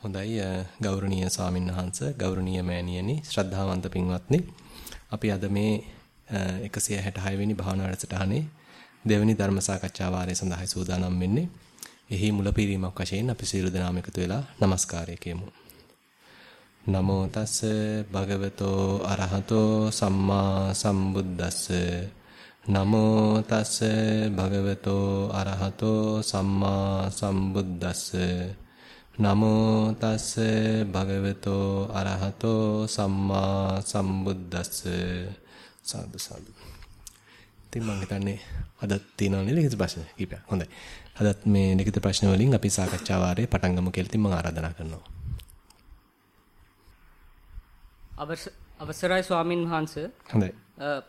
හොඳයි ගෞරවනීය ස්වාමින්වහන්ස ගෞරවනීය මෑණියනි ශ්‍රද්ධාවන්ත පින්වත්නි අපි අද මේ 166 වෙනි භාවනා වැඩසටහනේ දෙවෙනි ධර්ම සාකච්ඡා වාරය සඳහායි සූදානම් වෙන්නේ. එහි මුලපිරීමක් වශයෙන් අපි සියලු දෙනාම එකතු වෙලා নমස්කාරය කියමු. නමෝ තස් භගවතෝ අරහතෝ සම්මා සම්බුද්දස්ස නමෝ තස් භගවතෝ අරහතෝ සම්මා සම්බුද්දස්ස නමෝ තස්ස භගවතෝ අරහතෝ සම්මා සම්බුද්දස්ස සාදු සාදු. ඉතින් මම හිතන්නේ අදත් තියෙනවනේ ලිඛිත ප්‍රශ්න කීපයක්. හොඳයි. අදත් මේ ලිඛිත ප්‍රශ්න වලින් අපි සාකච්ඡා වාරයේ පටන් ගමු කියලා ඉතින් මම ආරාධනා කරනවා. අවසරයි ස්වාමින් වහන්සේ. හොඳයි.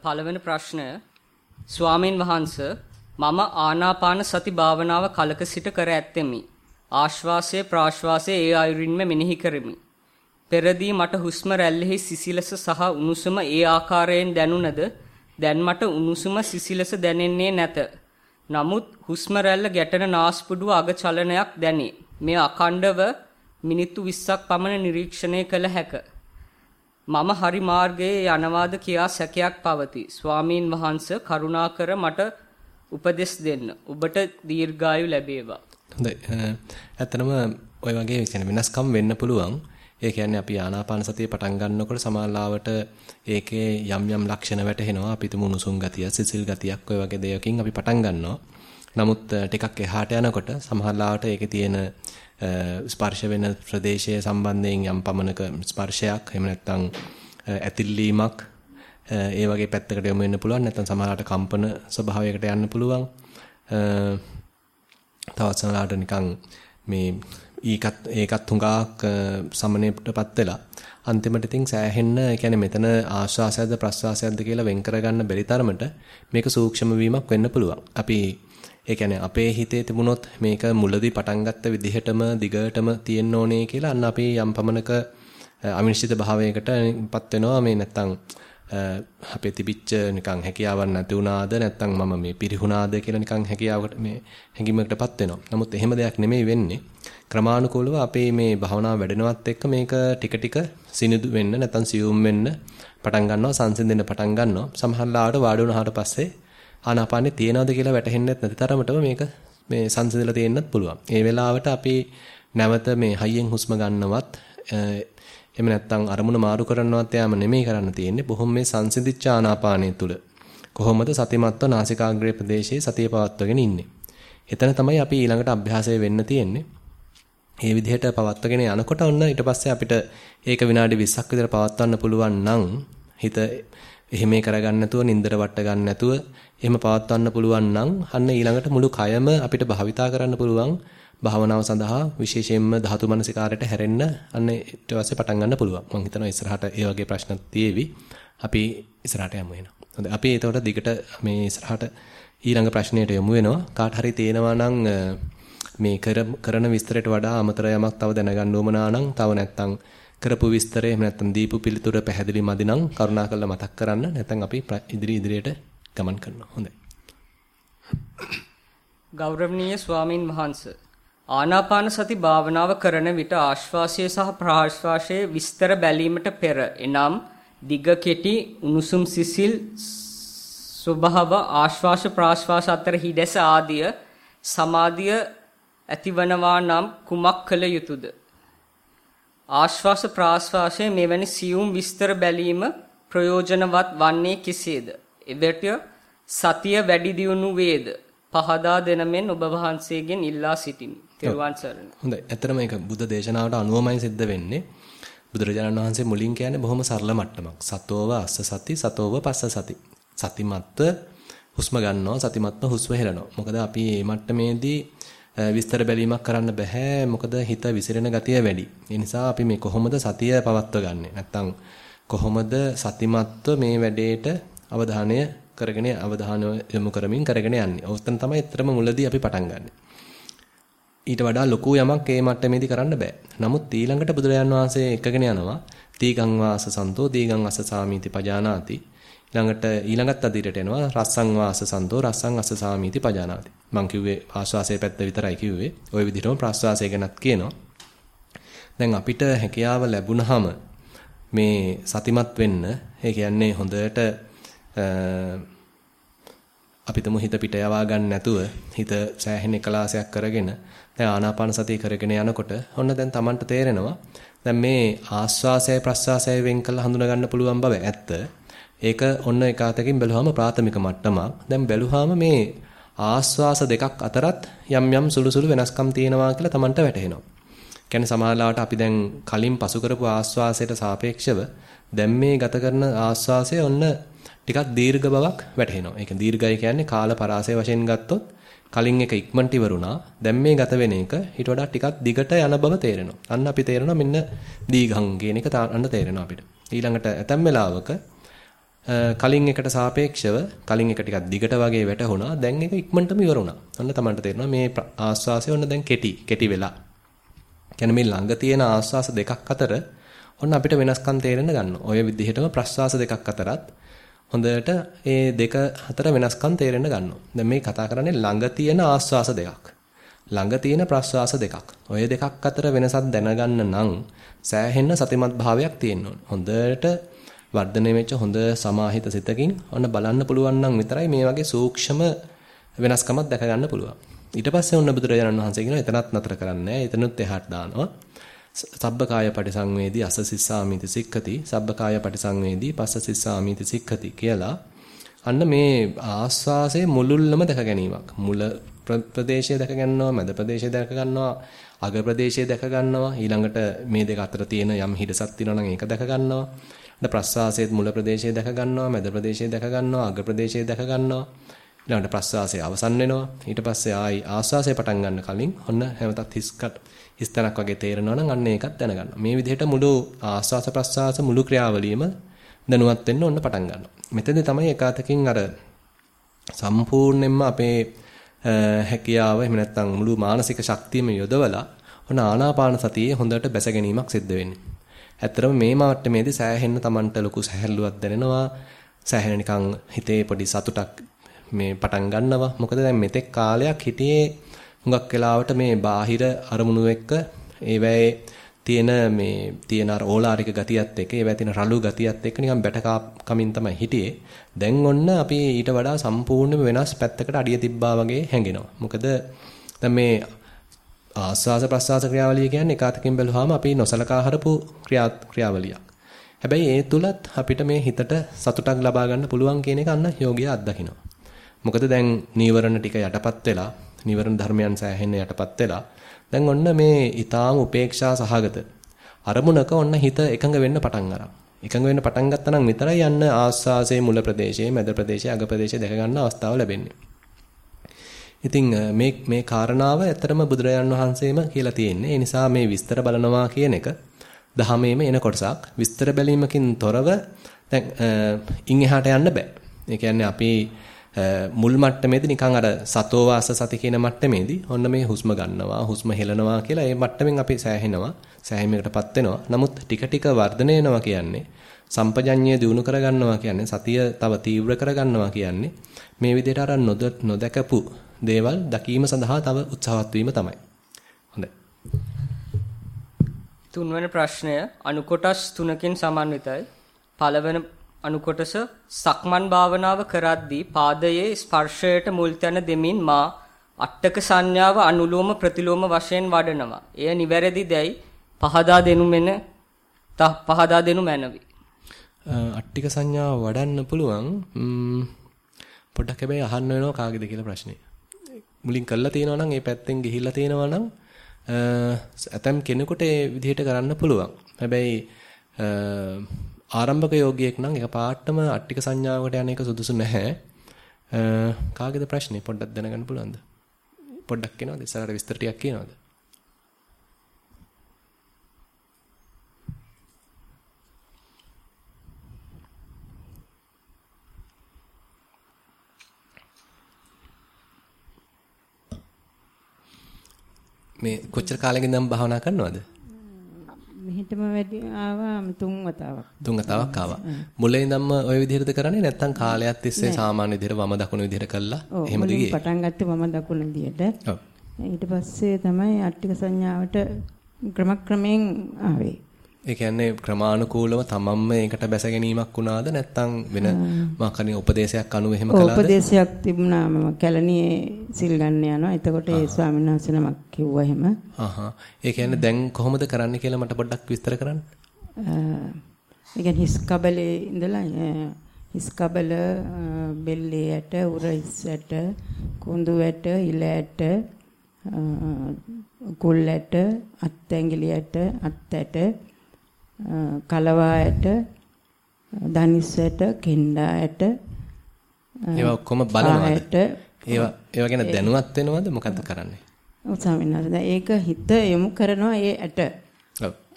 පළවෙනි ප්‍රශ්නය ස්වාමින් වහන්සේ මම ආනාපාන සති භාවනාව කලක සිට කර ඇත්තෙමි. ආශ්වාසය ප්‍රාශ්වාසය ඒ අයුරින්ම මෙනෙහි කරමි. පෙරදී මට හුස්ම රැල්ලෙහි සිසිලස සහ උණුසුම ඒ ආකාරයෙන් දැනුණද දැන් මට උණුසුම සිසිලස දැනෙන්නේ නැත. නමුත් හුස්ම රැල්ල ගැටෙන නාස්පුඩුව අග චලනයක් දැනේ. මේ අකණ්ඩව මිනිත්තු 20ක් පමණ නිරීක්ෂණය කළ හැක. මම හරි මාර්ගයේ යනවාද කියා සැකයක් පවතී. ස්වාමීන් වහන්සේ කරුණාකර මට උපදෙස් දෙන්න. ඔබට දීර්ඝායු ලැබේවා. හොඳයි. ඇත්තනම ওই වගේ කියන්නේ වෙනස්කම් වෙන්න පුළුවන්. ඒ කියන්නේ අපි ආනාපාන සතිය පටන් ගන්නකොට සමාලාවට ඒකේ යම් යම් ලක්ෂණ වැටහෙනවා. අපි තුමු උණුසුම් ගතිය, සිසිල් ගතියක් ඔය වගේ දෙයකින් අපි පටන් ගන්නවා. නමුත් ටිකක් එහාට යනකොට සමහරලාවට ඒකේ තියෙන ස්පර්ශ වෙන ප්‍රදේශයේ සම්බන්ධයෙන් යම් පමණක ස්පර්ශයක් එහෙම නැත්නම් ඇතිල්ලීමක් ඒ වගේ පැත්තකට යොමු වෙන්න පුළුවන් නැත්නම් සමහරවිට කම්පන ස්වභාවයකට යන්න පුළුවන් තවත් සමහරවිට නිකන් මේ ඊකත් ඒකත් හුඟක් සමනයටපත් වෙලා අන්තිමට ඉතින් සෑහෙන්න කියන්නේ මෙතන ආශ්වාසයක්ද ප්‍රශ්වාසයක්ද කියලා වෙන් කරගන්න බැරි තරමට මේක සූක්ෂම වීමක් වෙන්න පුළුවන්. අපි ඒ කියන්නේ අපේ හිතේ තිබුණොත් මේක මුලදී පටන් ගත්ත විදිහටම දිගටම තියෙන්න ඕනේ කියලා අන්න අපි යම් පමණක අවිනිශ්චිත භාවයකටපත් වෙනවා මේ නැත්තම් අපේ තිබිච්ච නිකන් හැකියාවක් නැති වුණාද නැත්නම් මම මේ පිරිහුණාද කියලා නිකන් හැකියාවකට මේ හැඟීමකටපත් වෙනවා. නමුත් එහෙම දෙයක් නෙමෙයි වෙන්නේ. ක්‍රමානුකූලව අපේ මේ භාවනාව වැඩෙනවත් එක්ක මේක ටික ටික සිනිදු වෙන්න නැත්නම් සියුම් වෙන්න පටන් ගන්නවා සංසිඳෙන්න පටන් ගන්නවා. සමහරවිට වාඩි වුණාට පස්සේ ආනාපානෙ තියනවද කියලා වැටහෙන්නේ නැති තරමටම මේක මේ සංසිඳලා තියෙන්නත් පුළුවන්. ඒ වෙලාවට අපි නැවත මේ හයියෙන් හුස්ම ගන්නවත් එහෙම නැත්නම් අරමුණ මාරු කරනවත් යාම නෙමෙයි කරන්න තියෙන්නේ. බොහොම මේ සංසිඳිච්ච ආනාපානය තුල කොහොමද සතිමත්ව නාසිකාග්‍රේ ප්‍රදේශයේ සතිය පවත්වගෙන ඉන්නේ. එතන තමයි අපි ඊළඟට අභ්‍යාසය වෙන්න තියෙන්නේ. මේ විදිහට පවත්වගෙන යනකොට ඔන්න ඊට පස්සේ අපිට ඒක විනාඩි 20ක් විතර පවත්වන්න පුළුවන් නම් හිත එහෙම කරගන්න නැතුව නින්දර වට ගන්න නැතුව එහෙම පවත්වන්න පුළුවන් නම් අන්න ඊළඟට මුළු කයම අපිට භාවිතා කරන්න පුළුවන් භාවනාව සඳහා විශේෂයෙන්ම ධාතු මනසිකාරයට හැරෙන්න අන්න ඊට පස්සේ පටන් ගන්න පුළුවන්. මම හිතනවා ඉස්සරහට ඒ වගේ ප්‍රශ්න තියෙවි. අපි ඉස්සරහට යමු එහෙනම්. හොඳයි. අපි එතකොට දිගට මේ ඉස්සරහට ඊළඟ ප්‍රශ්නයට යමු වෙනවා. කාට හරි තේනවා නම් මේ කරන විස්තරයට වඩා අමතර යමක් තව දැනගන්න උවමනා නම් තව නැත්තම් කරපු විස්තරය එහෙම නැත්තම් දීපු පිළිතුර පැහැදිලි මදි නම් කරුණාකරලා මතක් කරන්න. නැත්තම් අපි ඉදිරි ඉදිරියට ගමන් කරනවා. හොඳයි. ගෞරවනීය ස්වාමින් වහන්සේ ආනාපාන සති භාවනාව කරන විට ආශ්වාසය සහ ප්‍රාශ්වාසයේ විස්තර බැලීමට පෙර එනම් දිග කෙටි උණුසුම් සිසිල් ස්වභාව ආශ්වාස ප්‍රාශ්වාස අතර හිදැස ආදිය සමාධිය ඇතිවනවා නම් කුමක් කළ යුතුයද ආශ්වාස ප්‍රාශ්වාසයේ මෙවැනි සියුම් විස්තර බැලීම ප්‍රයෝජනවත් වන්නේ කෙසේද? එවිට සතිය වැඩි දියුණු වේද පහදා දෙන මෙන් ඔබ වහන්සේගෙන් ඉල්ලා සිටිමි. තෙරුවන් සරණයි. හොඳයි. ඇත්තටම මේක බුද්ධ දේශනාවට අනුවමයි සිද්ධ වෙන්නේ. බුදුරජාණන් වහන්සේ මුලින් කියන්නේ බොහොම සරල මට්ටමක්. සතෝව අස්ස සති සතෝව පස්ස සති. සතිමත්ව හුස්ම ගන්නවා සතිමත්ව හුස්ම හෙලනවා. මොකද අපි මේ මට්ටමේදී විස්තර බැලීමක් කරන්න බෑ. මොකද හිත විසිරෙන ගතිය වැඩි. ඒ නිසා අපි මේ කොහොමද සතිය පවත්ව ගන්නෙ? නැත්තම් කොහොමද සතිමත්ව මේ වැඩේට අවධානය කරගෙන අවධානය යොමු කරමින් කරගෙන යන්නේ. ඔතන තමයි ඇත්තටම මුලදී අපි පටන් ගන්නෙ. ඊට වඩා ලොකු යමක් ඒ මට්ටමේදී කරන්න බෑ. නමුත් ඊළඟට බුදුරජාන් වහන්සේ එකගෙන යනවා තීගං වාස සන්තෝ දීගං අස සාමීති පජානාති. ඊළඟට ඊළඟත් අදිරට එනවා රස්සං වාස සන්තෝ රස්සං අස සාමීති පජානාති. මං කිව්වේ ආශ්වාසයේ පැත්ත විතරයි කිව්වේ. ওই විදිහටම ප්‍රාශ්වාසය ගැනත් කියනවා. දැන් අපිට හැකියාව ලැබුණාම මේ සතිමත් වෙන්න ඒ කියන්නේ හොඳට අපිටම හිත පිට යවා ගන්න නැතුව හිත සෑහෙන එකලාසයක් කරගෙන දැන් ආනාපාන සතිය කරගෙන යනකොට ඔන්න දැන් Tamanට තේරෙනවා දැන් මේ ආස්වාසය ප්‍රස්වාසය වෙන් කළ හඳුනා ගන්න පුළුවන් බව ඇත්ත. ඒක ඔන්න එක අතකින් බැලුවාම ප්‍රාථමික මට්ටමක්. දැන් බැලුවාම මේ ආස්වාස දෙකක් අතරත් යම් යම් සුළු සුළු වෙනස්කම් තියෙනවා කියලා Tamanට වැටහෙනවා. කියන්නේ සමහරවිට අපි දැන් කලින් පසු කරපු ආස්වාසයට සාපේක්ෂව දැන් මේ ගත කරන ආස්වාසය ඔන්න ටිකක් දීර්ඝ බවක් වැටහෙනවා. ඒක දීර්ඝයි කියන්නේ කාල පරාසය වශයෙන් ගත්තොත් කලින් එක ඉක්මනට ඉවරුණා. දැන් මේ ගත වෙන එක ඊට වඩා ටිකක් දිගට යන බව තේරෙනවා. අන්න අපි තේරෙනවා මෙන්න දීඝං කියන එක අන්න තේරෙනවා අපිට. ඊළඟට ඇතැම් වෙලාවක කලින් එකට සාපේක්ෂව කලින් එක ටිකක් දිගට වගේ වැටුණා. දැන් ඒක ඉක්මනටම ඉවරුණා. අන්න තමන්ට තේරෙනවා මේ ආස්වාසය ඔන්න දැන් කෙටි කෙටි වෙලා. කියන්නේ මේ ළඟ තියෙන ආස්වාස දෙකක් අතර ඔන්න අපිට වෙනස්කම් තේරෙන්න ගන්නවා. ඔය විදිහටම ප්‍රස්වාස දෙකක් අතරත් හොඳට ඒ දෙක අතර වෙනස්කම් තේරෙන්න ගන්නවා. දැන් මේ කතා කරන්නේ ළඟ තියෙන ආස්වාස දෙකක්. ළඟ තියෙන ප්‍රස්වාස දෙකක්. ඔය දෙකක් අතර වෙනසක් දැනගන්න නම් සෑහෙන්න සතිමත් භාවයක් තියෙන්න ඕන. හොඳට වර්ධනය වෙච්ච හොඳ සමාහිත සිතකින් ඔන්න බලන්න පුළුවන් නම් විතරයි මේ වගේ සූක්ෂම වෙනස්කමක් දැක ගන්න පුළුවන්. ඊට පස්සේ ඔන්න බුදුරජාණන් වහන්සේ කියනවා එතනත් නතර කරන්නේ නැහැ. එතනත් එහාට දානවා. සබ්බකාය පටිසංවේදී අස සිස්සාමිති සික්ඛති සබ්බකාය පටිසංවේදී පස්ස සිස්සාමිති සික්ඛති කියලා. අන්න මේ ආස්වාසේ මුලුල්ලම දැක ගැනීමක්. මුල ප්‍රදේශය දැක ගන්නවා මැද ප්‍රදේශය දැක ගන්නවා අග ප්‍රදේශය දැක ගන්නවා. ඊළඟට මේ දෙක අතර තියෙන යම් හිඩසක් තියෙනවා නම් ඒක දැක ගන්නවා. ඊට ප්‍රස්වාසයේ මුල ප්‍රදේශය දැක ගන්නවා මැද ප්‍රදේශය දැක ගන්නවා අග ප්‍රදේශය දැක ගන්නවා. ඊළඟට ප්‍රස්වාසය අවසන් වෙනවා. ඊට පස්සේ ආයි ආස්වාසය පටන් ගන්න කලින් ඔන්න හැමතත් හිස්කට හිස්තනක් වගේ තේරෙනවා නම් අන්න ඒකත් දැනගන්න. මේ විදිහට මුළු ආස්වාස ප්‍රස්වාස මුළු ක්‍රියාවලියම දැනුවත් වෙන්න ඔන්න පටන් ගන්නවා. මෙතනදී තමයි එකාතකින් අර සම්පූර්ණයෙන්ම අපේ හැකියාව එහෙම නැත්නම් මුළු මානසික ශක්තියම යොදවලා ඔන්න ආනාපාන සතියේ හොඳට බැස ගැනීමක් සිද්ධ වෙන්නේ. ඇත්තටම මේ මට්ටමේදී සෑහෙන්න Tamanට ලොකු සැහැල්ලුවක් දැනෙනවා. සෑහෙන නිකන් හිතේ පොඩි සතුටක් මේ පටන් ගන්නවා. මොකද දැන් මෙතෙක් කාලයක් හිටියේ හුඟක් වෙලාවට මේ බාහිර අරමුණු එක්ක ඒවැයේ තියෙන මේ තියෙන අර ඕලාරික ගතියත් එක්ක ඒවැය තියෙන රළු ගතියත් එක්ක නිකන් බැටකා කමින් තමයි හිටියේ. දැන් ඔන්න අපි ඊට වඩා සම්පූර්ණයෙන්ම වෙනස් පැත්තකට අඩිය තිබ්බා වගේ හැඟෙනවා. මොකද දැන් මේ ආස්වාස ප්‍රස්වාස ක්‍රියාවලිය කියන්නේ එකwidehatකින් බැලුවාම අපි නොසලකා හරපු ක්‍රියා ක්‍රියාවලියක්. හැබැයි ඒ තුලත් අපිට මේ හිතට සතුටක් ලබා ගන්න පුළුවන් කියන එක අන්න යෝගිය අත්දකිනවා. මොකද දැන් නීවරණ ටික යටපත් වෙලා නිවරණ ධර්මයන් සෑහෙන්න යටපත් වෙලා දැන් ඔන්න මේ ඊටාම උපේක්ෂා සහගත අරමුණක ඔන්න හිත එකඟ වෙන්න පටන් අරන් එකඟ වෙන්න පටන් ගත්තා නම් විතරයි යන්න ආස්වාසේ මුල ප්‍රදේශයේ මැද ප්‍රදේශයේ අග ප්‍රදේශයේ දැක ගන්න අවස්ථාව ලැබෙන්නේ. ඉතින් මේ මේ කාරණාව ඇත්තටම බුදුරජාන් වහන්සේම කියලා තියෙන්නේ. ඒ නිසා මේ විස්තර බලනවා කියන එක දහමේම එන කොටසක්. විස්තර බැලීමකින් තොරව දැන් ඉන් එහාට යන්න බෑ. ඒ කියන්නේ අපි මුල් මට්ටමේදී නිකන් අර සතෝ වාස සති කියන මට්ටමේදී ඔන්න මේ හුස්ම ගන්නවා හුස්ම හෙලනවා කියලා ඒ මට්ටමින් අපි සෑහෙනවා සෑහීමකටපත් වෙනවා. නමුත් ටික ටික වර්ධනය වෙනවා කියන්නේ සම්පජඤ්ඤය දිනු කරගන්නවා කියන්නේ සතිය තව තීව්‍ර කරගන්නවා කියන්නේ මේ විදිහට අර නොදකපු දේවල් දකීම සඳහා තව උත්සාහවත් වීම තමයි. හොඳයි. තුන්වන ප්‍රශ්නය අනුකොටස් තුනකින් සමන්විතයි. පළවෙනි අනුකොටස සක්මන් භාවනාව කරද්දී පාදයේ ස්පර්ශයට මුල් තැන දෙමින් මා අට්ටක සංඥාව අනුලෝම ප්‍රතිලෝම වශයෙන් වඩනවා. එය නිවැරදි දැයි පහදා දෙනු මෙන පහදා දෙනු මැනවි. අට්ටික සංඥාව වඩන්න පුළුවන්. පොඩ්ඩක් හැබැයි අහන්න වෙනවා කාගේද කියලා ප්‍රශ්නේ. මුලින් කළා තියෙනවා නම් ඒ පැත්තෙන් ගිහිල්ලා තියෙනවා නම් ඇතම් කෙනෙකුට ඒ විදිහට කරන්න පුළුවන්. හැබැයි ආරම්භක යෝගියෙක් නම් එකපාරටම අට්ටික සංඥාවකට යන එක සුදුසු නැහැ. කාගේද ප්‍රශ්නේ පොඩ්ඩක් දැනගන්න පුළුවන්ද? පොඩ්ඩක් කියනවද? ඉස්සරහට විස්තර ටිකක් කියනවද? මේ කොච්චර කාලෙකින් නම් භාවනා කරනවද? මෙහෙටම වැඩි ආවා තුන් වතාවක්. තුන් වතාවක් ආවා. මුලින් ඉඳන්ම ওই විදිහටද කරන්නේ නැත්නම් කාලයක් තිස්සේ සාමාන්‍ය විදිහට වම දකුණු විදිහට කළා එහෙමද ගියේ? පටන් ගත්තේ වම දකුණු විදිහට. ඔව්. ඊට පස්සේ තමයි අට්ටික සංඥාවට ක්‍රමක්‍රමයෙන් ආවේ. ඒ කියන්නේ ක්‍රමානුකූලව තමන්ම ඒකට බැස ගැනීමක් වුණාද නැත්නම් වෙන මාකරණි උපදේශයක් අනුව එහෙම කළාද? උපදේශයක් තිබුණා මම කැලණියේ සිල් ගන්න යනවා. එතකොට ඒ ස්වාමීන් වහන්සේ නමක් කිව්වා එහෙම. අහහ. ඒ කියන්නේ දැන් කොහොමද කරන්න කියලා මට පොඩ්ඩක් විස්තර කරන්න. ඒ කියන්නේ හිස් කබලේ ඉඳලා හිස් කබල බෙල්ලේ යට උර හිස්සට කුඳු වැට ඉල ඇට කුල් ඇට අත් ඇඟිලි ඇට අත් ඇට කලවා ඇට දනිස් ඇට කෙන්ඩා ඇට ඒවා ඔක්කොම බලනවාද? ඒවා ඒවා ගැන දැනුවත් වෙනවද? මොකද්ද කරන්නේ? ඔව් ස්වාමීන් වහන්සේ ඒක හිත යොමු කරනවා ඒ ඇට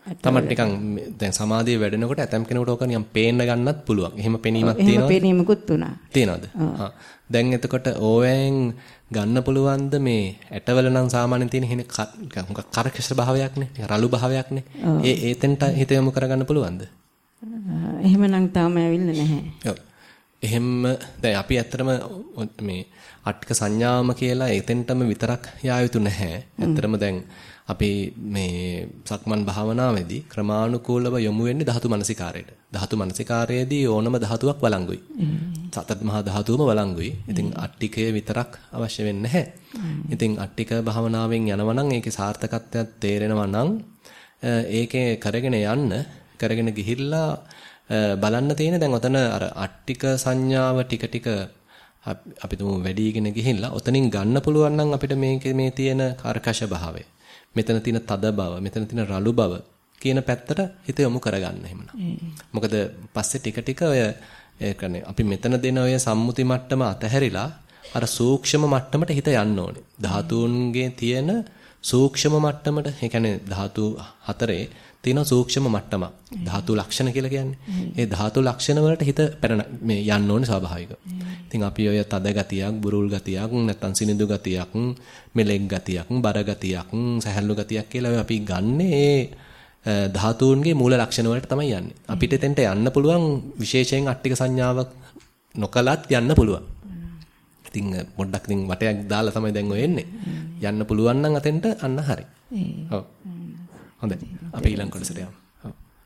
තමත් නිකන් දැන් සමාධිය වැඩෙනකොට ඇතම් කෙනෙකුට ඕක නිකන් පේන්න ගන්නත් පුළුවන්. එහෙම පෙනීමක් තියෙනවද? එහෙම පෙනීමකුත් උනා. තියෙනවද? දැන් එතකොට ඕවෙන් ගන්න පුළුවන්ද මේ ඇටවල නම් සාමාන්‍යයෙන් තියෙන හින හුඟක් කරකශ භාවයක්නේ. රළු භාවයක්නේ. ඒ ඒතෙන්ට හිත යොමු කරගන්න පුළුවන්ද? එහෙමනම් තාම ඇවිල්ලා නැහැ. ඔව්. එහෙම දැන් අපි ඇත්තටම මේ අට්ටික සංඥාම කියලා එතෙන්ටම විතරක් යා යුතු නැහැ. ඇත්තටම දැන් අපි මේ සක්මන් භාවනාවේදී ක්‍රමානුකූලව යොමු වෙන්නේ ධාතු මනසිකාරයට. ධාතු මනසිකාරයේදී ඕනම ධාතුවක් වළංගුයි. සතත් මහා ධාතුවම වළංගුයි. ඉතින් අට්ටිකය විතරක් අවශ්‍ය වෙන්නේ නැහැ. ඉතින් අට්ටික භාවනාවෙන් යනවා නම් ඒකේ සාර්ථකත්වයක් තේරෙනවා නම් ඒකේ කරගෙන යන්න කරගෙන ගිහිල්ලා බලන්න තියෙන දැන් ඔතන අර අට්ටික සංඥාව ටික ටික අපි තුමු වැඩිගෙන ගිහිල්ලා ඔතනින් ගන්න පුළුවන් නම් අපිට මේකේ මේ තියෙන කාර්කශ භාවය මෙතන තියෙන තද බව, මෙතන තියෙන රළු බව කියන පැත්තට හිත යොමු කරගන්න එහෙමනම්. මොකද පස්සේ ටික ටික ඔය කියන්නේ අපි මෙතන දෙන ඔය සම්මුති මට්ටම අතහැරිලා අර සූක්ෂම මට්ටමට හිත යන්න ඕනේ. ධාතුන්ගේ තියෙන සූක්ෂම මට්ටමට, ඒ කියන්නේ ධාතු හතරේ තියෙන සූක්ෂම මට්ටමක්. ධාතු ලක්ෂණ කියලා කියන්නේ. ඒ ධාතු ලක්ෂණ වලට හිත පැන මේ යන්න ඕනේ ස්වාභාවිකව. ඉතින් අපි ඔය තද ගතියක්, බුරුල් ගතියක්, නැත්නම් සිනිඳු ගතියක්, මෙලෙක් ගතියක්, බර ගතියක්, සැහැල්ලු ගතියක් කියලා අපි ගන්නේ ඒ ධාතුන්ගේ මූල ලක්ෂණ වලට තමයි යන්නේ. අපිට එතෙන්ට යන්න පුළුවන් විශේෂයෙන් අට්ටික සංඥාවක් නොකලත් යන්න පුළුවන්. ඉතින් පොඩ්ඩක් ඉතින් වටයක් දාලා තමයි දැන් ඔය එන්නේ. යන්න පුළුවන් නම් අතෙන්ට අන්න හරි. ඔව්. හොඳයි. අපි ඊළඟ කොටසට යමු.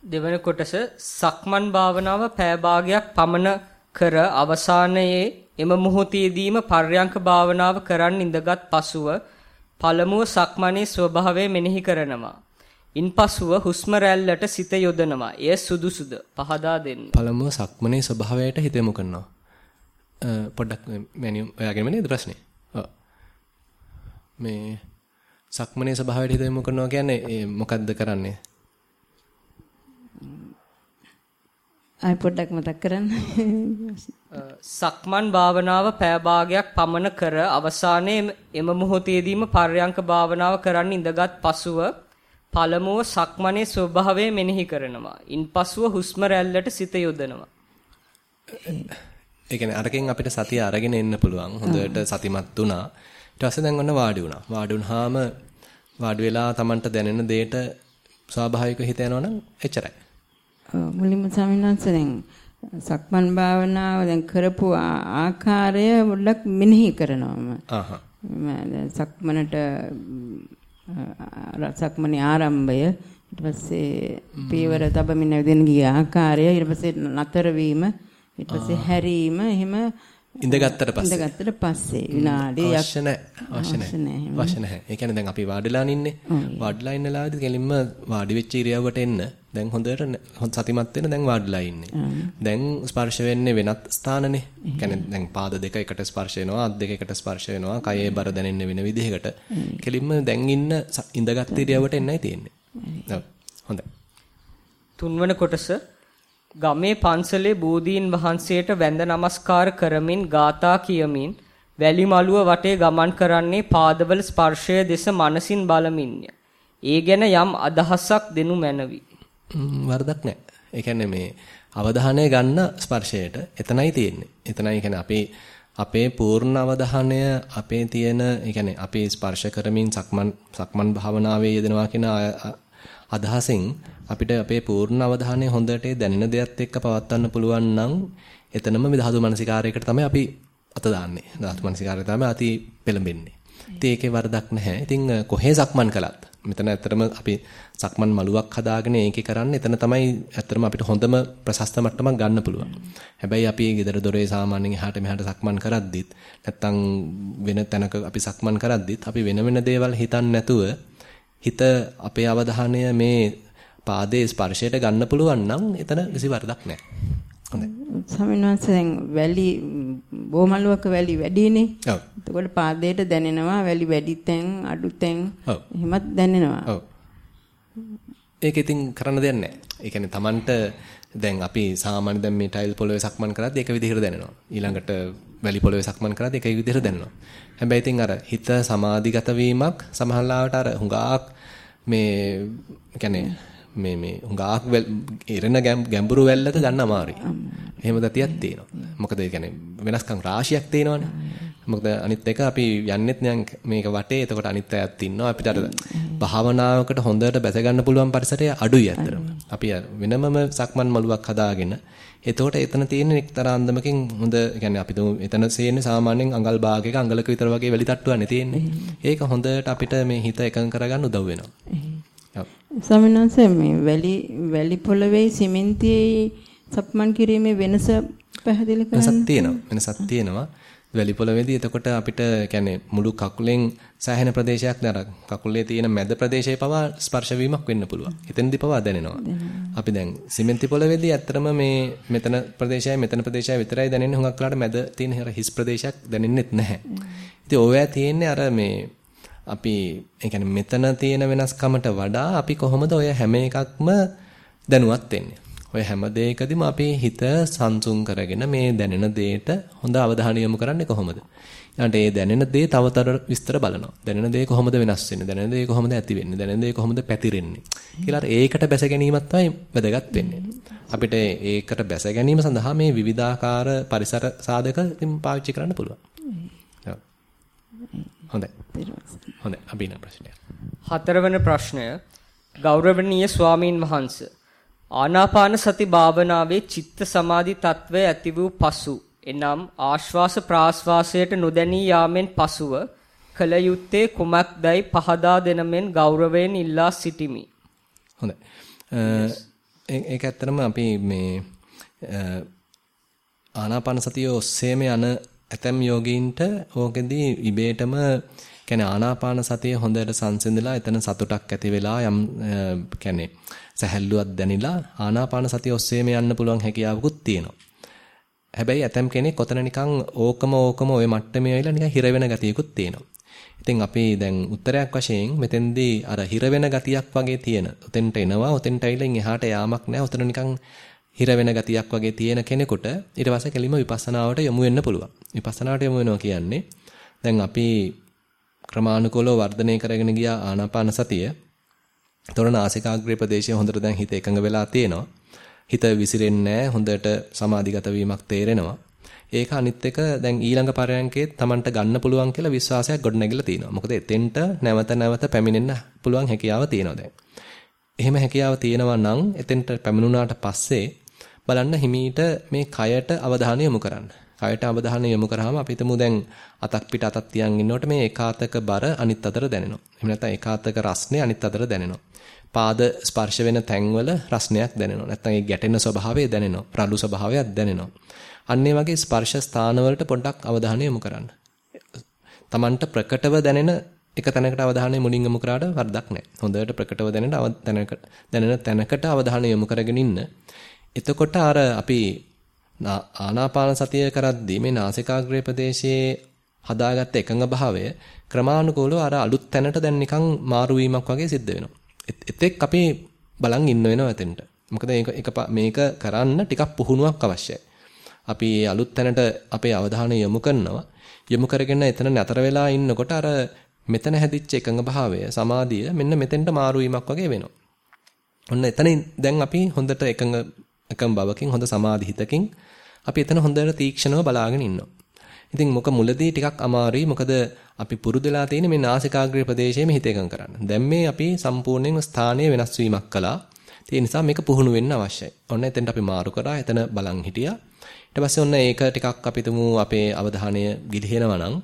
දෙවන කොටස සක්මන් භාවනාව පෑ පමණ කර අවසානයේ එම මොහොතේදීම පර්යංක භාවනාව කරන් ඉඳගත් පසුව පළමුව සක්මනේ ස්වභාවය මෙනෙහි කරනවා. ඉන්පසුව හුස්ම රැල්ලට සිත යොදනවා. එය සුදුසුද? පහදා දෙන්න. පළමුව සක්මනේ ස්වභාවයට හිත යොමු කරනවා. පොඩ්ඩක් මෙනියු ඔයාගෙනම නේද ප්‍රශ්නේ? ඔව්. මේ සක්මනේ ස්වභාවයට හිත යොමු කරනවා කියන්නේ මොකද්ද කරන්නේ? ආයි පොඩ්ඩක් මතක් කරන්න. සක්මන් භාවනාව පෑ භාගයක් පමණ කර අවසානයේ එම මොහොතේදීම පර්යංක භාවනාව කරන්න ඉඳගත් පසුව පළමුව සක්මනේ ස්වභාවය මෙනෙහි කරනවා. ඉන්පසුව හුස්ම රැල්ලට සිත යොදනවා. ඒ කියන්නේ අරකින් අපිට සතිය අරගෙන එන්න පුළුවන්. හොඳට සතිමත් වුණා. ඊට පස්සේ දැන් ඔන්න වාඩි වුණා. වාඩි වුණාම වාඩි වෙලා Tamanට දැනෙන දෙයට ස්වාභාවික හිත යනවනම් එච්චරයි. මුලින්ම වහන්සේ දැන් සක්මන් භාවනාව දැන් කරපු ආකාරය පොඩ්ඩක් මෙනෙහි කරනවාම. ආහ්. සක්මනට සක්මනේ ආරම්භය ඊට පස්සේ පීවර තබමින් නැවදෙන ගිය ආකාරය ඊට පස්සේ නතර වීම ඊට පස්සේ හැරීම එහෙම ඉඳගත්තට පස්සේ. ඉඳගත්තට පස්සේ. විනාඩියක් අවශ්‍ය නැහැ අවශ්‍ය නැහැ අවශ්‍ය නැහැ ඒ කියන්නේ දැන් අපි වාඩිලා ඉන්නේ වාඩිලා ඉන්න ලාවේදී කෙලින්ම වාඩි වෙච්ච ඉරියව්වට එන්න. දැන් හොඳට හොඳ සතිමත් වෙන දැන් වාඩිලා ඉන්නේ. දැන් ස්පර්ශ වෙන්නේ වෙනත් ස්ථානනේ. කියන්නේ දැන් පාද දෙක එකට ස්පර්ශ වෙනවා අත් දෙක එකට ස්පර්ශ වෙනවා කයේ බර දැනෙන්නේ වෙන විදිහකට. කෙලින්ම දැන් ඉන්න ඉඳගත් ඉරියව්වට එන්නයි තියෙන්නේ. හොඳයි. තුන්වන කොටස ගමේ පන්සලේ බෝධීන් වහන්සේට වැඳ නමස්කාර කරමින් ගාථා කියමින් වැලි මළුව වටේ ගමන් කරන්නේ පාදවල ස්පර්ශය දෙස මනසින් බලමින්ය. ඒ ගැන යම් අදහසක් දෙනු මැනවි. වරදක් නැහැ. ඒ කියන්නේ මේ අවධානය ගන්න ස්පර්ශයට එතනයි තියෙන්නේ. එතනයි කියන්නේ අපේ අපේ පූර්ණ අවධානය අපේ තියෙන ඒ කියන්නේ අපි ස්පර්ශ කරමින් සක්මන් සක්මන් භාවනාවේ යෙදෙනවා කියන අදහසින් අපිට අපේ පූර්ණ අවධානය හොඳට දැනෙන දෙයත් එක්ක පවත්වන්න පුළුවන් නම් එතනම මේ ධාතු මනසිකාරයකට තමයි අපි අත දාන්නේ. ධාතු මනසිකාරය තමයි අති පෙළඹෙන්නේ. ඉතින් ඒකේ වරදක් නැහැ. ඉතින් කොහේ සක්මන් කළත් මෙතන ඇත්තටම අපි සක්මන් මළුවක් හදාගෙන ඒකේ කරන්නේ එතන තමයි ඇත්තටම අපිට හොඳම ප්‍රශස්ත මට්ටමක් ගන්න පුළුවන්. හැබැයි අපි ගෙදර දොරේ සාමාන්‍යයෙන් එහාට මෙහාට සක්මන් කරද්දිත් නැත්තම් වෙන තැනක අපි සක්මන් කරද්දිත් අපි වෙන වෙන දේවල් හිතන්නේ නැතුව හිත අපේ අවධානය මේ පාදයේ ස්පර්ශයට ගන්න පුළුවන් නම් එතන කිසි වරදක් නැහැ. හොඳයි. දැන් වැලි බොමලුවක වැලි වැඩිනේ. ඔව්. එතකොට පාදයට දැනෙනවා වැලි වැඩි තැන් අඩු තැන්. එහෙමත් දැනෙනවා. ඔව්. ඒක ඉතින් කරන්න දෙයක් නැහැ. ඒ කියන්නේ Tamanට දැන් අපි සාමාන්‍ය දැන් මේ ටයිල් පොළවේ සක්මන් කරද්දී එක විදිහකට දැනෙනවා. ඊළඟට වැලි පොළවේ සක්මන් කරද්දී එක විදිහකට දැනෙනවා. හැබැයි ඉතින් අර හිත සමාධිගත වීමක් සමහරවිට අර හුඟාක් මේ කියන්නේ මේ මේ හුඟාක් ඉරෙන ගැඹුරු වැල්ලක ගන්න අමාරුයි. එහෙම ගතියක් තියෙනවා. මොකද ඒ කියන්නේ වෙනස්කම් රාශියක් තියෙනවානේ. මොකද අනිත් එක අපි යන්නෙත් මේක වටේ එතකොට අනිත් අයත් ඉන්නවා අපිට අර භාවනාවකට හොඳට බැස ගන්න පුළුවන් පරිසරය අඩුයි අතරම. අපි වෙනමම සක්මන් මළුවක් හදාගෙන එතකොට එතන තියෙන එක්තරා අන්දමකින් හොඳ يعني අපි තුමු එතන සේන්නේ සාමාන්‍යයෙන් අඟල් භාගයක අඟලක විතර වගේ වැලි තට්ටුවන්නේ තියෙන්නේ. ඒක හොඳට අපිට මේ හිත එකඟ කරගන්න උදව් වෙනවා. ස්වාමීන් වහන්සේ මේ වැලි වැලි පොළවේ සිමෙන්තියේ සක්මන් කිරීමේ වෙනස පැහැදිලි කරන්න. වෙනසක් තියෙනවා. වෙනසක් තියෙනවා. වැලි පොළවේදී එතකොට අපිට කියන්නේ මුළු කකුලෙන් සෑහෙන ප්‍රදේශයක් නර කකුලේ තියෙන මැද ප්‍රදේශයේ පවා ස්පර්ශ වීමක් වෙන්න පුළුවන්. එතෙන්දී පවා දැනෙනවා. අපි දැන් සිමෙන්ති පොළවේදී ඇත්තටම මේ මෙතන ප්‍රදේශයයි මෙතන ප්‍රදේශයයි විතරයි දැනෙන්නේ. හුඟක් වෙලාට මැද තියෙන හිස් ප්‍රදේශයක් දැනෙන්නෙත් නැහැ. ඉතින් ඕවැ තියෙන්නේ අර මේ අපි ඒ කියන්නේ මෙතන තියෙන වෙනස්කමට වඩා අපි කොහොමද ඔය හැම එකක්ම දැනුවත් වෙන්නේ. ඔය හැම දෙයකදීම අපි හිත සංසුන් කරගෙන මේ දැනෙන දෙයට හොඳ අවධානය යොමු කරන්නේ කොහොමද? ඊළඟට ඒ දැනෙන දේ තවතර විස්තර බලනවා. දැනෙන දේ කොහොමද වෙනස් වෙන්නේ? දැනෙන දේ කොහොමද ඇති වෙන්නේ? දැනෙන දේ කොහොමද පැතිරෙන්නේ? කියලා ඒකට බැස ගැනීමත් තමයි වැදගත් වෙන්නේ. අපිට ඒකට බැස ගැනීම සඳහා මේ විවිධාකාර පරිසර සාධක පාවිච්චි කරන්න පුළුවන්. හොඳයි. හොඳයි. අභින ප්‍රශ්නය. හතරවන ප්‍රශ්නය ගෞරවනීය ස්වාමින් වහන්සේ ආනාපාන සති භාවනාවේ චිත්ත සමාධි తත්වය ඇති වූ පසු එනම් ආශ්වාස ප්‍රාශ්වාසයට නොදැනී යාමෙන් පසුව කල යුත්තේ කුමක්දයි පහදා දෙනමෙන් ගෞරවයෙන් ඉල්ලා සිටිමි. හොඳයි. ඒක ඇත්තටම අපි මේ ආනාපාන සතිය ඔස්සේම යන ඇතම් යෝගීන්ට ඕකෙදී ඉබේටම කියන්නේ ආනාපාන සතිය හොඳට සංසිඳලා එතන සතුටක් ඇති වෙලා යම් කියන්නේ සැහැල්ලුවක් දැනිලා ආනාපාන සතිය ඔස්සේම යන්න පුළුවන් හැකියාවකුත් තියෙනවා. හැබැයි ඇතම් කෙනෙක් ඔතන නිකන් ඕකම ඕකම ওই මට්ටමේ ඇවිල්ලා නිකන් හිර වෙන ගතියකුත් තියෙනවා. ඉතින් අපි දැන් උත්තරයක් වශයෙන් මෙතෙන්දී අර හිර වෙන ගතියක් වගේ තියෙන. උතෙන්ට එනවා, උතෙන්ට ඇවිල්ලා එහාට යාමක් නැහැ. උතන නිකන් හිර වෙන ගතියක් වගේ තියෙන කෙනෙකුට ඊට පස්සේ කෙලිම විපස්සනාවට යොමු වෙන්න පුළුවන්. විපස්සනාවට යොමු වෙනවා කියන්නේ දැන් අපි ක්‍රමානුකූලව වර්ධනය කරගෙන ගිය ආනාපාන සතිය. එතකොට නාසිකාග්‍රේ ප්‍රදේශයේ හොඳට දැන් හිත එකඟ වෙලා තියෙනවා. හිත විසිරෙන්නේ හොඳට සමාධිගත වීමක් තේරෙනවා. ඒක අනිත් එක දැන් ඊළඟ පරයන්කේ Tamanට ගන්න පුළුවන් කියලා විශ්වාසයක් ගොඩනැගිලා තියෙනවා. මොකද එතෙන්ට නැවත නැවත පැමිණෙන්න පුළුවන් හැකියාව තියෙනවා දැන්. එහෙම හැකියාව තියෙනවා නම් එතෙන්ට පැමිණුණාට පස්සේ බලන්න හිමීට මේ කයට අවධානය යොමු කරන්න. කයට අවධානය යොමු කරාම අපි හිතමු දැන් අතක් පිට අතක් තියන් ඉන්නකොට මේ එකාතක බර අනිත් අතට දැනෙනවා. එහෙම නැත්නම් එකාතක රස්නේ අනිත් අතට දැනෙනවා. පාද ස්පර්ශ වෙන තැන්වල රස්නයක් දැනෙනවා. නැත්නම් ඒ ගැටෙන ස්වභාවය දැනෙනවා. රළු ස්වභාවයක් දැනෙනවා. අන්න ඒ ස්පර්ශ ස්ථානවලට පොඩ්ඩක් අවධානය යොමු කරන්න. Tamanට ප්‍රකටව දැනෙන එක තැනකට අවධානය මුලින් යොමු කරාට වරදක් නැහැ. හොඳට ප්‍රකටව දැනෙන තැනකට දැනෙන තැනකට අවධානය යොමු කරගෙන ඉන්න. එතකොට අර අපි ආනාපාන සතිය කරද්දී මේ නාසිකාග්‍රේ ප්‍රදේශයේ හදාගත්ත එකඟ භාවය ක්‍රමානුකූලව අර අලුත් තැනට දැන් නිකන් මාරු වීමක් වගේ සිද්ධ වෙනවා. එතෙක් අපි බලන් ඉන්න වෙනවා එතෙන්ට. මොකද මේක මේක කරන්න ටිකක් පුහුණුවක් අවශ්‍යයි. අපි අලුත් තැනට අපේ අවධානය යොමු කරනවා. යොමු කරගෙන එතන නතර වෙලා ඉන්නකොට අර මෙතන හැදිච්ච එකඟ භාවය සමාධිය මෙන්න මෙතෙන්ට මාරු වීමක් වගේ වෙනවා. ඔන්න එතනින් දැන් අපි හොඳට එකඟ එකම බවකින් හොඳ සමාධි හිතකින් අපි එතන හොඳට තීක්ෂණව බලාගෙන ඉන්නවා. ඉතින් මොක මුලදී ටිකක් අමාරුයි. මොකද අපි පුරුදුලා තියෙන මේ නාසිකාග්‍රේ ප්‍රදේශයේ හිත එකඟ කරන්න. දැන් මේ අපි සම්පූර්ණයෙන් ස්ථානීය වෙනස් වීමක් කළා. ඒ නිසා මේක පුහුණු වෙන්න අවශ්‍යයි. ඔන්න එතෙන්ට අපි මාරු කරා. එතන බලන් හිටියා. ඊට පස්සේ ඔන්න ඒක ටිකක් අපි අපේ අවධානය ගිලිහෙනවා නම්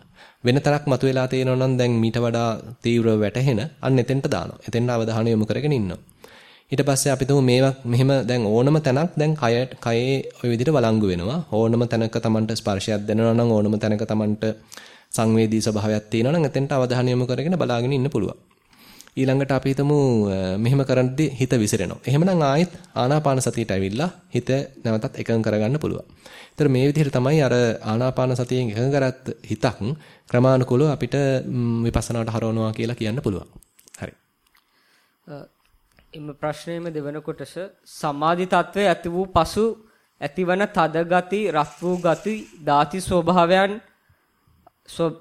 වෙන තරක් මතුවලා තියෙනවා නම් දැන් මීට වඩා තීව්‍ර වැටහෙන අන්න එතෙන්ට දානවා. එතෙන්ට අවධානය යොමු කරගෙන ඉන්නවා. ඊට පස්සේ අපි තුමු මේවා මෙහෙම දැන් ඕනම තැනක් දැන් කය කයේ ওই විදිහට වළංගු වෙනවා. ඕනම තැනක Tamanට ස්පර්ශයක් දැනෙනවා නම් ඕනම තැනක Tamanට සංවේදී ස්වභාවයක් තියෙනවා නම් එතෙන්ට අවධානය යොමු කරගෙන බලාගෙන ඉන්න පුළුවන්. ඊළඟට අපි හිතමු මෙහෙම කරද්දී හිත විසිරෙනවා. එහෙමනම් ආයෙත් ආනාපාන සතියට ඇවිල්ලා හිත නැවතත් එකඟ කරගන්න පුළුවන්. ඒතර මේ විදිහට තමයි අර ආනාපාන සතියෙන් එකඟ කරත් හිතක් ක්‍රමානුකූලව අපිට විපස්සනාට හරවනවා කියලා කියන්න පුළුවන්. හරි. එම ප්‍රශ්නයේම දෙවන කොටස සමාධි තත්වයේ ඇති වූ පසු ඇතිවන තද ගති, රත් වූ ගති, දාති ස්වභාවයන්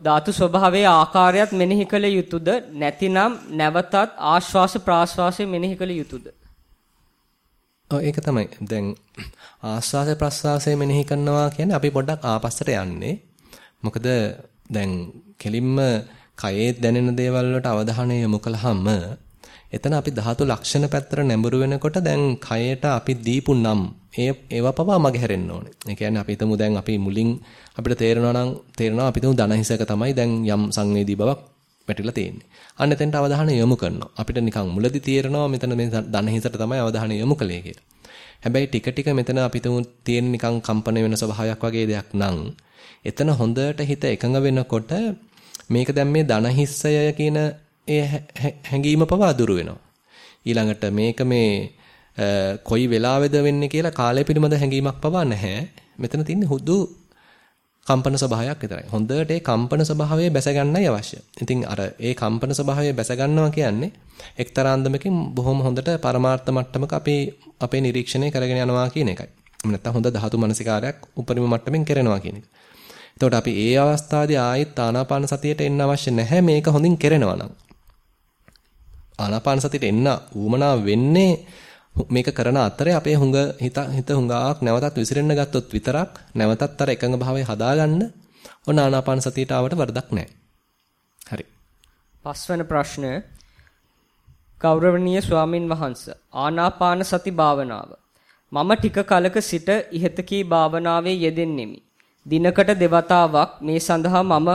ධාතු ස්වභාවයේ ආකාරයත් මෙනෙහි කළ යුතුයද නැතිනම් නැවතත් ආශ්වාස ප්‍රාශ්වාසය මෙනෙහි කළ යුතුයද ඔව් ඒක තමයි. දැන් ආශ්වාස ප්‍රාශ්වාසය මෙනෙහි කරනවා කියන්නේ අපි පොඩ්ඩක් ආපස්සට යන්නේ. මොකද දැන් කෙලින්ම කයේ දැනෙන දේවල් වලට අවධානය යොමු කළාම එතන අපි ධාතු ලක්ෂණ පැත්තට නැඹුරු වෙනකොට දැන් කයට අපි දීපු නම් ඒ ඒවා පවා මගහැරෙන්න ඕනේ. ඒ කියන්නේ අපි හිතමු දැන් අපි මුලින් අපිට තේරෙනවා නම් තේරෙනවා අපි හිතමු ධනහිසක තමයි දැන් යම් සංවේදී බවක් වැටිලා තියෙන්නේ. අන්න එතෙන්ට අවධානය යොමු කරනවා. අපිට නිකන් මුලදී තේරෙනවා මෙතන මේ ධනහිසට තමයි අවධානය යොමු කළේ කියලා. හැබැයි ටික ටික මෙතන අපි හිතමු තියෙන නිකන් කම්පන වෙන ස්වභාවයක් වගේ දෙයක් නම් එතන හොඳට හිත එකඟ වෙනකොට මේක දැන් මේ ධනහිස්සය කියන ඒ හැඟීම පවා දුරු වෙනවා. ඊළඟට මේක මේ කොයි වෙලාවෙද වෙන්නේ කියලා කාලය පිළිබඳ හැඟීමක් පවා නැහැ. මෙතන තියෙන්නේ හුදු කම්පන ස්වභාවයක් විතරයි. හොඳට ඒ කම්පන ස්වභාවය බැස ගන්නයි අවශ්‍ය. ඉතින් අර ඒ කම්පන ස්වභාවය බැස ගන්නවා කියන්නේ එක්තරා අන්දමකින් බොහොම හොඳට පරමාර්ථ මට්ටමක අපි අපේ නිරීක්ෂණය කරගෙන යනවා කියන එකයි. නැත්නම් හොඳ ධාතු මනසිකාරයක් උපරිම මට්ටමින් කරනවා කියන එක. එතකොට අපි ඒ අවස්ථාවේ ආයෙත් ආනාපාන සතියට එන්න අවශ්‍ය නැහැ මේක හොඳින් කරනවා නම්. ආනාපාන සතියට එන්න ඌමනා වෙන්නේ මේක කරන අතරේ අපේ හුඟ හිත හිත හුඟාක් නැවතත් විසිරෙන්න ගත්තොත් විතරක් නැවතත් අර එකඟ භාවය හදාගන්න ඔන්න ආනාපාන සතියට ආවට වරදක් නැහැ. හරි. පස්වන ප්‍රශ්න ගෞරවනීය ස්වාමින් වහන්සේ ආනාපාන සති භාවනාව මම ටික කලක සිට ඉහතකී භාවනාවේ යෙදෙන්නෙමි. දිනකට දෙවතාවක් මේ සඳහා මම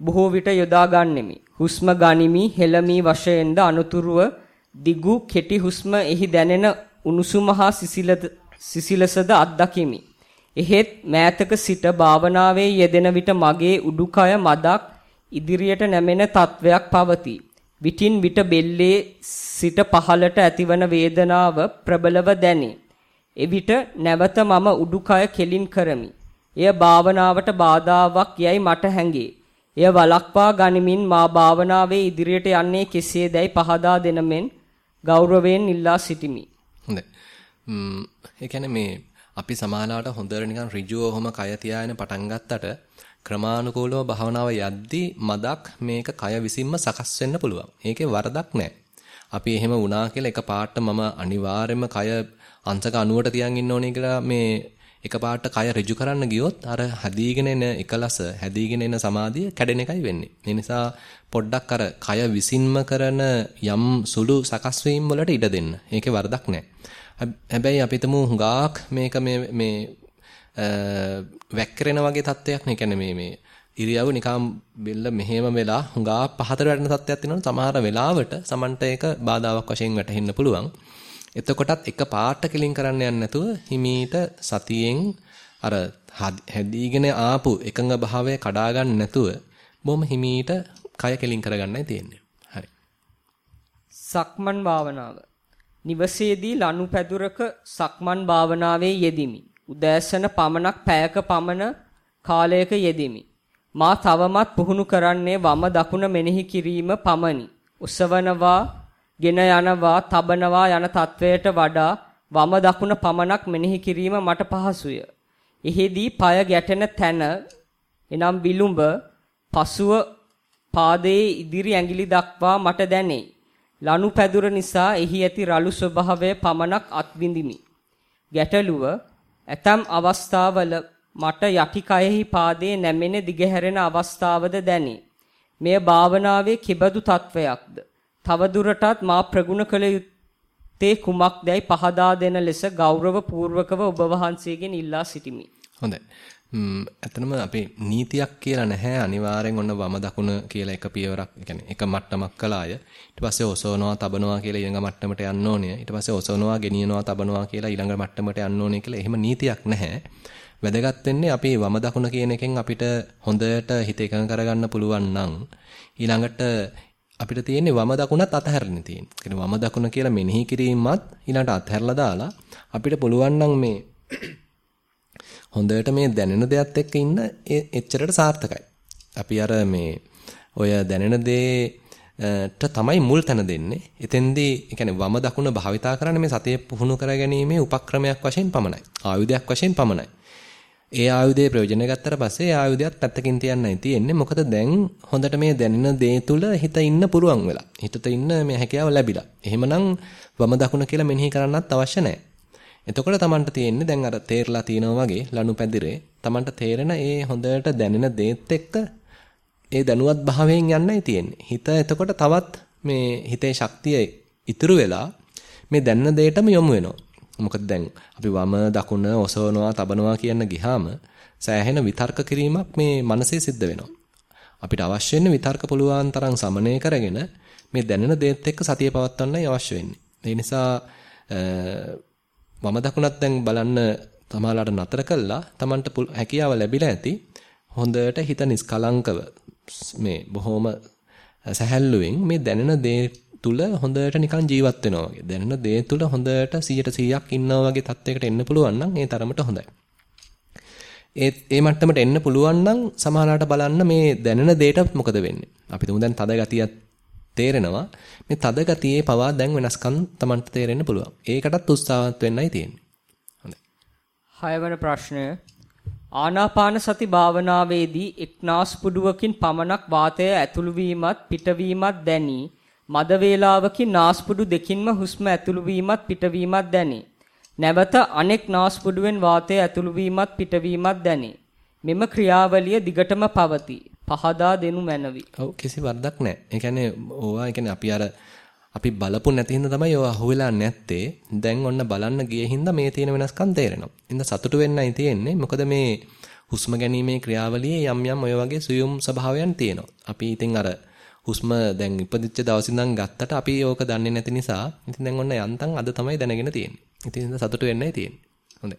බොහෝ විට යොදා ගන්නෙමි. හුස්ම ගනිමි, හෙළමි වශයෙන්ද අනුතුරුව දිගු කෙටි හුස්ම එහි දැනෙන උණුසුම හා සිසිලසද අත්දකිමි. එහෙත් මෑතක සිට භාවනාවේ යෙදෙන විට මගේ උඩුකය මදක් ඉදිරියට නැමෙන තත්වයක් පවතී. විටින් විට බෙල්ලේ සිට පහළට ඇතිවන වේදනාව ප්‍රබලව දැනේ. එවිට නැවත මම උඩුකය කෙලින් කරමි. එය භාවනාවට බාධාවක් යයි මට හැඟේ. එය වළක්වා ගනිමින් මා භාවනාවේ ඉදිරියට යන්නේ කෙසේදයි පහදා දෙන මෙන් ගෞරවයෙන් ඉල්ලා සිටිමි. හොඳයි. ම්ම් ඒ කියන්නේ මේ අපි සමාලාවට හොඳට නිකන් ඍජුව ඔහම කය තියාගෙන පටන් ගත්තට ක්‍රමානුකූලව භාවනාව යද්දී මදක් මේක කය විසින්ම සකස් වෙන්න පුළුවන්. ඒකේ වරදක් නැහැ. අපි එහෙම වුණා කියලා එක පාට මම අනිවාර්යයෙන්ම කය අංශක 90ට තියන් ඉන්න ඕනේ කියලා මේ එකපාරට කය ඍජු කරන්න ගියොත් අර හැදීගෙන එන එකලස හැදීගෙන එන සමාධිය කැඩෙන එකයි වෙන්නේ. ඒ නිසා පොඩ්ඩක් අර කය විසින්ම කරන යම් සුළු සකස් වීම වලට ඉඩ දෙන්න. ඒකේ වරදක් නැහැ. හැබැයි අපි හිතමු හුඟාක් මේක මේ මේ වැක්කරෙන වගේ තත්ත්වයක් නේ. කියන්නේ මේ මේ ඉරියව් නිකම් බෙල්ල මෙහෙම වෙලා හුඟා පහතට වැටෙන තත්ත්වයක් තියෙනවා. සමහර වෙලාවට Samanta ඒක බාධාවක් වශයෙන් වැටහෙන්න පුළුවන්. එතකොටත් එක පාට කෙලින් කරන්න යන්නේ නැතුව හිමීට සතියෙන් අර හැදීගෙන ආපු එකඟ භාවය කඩා ගන්න නැතුව බොහොම හිමීට කය කෙලින් කරගන්නයි තියෙන්නේ. හරි. සක්මන් භාවනාව. නිවසේදී ලනු පැදුරක සක්මන් භාවනාවේ යෙදිමි. උදෑසන පමණක් පැයක පමණ කාලයක යෙදිමි. මා තවමත් පුහුණු කරන්නේ වම දකුණ මෙනෙහි කිරීම පමණි. උසවනවා ගෙන යනවා, තබනවා යන තත්වයට වඩා වම දකුණ පමණක් මෙනෙහි කිරීම මට පහසුය. එෙහිදී পায় ගැටෙන තැන එනම් විලුඹ පසුව පාදයේ ඉදිරි ඇඟිලි දක්වා මට දැනේ. ලනු පැදුර නිසා එහි ඇති රළු ස්වභාවය පමණක් අත්විඳිමි. ගැටලුව ඇතම් අවස්ථාවල මට යටි කයෙහි පාදයේ නැමෙන දිගහැරෙන අවස්ථාවද දැනේ. මෙය භාවනාවේ කිබඳු තත්වයක්ද? තවදුරටත් මා ප්‍රගුණ කළ තේ කුමක්දයි පහදා දෙන ලෙස ගෞරව පූර්වකව ඔබ වහන්සේගෙන් ඉල්ලා සිටිමි. හොඳයි. ඇත්තනම අපේ නීතියක් කියලා නැහැ අනිවාර්යෙන් ඔන්න වම දකුණ කියලා එක පියවරක් يعني එක මට්ටමක් කළාය ඊට පස්සේ ඔසවනවා තබනවා කියලා ඊළඟ මට්ටමට යන්න ඕනේ ඊට පස්සේ ඔසවනවා ගෙනියනවා තබනවා කියලා ඊළඟ මට්ටමට යන්න ඕනේ කියලා එහෙම නීතියක් නැහැ වැදගත් වෙන්නේ අපි වම දකුණ කියන එකෙන් අපිට හොඳට හිත එකඟ කරගන්න පුළුවන් නම් ඊළඟට අපිට තියෙන්නේ වම දකුණත් අතහැරෙන්න තියෙන්නේ. කියන්නේ වම දකුණ කියලා මෙනෙහි කිරීමත් ඊළඟට අතහැරලා දාලා අපිට පුළුවන් නම් මේ හොඳට මේ දැනෙන දෙයත් එක්ක ඉන්න එච්චරට සාර්ථකයි. අපි අර මේ ඔය දැනෙන දේට තමයි මුල් තැන දෙන්නේ. එතෙන්දී ඒ කියන්නේ වම දකුණ භාවිතා කරන්නේ මේ සතිය පුහුණු කරගැනීමේ උපක්‍රමයක් වශයෙන් පමණයි. ආයුධයක් වශයෙන් පමණයි. ඒ ආයුධයේ ප්‍රයෝජන ගත්තට පස්සේ ඒ ආයුධයත් පැත්තකින් තියන්නයි තියෙන්නේ. මොකද දැන් හොඳට මේ දැනෙන දේ තුල හිත ඉන්න පුරුවන් වෙලා. හිතට ඉන්න මේ හැකියාව ලැබිලා. එහෙමනම් වම දකුණ කියලා මෙනෙහි කරන්නත් අවශ්‍ය නැහැ. එතකොට Tamanට තියෙන්නේ දැන් අර තේරලා තිනවා වගේ ලනු පැදිරේ Tamanට තේරෙන ඒ හොඳට දැනෙන දේත් එක්ක ඒ දැනුවත් භාවයෙන් යන්නයි තියෙන්නේ. හිත එතකොට තවත් මේ හිතේ ශක්තිය ඉතුරු වෙලා මේ දැනන දෙයටම යොමු වෙනවා. මොකද දැන් අපි වම දකුණ ඔසවනවා තබනවා කියන ගියාම සෑහෙන විතර්ක කිරීමක් මේ මනසේ සිද්ධ වෙනවා. අපිට අවශ්‍ය වෙන්නේ විතර්ක පුළුවන් තරම් සමනය කරගෙන මේ දැනෙන දේත් එක්ක සතිය පවත්වන්නයි අවශ්‍ය වෙන්නේ. ඒ නිසා වම දකුණත් දැන් බලන්න තමාලාට නතර කළා Tamanට හැකියාව ලැබිලා ඇති හොඳට හිත නිස්කලංකව මේ බොහොම සැහැල්ලුවෙන් මේ දැනෙන දේ තුල හොඳට නිකන් ජීවත් වෙනවා වගේ දැනෙන දේ තුල හොඳට 100%ක් ඉන්නවා වගේ තත්යකට එන්න පුළුවන් නම් ඒ තරමට හොඳයි. ඒ ඒ මට්ටමට එන්න පුළුවන් නම් සමහරවිට බලන්න මේ දැනෙන දේට මොකද වෙන්නේ. අපි තුමු දැන් තද ගතියක් තේරෙනවා. මේ තද ගතියේ පවා දැන් වෙනස්කම් Tamanට තේරෙන්න පුළුවන්. ඒකටත් උත්සාහවත් වෙන්නයි තියෙන්නේ. හොඳයි. හයවන ප්‍රශ්නය ආනාපාන සති භාවනාවේදී එක්නාස් පුඩුවකින් පමණක් වාතය ඇතුළු වීමත් පිටවීමත් දැනි මද වේලාවකින් නාස්පුඩු දෙකින්ම හුස්ම ඇතුළු වීමත් පිටවීමත් දැනේ. නැවත අනෙක් නාස්පුඩුවෙන් වාතය ඇතුළු වීමත් පිටවීමත් දැනේ. මෙම ක්‍රියාවලිය දිගටම පවතී. පහදා දෙනු මැනවි. ඔව් කිසි වරදක් නැහැ. ඒ කියන්නේ ඕවා ඒ කියන්නේ අපි අර අපි බලපු නැති හින්දා තමයි ඔය අහුවෙලා නැත්තේ. දැන් ඔන්න බලන්න ගිය හින්දා මේ තියෙන වෙනස්කම් තේරෙනවා. ඉතින් සතුටු වෙන්නයි තියෙන්නේ. මොකද මේ හුස්ම ගැනීමේ ක්‍රියාවලියේ යම් යම් ඔය වගේ සුයුම් ස්වභාවයන් තියෙනවා. අපි ඉතින් අර හුස්ම දැන් ඉපදිච්ච දවස් ඉඳන් ගත්තට අපි ඕක දන්නේ නැති නිසා ඉතින් දැන් ඔන්න යන්තම් අද තමයි දැනගෙන තියෙන්නේ. ඉතින් සතුටු වෙන්නයි තියෙන්නේ. හොඳයි.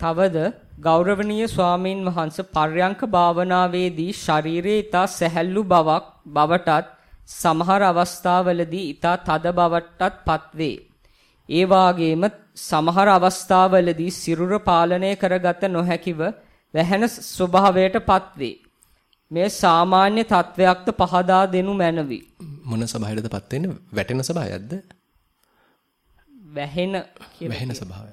තවද ගෞරවනීය ස්වාමීන් වහන්ස පර්යංක භාවනාවේදී ශරීරයේ ඊතා සැහැල්ලු බවක් බවටත් සමහර අවස්ථාවලදී ඊතා තද බවටත් පත්වේ. ඒ වාගේම සමහර අවස්ථාවලදී සිරුර පාලනය කරගත නොහැකිව වැහෙන ස්වභාවයට පත්වේ. මේ සාමාන්‍ය තත්වයක්ද පහදා දෙනු මැනවි. මොන ස්වභාවයකටපත් වෙන්නේ? වැටෙන ස්වභාවයක්ද? වැහෙන වැහෙන ස්වභාවය.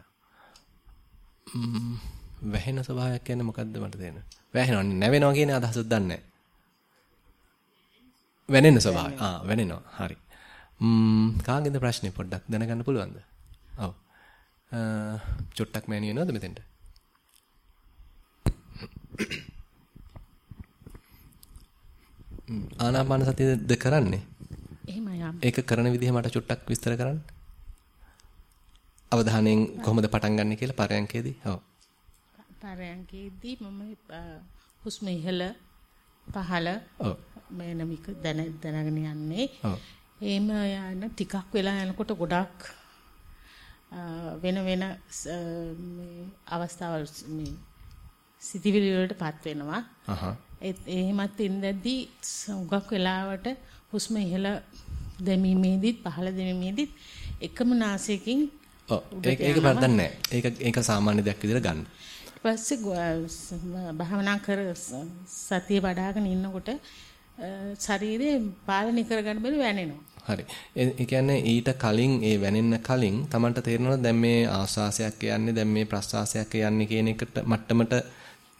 වැහෙන ස්වභාවයක් කියන්නේ මොකද්ද මට තේරෙන්නේ? වැහෙනවන්නේ නැවෙනවා කියන අදහසක් දන්නේ නැහැ. වැනෙන ස්වභාවය. ආ වැනෙනවා. හරි. ම්ම් කාගෙන්ද ප්‍රශ්නේ පොඩ්ඩක් දැනගන්න පුළුවන්ද? ඔව්. අ චුට්ටක් මෑණිය වෙනවද මෙතෙන්ට? ආනාපාන සතියද කරන්නේ? එහෙමයි. ඒක කරන විදිහ මට චුට්ටක් විස්තර කරන්න. අවධානයෙන් කොහොමද පටන් ගන්නෙ කියලා පරයන්කේදී? ඔව්. පරයන්කේදී මම හුස්ම ඉහළ පහළ ඔව්. මේනමික දැන දැනගෙන යන්නේ. ඔව්. එහෙම යන ටිකක් වෙලා යනකොට ගොඩක් වෙන වෙන මේ අවස්ථාවල් මේ සිතිවිලි වලටපත් වෙනවා. අහහ. එහෙමත් ඉඳද්දී උගක් වෙලාවට හුස්ම ඉහළ දැමීමේදීත් පහළ දැමීමේදීත් එකම නාසයකින් ඒක ඒක වරදක් නැහැ. ඒක ඒක සාමාන්‍ය දෙයක් විදිහට ගන්න. පස්සේ භාවනා කර සතිය වඩ아가න ඉන්නකොට ශරීරය පාලනය කරගන්න බැරි වැනෙනවා. හරි. ඒ කියන්නේ ඊට කලින් ඒ වැනෙන්න කලින් Tamanට තේරෙනවා දැන් මේ ආස්වාසයක් යන්නේ දැන් මේ ප්‍රස්වාසයක් යන්නේ කියන එකට මට්ටමට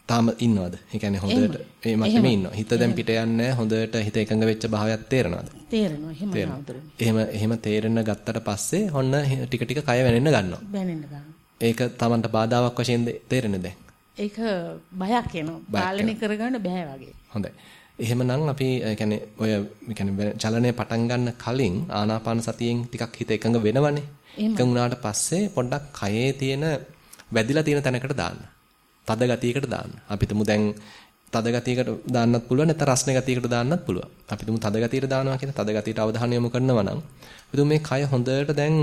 තාම ඉන්නවද? ඒ කියන්නේ හොඳට ඒ මට්ටමේ ඉන්නවා. හිත දැන් පිට යන්නේ හොඳට හිත එකඟ වෙච්ච භාවයක් තේරෙනවද? තේරෙනවා. එහෙම එහෙම තේරෙන්න ගත්තට පස්සේ ඔන්න ටික ටික කය වැනෙන්න ගන්නවා. වැනෙන්න ගන්නවා. ඒක Tamanට බාධාවක් වශයෙන් තේරෙන්නේ දැන්. ඒක බයක් එනවා. පාලනය කරගන්න බෑ වගේ. හොඳයි. එහෙමනම් අපි يعني ඔය يعني චලනය පටන් ගන්න කලින් ආනාපාන සතියෙන් ටිකක් හිත එකඟ වෙනවනේ. එකඟ වුණාට පස්සේ පොඩ්ඩක් කයේ තියෙන වැදිලා තියෙන තැනකට දාන්න. තද ගතියකට දාන්න. අපි තුමු දැන් තද ගතියකට දාන්නත් පුළුවන් නැත්නම් රස්නේ ගතියකට දාන්නත් පුළුවන්. අපි තුමු තද ගතියට දානවා කියන තද ගතියට අවධානය යොමු කරනවා නම් අපි තුමු මේ කය හොඳට දැන්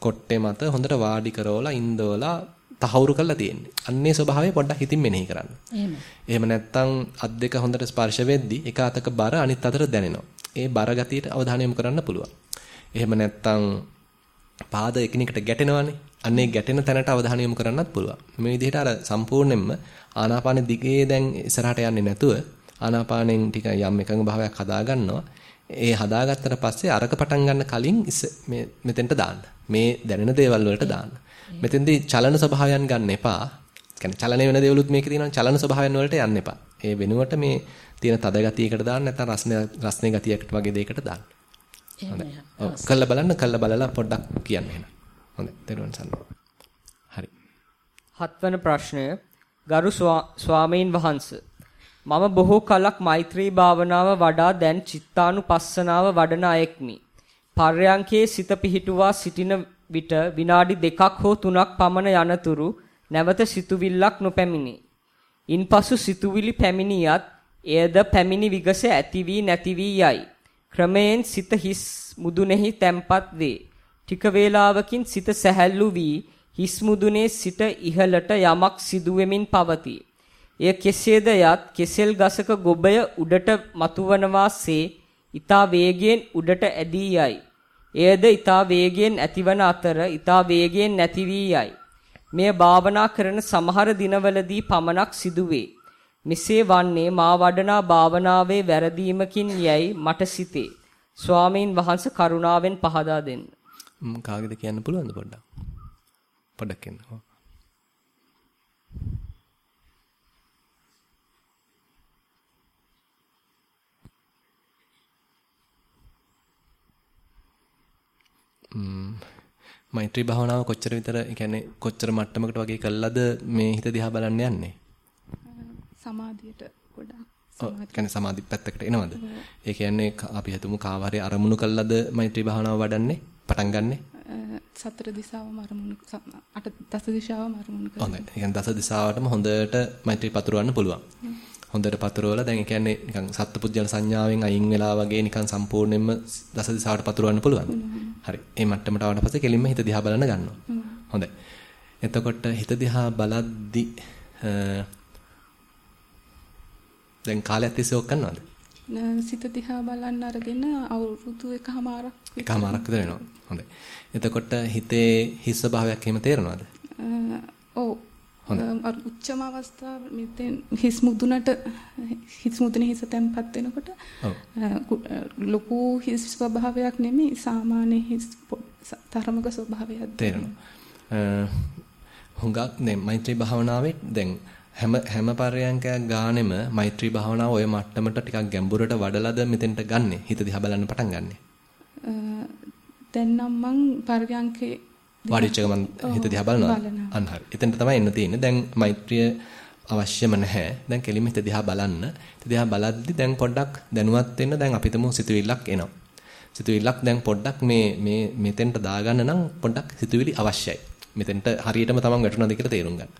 කොට්ටේ මත හොඳට වාඩි කරවලා ඉඳවලා තහවුරු කරලා තියෙන්නේ. අන්නේ ස්වභාවය පොඩ්ඩක් හිතින් මෙනෙහි කරන්න. එහෙම. එහෙම නැත්නම් අත් දෙක හොඳට ස්පර්ශ වෙද්දි එක අතක බර අනිත් අතට දැනෙනවා. ඒ බර ගතියට අවධානය යොමු කරන්න පුළුවන්. එහෙම නැත්නම් පාද එකිනෙකට ගැටෙනවානේ. අන්නේ ගැටෙන තැනට අවධානය යොමු කරන්නත් පුළුවන්. මේ විදිහට අර සම්පූර්ණයෙන්ම ආනාපාන දිගේ දැන් ඉස්සරහට යන්නේ නැතුව ආනාපානෙන් ටික යම් එකඟ භාවයක් හදා ගන්නවා. ඒ හදාගත්තට පස්සේ අරක පටන් ගන්න කලින් මේ මෙතෙන්ට දාන්න. මේ දැනෙන දේවල් වලට දාන්න. මෙතෙන්දී චලන ස්වභාවයන් ගන්න එපා. කියන්නේ චලනය වෙන දේවලුත් මේකේ තියෙනවා චලන ස්වභාවයන් වලට යන්න එපා. ඒ වෙනුවට මේ තියෙන තද ගතියකට දාන්න නැත්නම් රස්නේ රස්නේ ගතියකට වගේ දෙයකට දාන්න. හොඳයි. ඔව් කළා බලන්න කළා බලලා පොඩ්ඩක් කියන්න එහෙනම්. හොඳයි. දරුවන් සන්න. හරි. හත්වන ප්‍රශ්නය ගරු ස්වාමීන් වහන්සේ මම බොහෝ කලක් මෛත්‍රී භාවනාව වඩා දැන් චිත්තානුපස්සනාව වඩන අයෙක්මි. පර්යංකේ සිත පිහිටුවා සිටින විට විනාඩි දෙකක් හෝ තුනක් පමණ යනතුරු නැවත සිතුවිල්ලක් නොපැමිණේ. ඉන්පසු සිතුවිලි පැමිණියත් එයද පැමිණි විගස ඇති වී නැති වී යයි. ක්‍රමයෙන් සිත හිස් මුදුනේහි තැම්පත් වේ. ටික වේලාවකින් සිත සැහැල්ලු වී හිස් මුදුනේ සිට ඉහළට යමක් සිදුවෙමින් පවතී. එය කෙසේද යත් කෙසෙල් ගසක ගොබය උඩට මතුවනවාසේ ඊතා වේගයෙන් උඩට ඇදී යයි. එයද ඊතා වේගයෙන් ඇතිවන අතර ඊතා වේගයෙන් නැති වී යයි. මෙය භාවනා කරන සමහර දිනවලදී පමණක් සිදුවේ. මෙසේ වන්නේ මා වඩනා භාවනාවේ වැරදීමකින් යයි මට සිතේ. ස්වාමීන් වහන්සේ කරුණාවෙන් පහදා දෙන්න. කාගෙද කියන්න පුළුවන්ද පොඩ්ඩක්? පොඩ්ඩක් කියන්න. මෛත්‍රී භාවනාව කොච්චර විතර يعني කොච්චර මට්ටමකට වගේ කළාද මේ හිත දිහා බලන්න යන්නේ? සමාධියට ගොඩාක් ඔව් කියන්නේ සමාධි පැත්තකට එනවද? ඒ කියන්නේ අපි හිතමු කාව හරි අරමුණු කළාද මෛත්‍රී භාවනාව වඩන්නේ? පටන් ගන්නෙ? සතර දිශාවම අරමුණු අට දස දිශාවම අරමුණු කරනවා. හොඳයි. ඒ කියන්නේ දස දිශාවටම හොඳට මෛත්‍රී පතුරවන්න පුළුවන්. හොඳට පතුරවලා දැන් ඒ කියන්නේ නිකන් සත්පුජ්‍යල සංඥාවෙන් අයින් වෙලා වගේ නිකන් සම්පූර්ණයෙන්ම දස දිශාවට පතුරවන්න පුළුවන්. හරි. මේ මට්ටමට ආවට පස්සේ කෙලින්ම හිත දිහා බලන්න ගන්නවා. හොඳයි. එතකොට හිත දිහා බලද්දි දැන් කාලයක් තිස්සේ ඔක් කරනවද? සිත දිහා බලන්න අරගෙන අවුරුදු එකමාරක් එකමාරක් විතර වෙනවා. හොඳයි. එතකොට හිතේ හිස් ස්වභාවයක් එහෙම තේරෙනවද? ඔව් අර උච්චම අවස්ථාව මෙතෙන් හිස් මුදුනට හිස් මුදුනේ හිස තැම්පත් වෙනකොට ලොකු හිස් ස්වභාවයක් නෙමෙයි සාමාන්‍ය හිස් තරමක ස්වභාවයක් තේරෙනවා. හුඟක් දැන් මෛත්‍රී භාවනාවේ දැන් හැම හැම පරයන්කයක් ගානෙම මෛත්‍රී භාවනාව ඔය මට්ටමට ටිකක් ගැඹුරට වඩලාද මෙතෙන්ට ගන්නෙ හිත දිහා බලන්න පටන් ගන්නෙ. දැන් නම් මං පරයන්කේ වාඩිච්ච ගමන් හිත දිහා බලනවා. අන්න හරි. එතෙන්ට තමයි එන්න තියෙන්නේ. දැන් මෛත්‍රිය අවශ්‍යම නැහැ. දැන් කෙලින්ම හිත දිහා බලන්න. හිත දිහා බලද්දි දැන් පොඩ්ඩක් දැනුවත් වෙන්න දැන් අපිටම සිතුවිල්ලක් එනවා. සිතුවිල්ලක් දැන් පොඩ්ඩක් මේ මේ මෙතෙන්ට දාගන්න නම් පොඩ්ඩක් සිතුවිලි අවශ්‍යයි. මෙතෙන්ට හරියටම තමන් වැටුණාද කියලා තේරුම් ගන්න.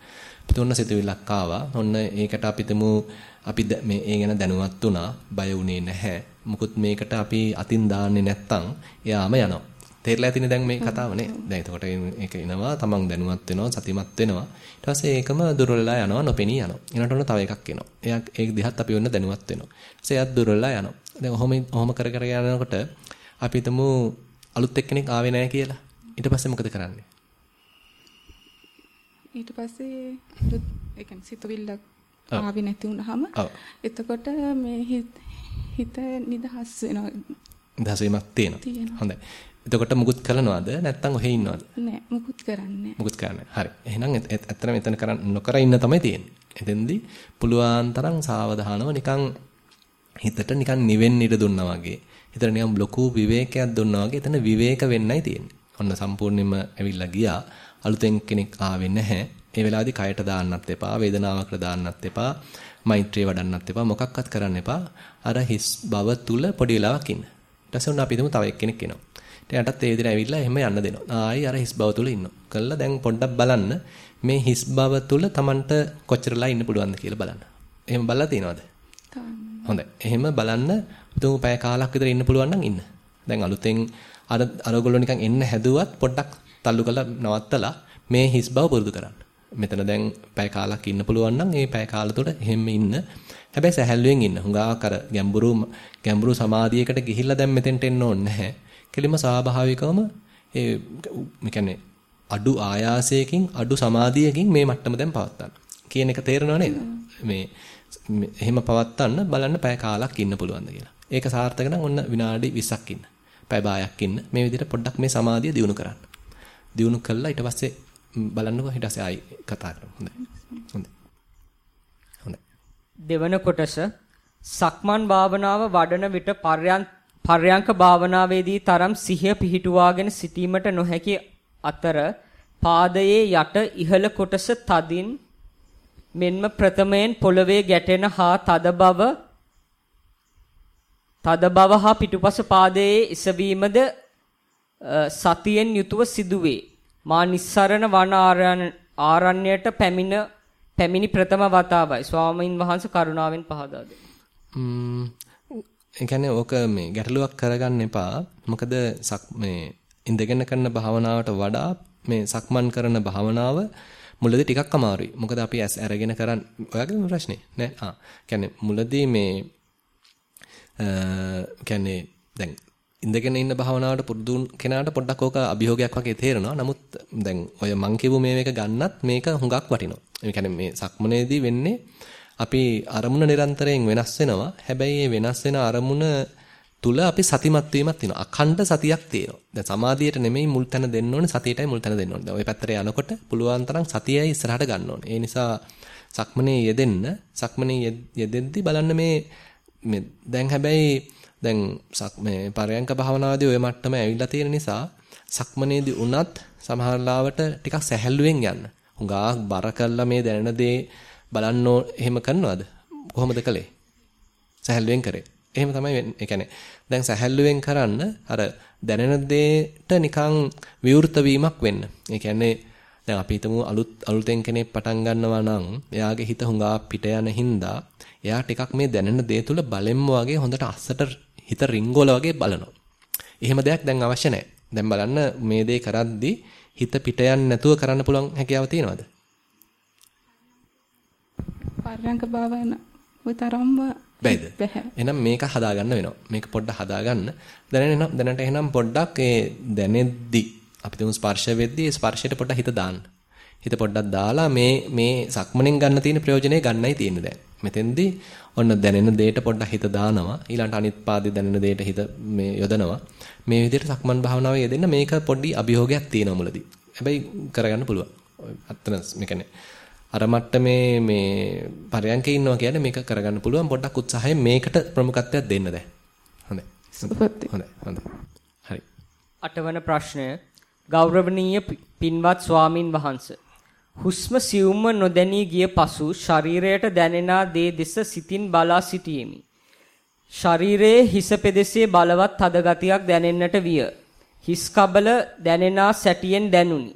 අපිට ඔන්න සිතුවිල්ලක් ආවා. ඔන්න ඒකට අපිටම අපි මේ ඒ ගැන දැනුවත් වුණා. බය වුණේ නැහැ. මුකුත් මේකට අපි අතින් දාන්නේ නැත්තම් එයාම යනවා. තේරලා ඇතිනේ දැන් මේ කතාව නේ. දැන් එතකොට ඒක එනවා තමන් දැනුවත් වෙනවා සතිමත් වෙනවා. ඊට පස්සේ ඒකම දුර්වලලා යනවා නොපෙනී යනවා. ඊළඟට ඔන්න තව එකක් එනවා. එයා ඒක දිහත් අපි ඔන්න දැනුවත් වෙනවා. ඊට පස්සේ එයාත් දුර්වලලා යනවා. දැන් ඔහොම ඔහොම කර කර යනකොට අපි හිතමු අලුත් එක්කෙනෙක් ආවේ නැහැ කියලා. ඊට පස්සේ මොකද කරන්නේ? ඊට පස්සේ ඒ කියන්නේ සිතවිල්ලක් ආවේ නැති වුනහම එතකොට මේ හිත නිදහස් වෙනවා. නිදහස් වීමක් තියෙනවා. හොඳයි. එතකොට මුකුත් කරනවද නැත්නම් ඔහෙ ඉන්නවද? නෑ මුකුත් කරන්නේ මුකුත් කරන්නේ. හරි. එහෙනම් ඇත්තටම එතන කරන්න නොකර ඉන්න තමයි තියෙන්නේ. එතෙන්දී පුළුවන් තරම් සාවධානව නිකන් හිතට නිකන් නිවෙන්න ඉඩ දුන්නා වගේ. හිතට නිකන් ලොකු විවේකයක් දුන්නා වගේ එතන විවේක වෙන්නයි තියෙන්නේ. ඔන්න සම්පූර්ණයෙන්ම ඇවිල්ලා ගියා. අලුතෙන් කෙනෙක් ආවේ නැහැ. ඒ වෙලාවේදී කයට දාන්නත් එපා, වේදනාවකට දාන්නත් එපා. මෛත්‍රිය වඩන්නත් එපා. මොකක්වත් කරන්න එපා. අර හිස් බව තුල පොඩි වෙලාවක් ඉන්න. ඊට පස්සේ උන් අපි හිතමු තව එක්කෙනෙක් එනවා. ඉතින් යටත් ඒ විදිහට ඇවිල්ලා එහෙම යන්න දෙනවා. ආයි අර හිස් බව තුල ඉන්නවා. කළා දැන් පොඩ්ඩක් බලන්න මේ හිස් බව තුල Tamanට කොච්චරලා ඉන්න පුළුවන්ද කියලා බලන්න. එහෙම බලලා තියෙනවද? හොඳයි. එහෙම බලන්න තුන් පැය කාලක් විතර ඉන්න පුළුවන් නම් ඉන්න. දැන් අලුතෙන් අර අරගොල්ලෝ නිකන් එන්න හැදුවත් පොඩ්ඩක් තල්ලු කරලා නවත්තලා මේ හිස් බව පුරුදු කරන්න. මෙතන දැන් පැය කාලක් ඉන්න පුළුවන් නම් ඒ පැය කාල තුළ එහෙම ඉන්න. හැබැයි සැහැල්ලුවෙන් ඉන්න. හුඟක් අර ගැඹුරු ගැඹුරු සමාධියකට ගිහිල්ලා දැන් මෙතෙන්ට එන්න ඕනේ නැහැ. කෙලිම ස්වාභාවිකවම ඒ කියන්නේ අඩු ආයාසයකින් අඩු සමාධියකින් මේ මට්ටම දැන් පවත්තන්න. කියන එක තේරෙනව නේද? මේ එහෙම පවත්තන්න බලන්න පැය කාලක් ඉන්න පුළුවන්ද කියලා. ඒක සාර්ථක නම් ඔන්න විනාඩි 20ක් ඉන්න. පැය භාගයක් ඉන්න. මේ විදිහට පොඩ්ඩක් මේ සමාධිය දියුණු කරන්න. දියුණු කළා ඊට පස්සේ බලන්නකෝ ඊට පස්සේ ආයි කතා කරමු. හොඳයි. හොඳයි. හොඳයි. දෙවන කොටස සක්මන් භාවනාව වඩන විට පර්යංක භාවනාවේදී තරම් සිහිය පිහිටුවාගෙන සිටීමට නොහැකි අතර පාදයේ යට ඉහළ කොටස තදින් මෙන්ම ප්‍රථමයෙන් පොළවේ ගැටෙන හා තද බව තද බව හා පිටුපස පාදයේ එසවීමද සතියෙන් යුතුව සිදුවේ. මා නිස්සරණ වන ආරණ්‍යයට පැමිණ පැමිණි ප්‍රථම වතාවයි. ස්වාමීන් වහන්සේ කරුණාවෙන් පහදා දෙන්න. ම්ම් ඒ කියන්නේ ඕක මේ ගැටලුවක් කරගන්න එපා. මොකද මේ ඉඳගෙන කරන භාවනාවට වඩා මේ සක්මන් කරන භාවනාව මුලදී ටිකක් අමාරුයි. මොකද අපි ඇස් අරගෙන කරන් ඔයාගේම ප්‍රශ්නේ නෑ. ආ කියන්නේ මුලදී මේ කියන්නේ දැන් ඉඳගෙන ඉන්න භාවනාවට පුරුදු කෙනාට පොඩ්ඩක් ඕක අභියෝගයක් වගේ තේරෙනවා. නමුත් දැන් ඔය මං කියපු මේ මේක ගන්නත් මේක හුඟක් වටිනවා. ඒ කියන්නේ මේ සක්මනේදී වෙන්නේ අපි අරමුණ නිරන්තරයෙන් වෙනස් වෙනවා. හැබැයි මේ වෙනස් වෙන අරමුණ තුල අපි සතිමත් වීමක් තියෙනවා. අඛණ්ඩ සතියක් තියෙනවා. දැන් සමාධියට නෙමෙයි මුල් තැන දෙන්න ඕනේ සතියටයි මුල් තැන දෙන්න ඕනේ. දැන් ওই පැත්තට යනකොට පුළුවන් තරම් සතියයි ඉස්සරහට ගන්න ඕනේ. ඒ නිසා සක්මනේ යෙදෙන්න සක්මනේ යෙදෙද්දි බලන්න මේ මේ දැන් හැබැයි දැන් මේ පරයන්ක භාවනාවේදී ওই මට්ටම ඇවිල්ලා තියෙන නිසා සක්මනේදී උනත් සමහර ලාවට ටිකක් සැහැල්ලුවෙන් යන්න. හුඟා බර කළා මේ දැනෙන දේ බලන්න එහෙම කරනවද? කොහොමද කළේ? සැහැල්ලුවෙන් කරේ. එහෙම තමයි වෙන්නේ. ඒ කියන්නේ දැන් සැහැල්ලුවෙන් කරන්න අර දැනෙන දෙයට නිකන් විවෘත වීමක් වෙන්න. ඒ කියන්නේ දැන් අපි හිතමු අලුත් අලුතෙන් කෙනෙක් පටන් ගන්නවා නම් එයාගේ හිත හුඟා පිට යන හින්දා එයා ටිකක් මේ දැනෙන දේ තුල බලෙම්ම වගේ හොඳට අස්සට හිත රිංගෝල වගේ බලනවා. එහෙම දෙයක් දැන් අවශ්‍ය නැහැ. දැන් බලන්න මේ දේ කරද්දී හිත පිට යන්නේ නැතුව කරන්න පුළුවන් හැකියාව තියෙනවද? පරයන්ක භාවන ඔය තරම්ම බැයිද? එහෙනම් මේක හදාගන්න වෙනවා. මේක පොඩ්ඩක් හදාගන්න. දැනෙන දැනට එහෙනම් පොඩ්ඩක් ඒ දැනෙද්දි අපි තුන් ස්පර්ශ වෙද්දී ස්පර්ශයට පොඩ්ඩක් හිත දාන්න. හිත පොඩ්ඩක් දාලා මේ මේ සක්මණෙන් ගන්න තියෙන ප්‍රයෝජනේ ගන්නයි තියෙන්නේ දැන්. මෙතෙන්දී ඔන්න දැනෙන දෙයට පොඩ්ඩක් හිත දානවා. ඊළඟට අනිත් පාදේ දැනෙන දෙයට හිත මේ යොදනවා. මේ විදිහට සක්මන් භාවනාවේ යෙදෙන්න මේක පොඩි අභියෝගයක් තියෙනවා මුලදී. හැබැයි කරගන්න පුළුවන්. අත්තන මේ කියන්නේ අර මට්ටමේ මේ පරයන්කේ ඉන්නවා කියන්නේ මේක කරගන්න පුළුවන් පොඩ්ඩක් උත්සාහයෙන් මේකට ප්‍රමුඛත්වයක් දෙන්න දැන්. හොඳයි. හොඳයි. හොඳයි. හරි. අටවන ප්‍රශ්නය ගෞරවනීය පින්වත් ස්වාමින් වහන්සේ හුස්ම සියුම්ව නොදැනී ගිය පසු ශරීරයට දැනෙනා දේ දෙස සිතින් බලා සිටියෙමි. ශරීරයේ හිස පෙදෙසේ බලවත් තද ගතියක් දැනෙන්නට විය. හිස් කබල දැනෙනා සැටියෙන් දැනුනි.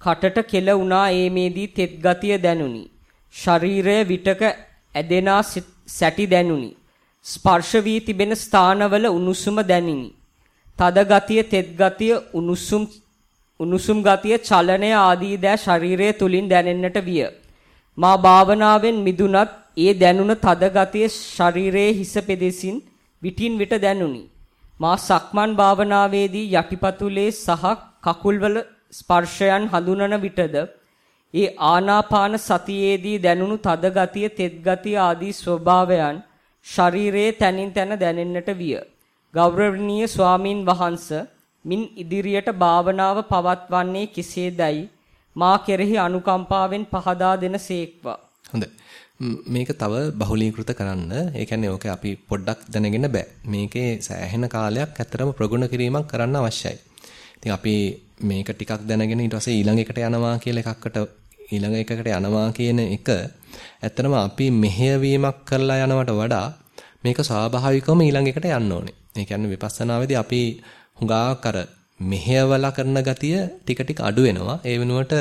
කටට කෙල වුණා ඒමේදී තෙත් ගතිය දැනුනි. ශරීරය විටක ඇදෙනා සැටි දැනුනි. ස්පර්ශ වී තිබෙන ස්ථානවල උණුසුම දැනිනි. තද ගතිය තෙත් ගතිය උණුසුම් උණුසුම් ගතිය චලනය ආදී දෑ ශරීරය තුලින් දැනෙන්නට විය. මා භාවනාවෙන් මිදුනත් ඒ දැනුණ තද ගතිය ශරීරයේ හිස පෙදෙසින් විටින් විට දැනුනි. මා සක්මන් භාවනාවේදී යටිපතුලේ සහ කකුල්වල ස්පර්ශයන් හඳුනන විටද ඒ ආනාපාන සතියේදී දැනුණු තද ගතිය, තෙත් ගතිය ආදී ස්වභාවයන් ශරීරයේ තනින් තන දැනෙන්නට විය. ගෞරවනීය ස්වාමින් වහන්සේ මින් ඉදිරියට භාවනාව පවත්වන්නේ කෙසේදයි මා කෙරෙහි අනුකම්පාවෙන් පහදා දෙනසේක්වා. හොඳයි. මේක තව බහුලීකృత කරන්න. ඒ කියන්නේ ඕක අපි පොඩ්ඩක් දැනගෙන බෑ. මේකේ සෑහෙන කාලයක් ඇත්තරම ප්‍රගුණ කිරීමක් කරන්න අවශ්‍යයි. ඉතින් අපි මේක ටිකක් දැනගෙන ඊට පස්සේ ඊළඟ එකට යනවා කියලා එකකට ඊළඟ එකකට යනවා කියන එක ඇත්තටම අපි මෙහෙයවීමක් කරලා යනවට වඩා මේක ස්වාභාවිකවම ඊළඟ එකට යන්න ඕනේ. ඒ කියන්නේ විපස්සනාවේදී අපි හුඟාක් අර මෙහෙයවලා කරන ගතිය ටික ටික අඩු වෙනවා. ඒ වෙනුවට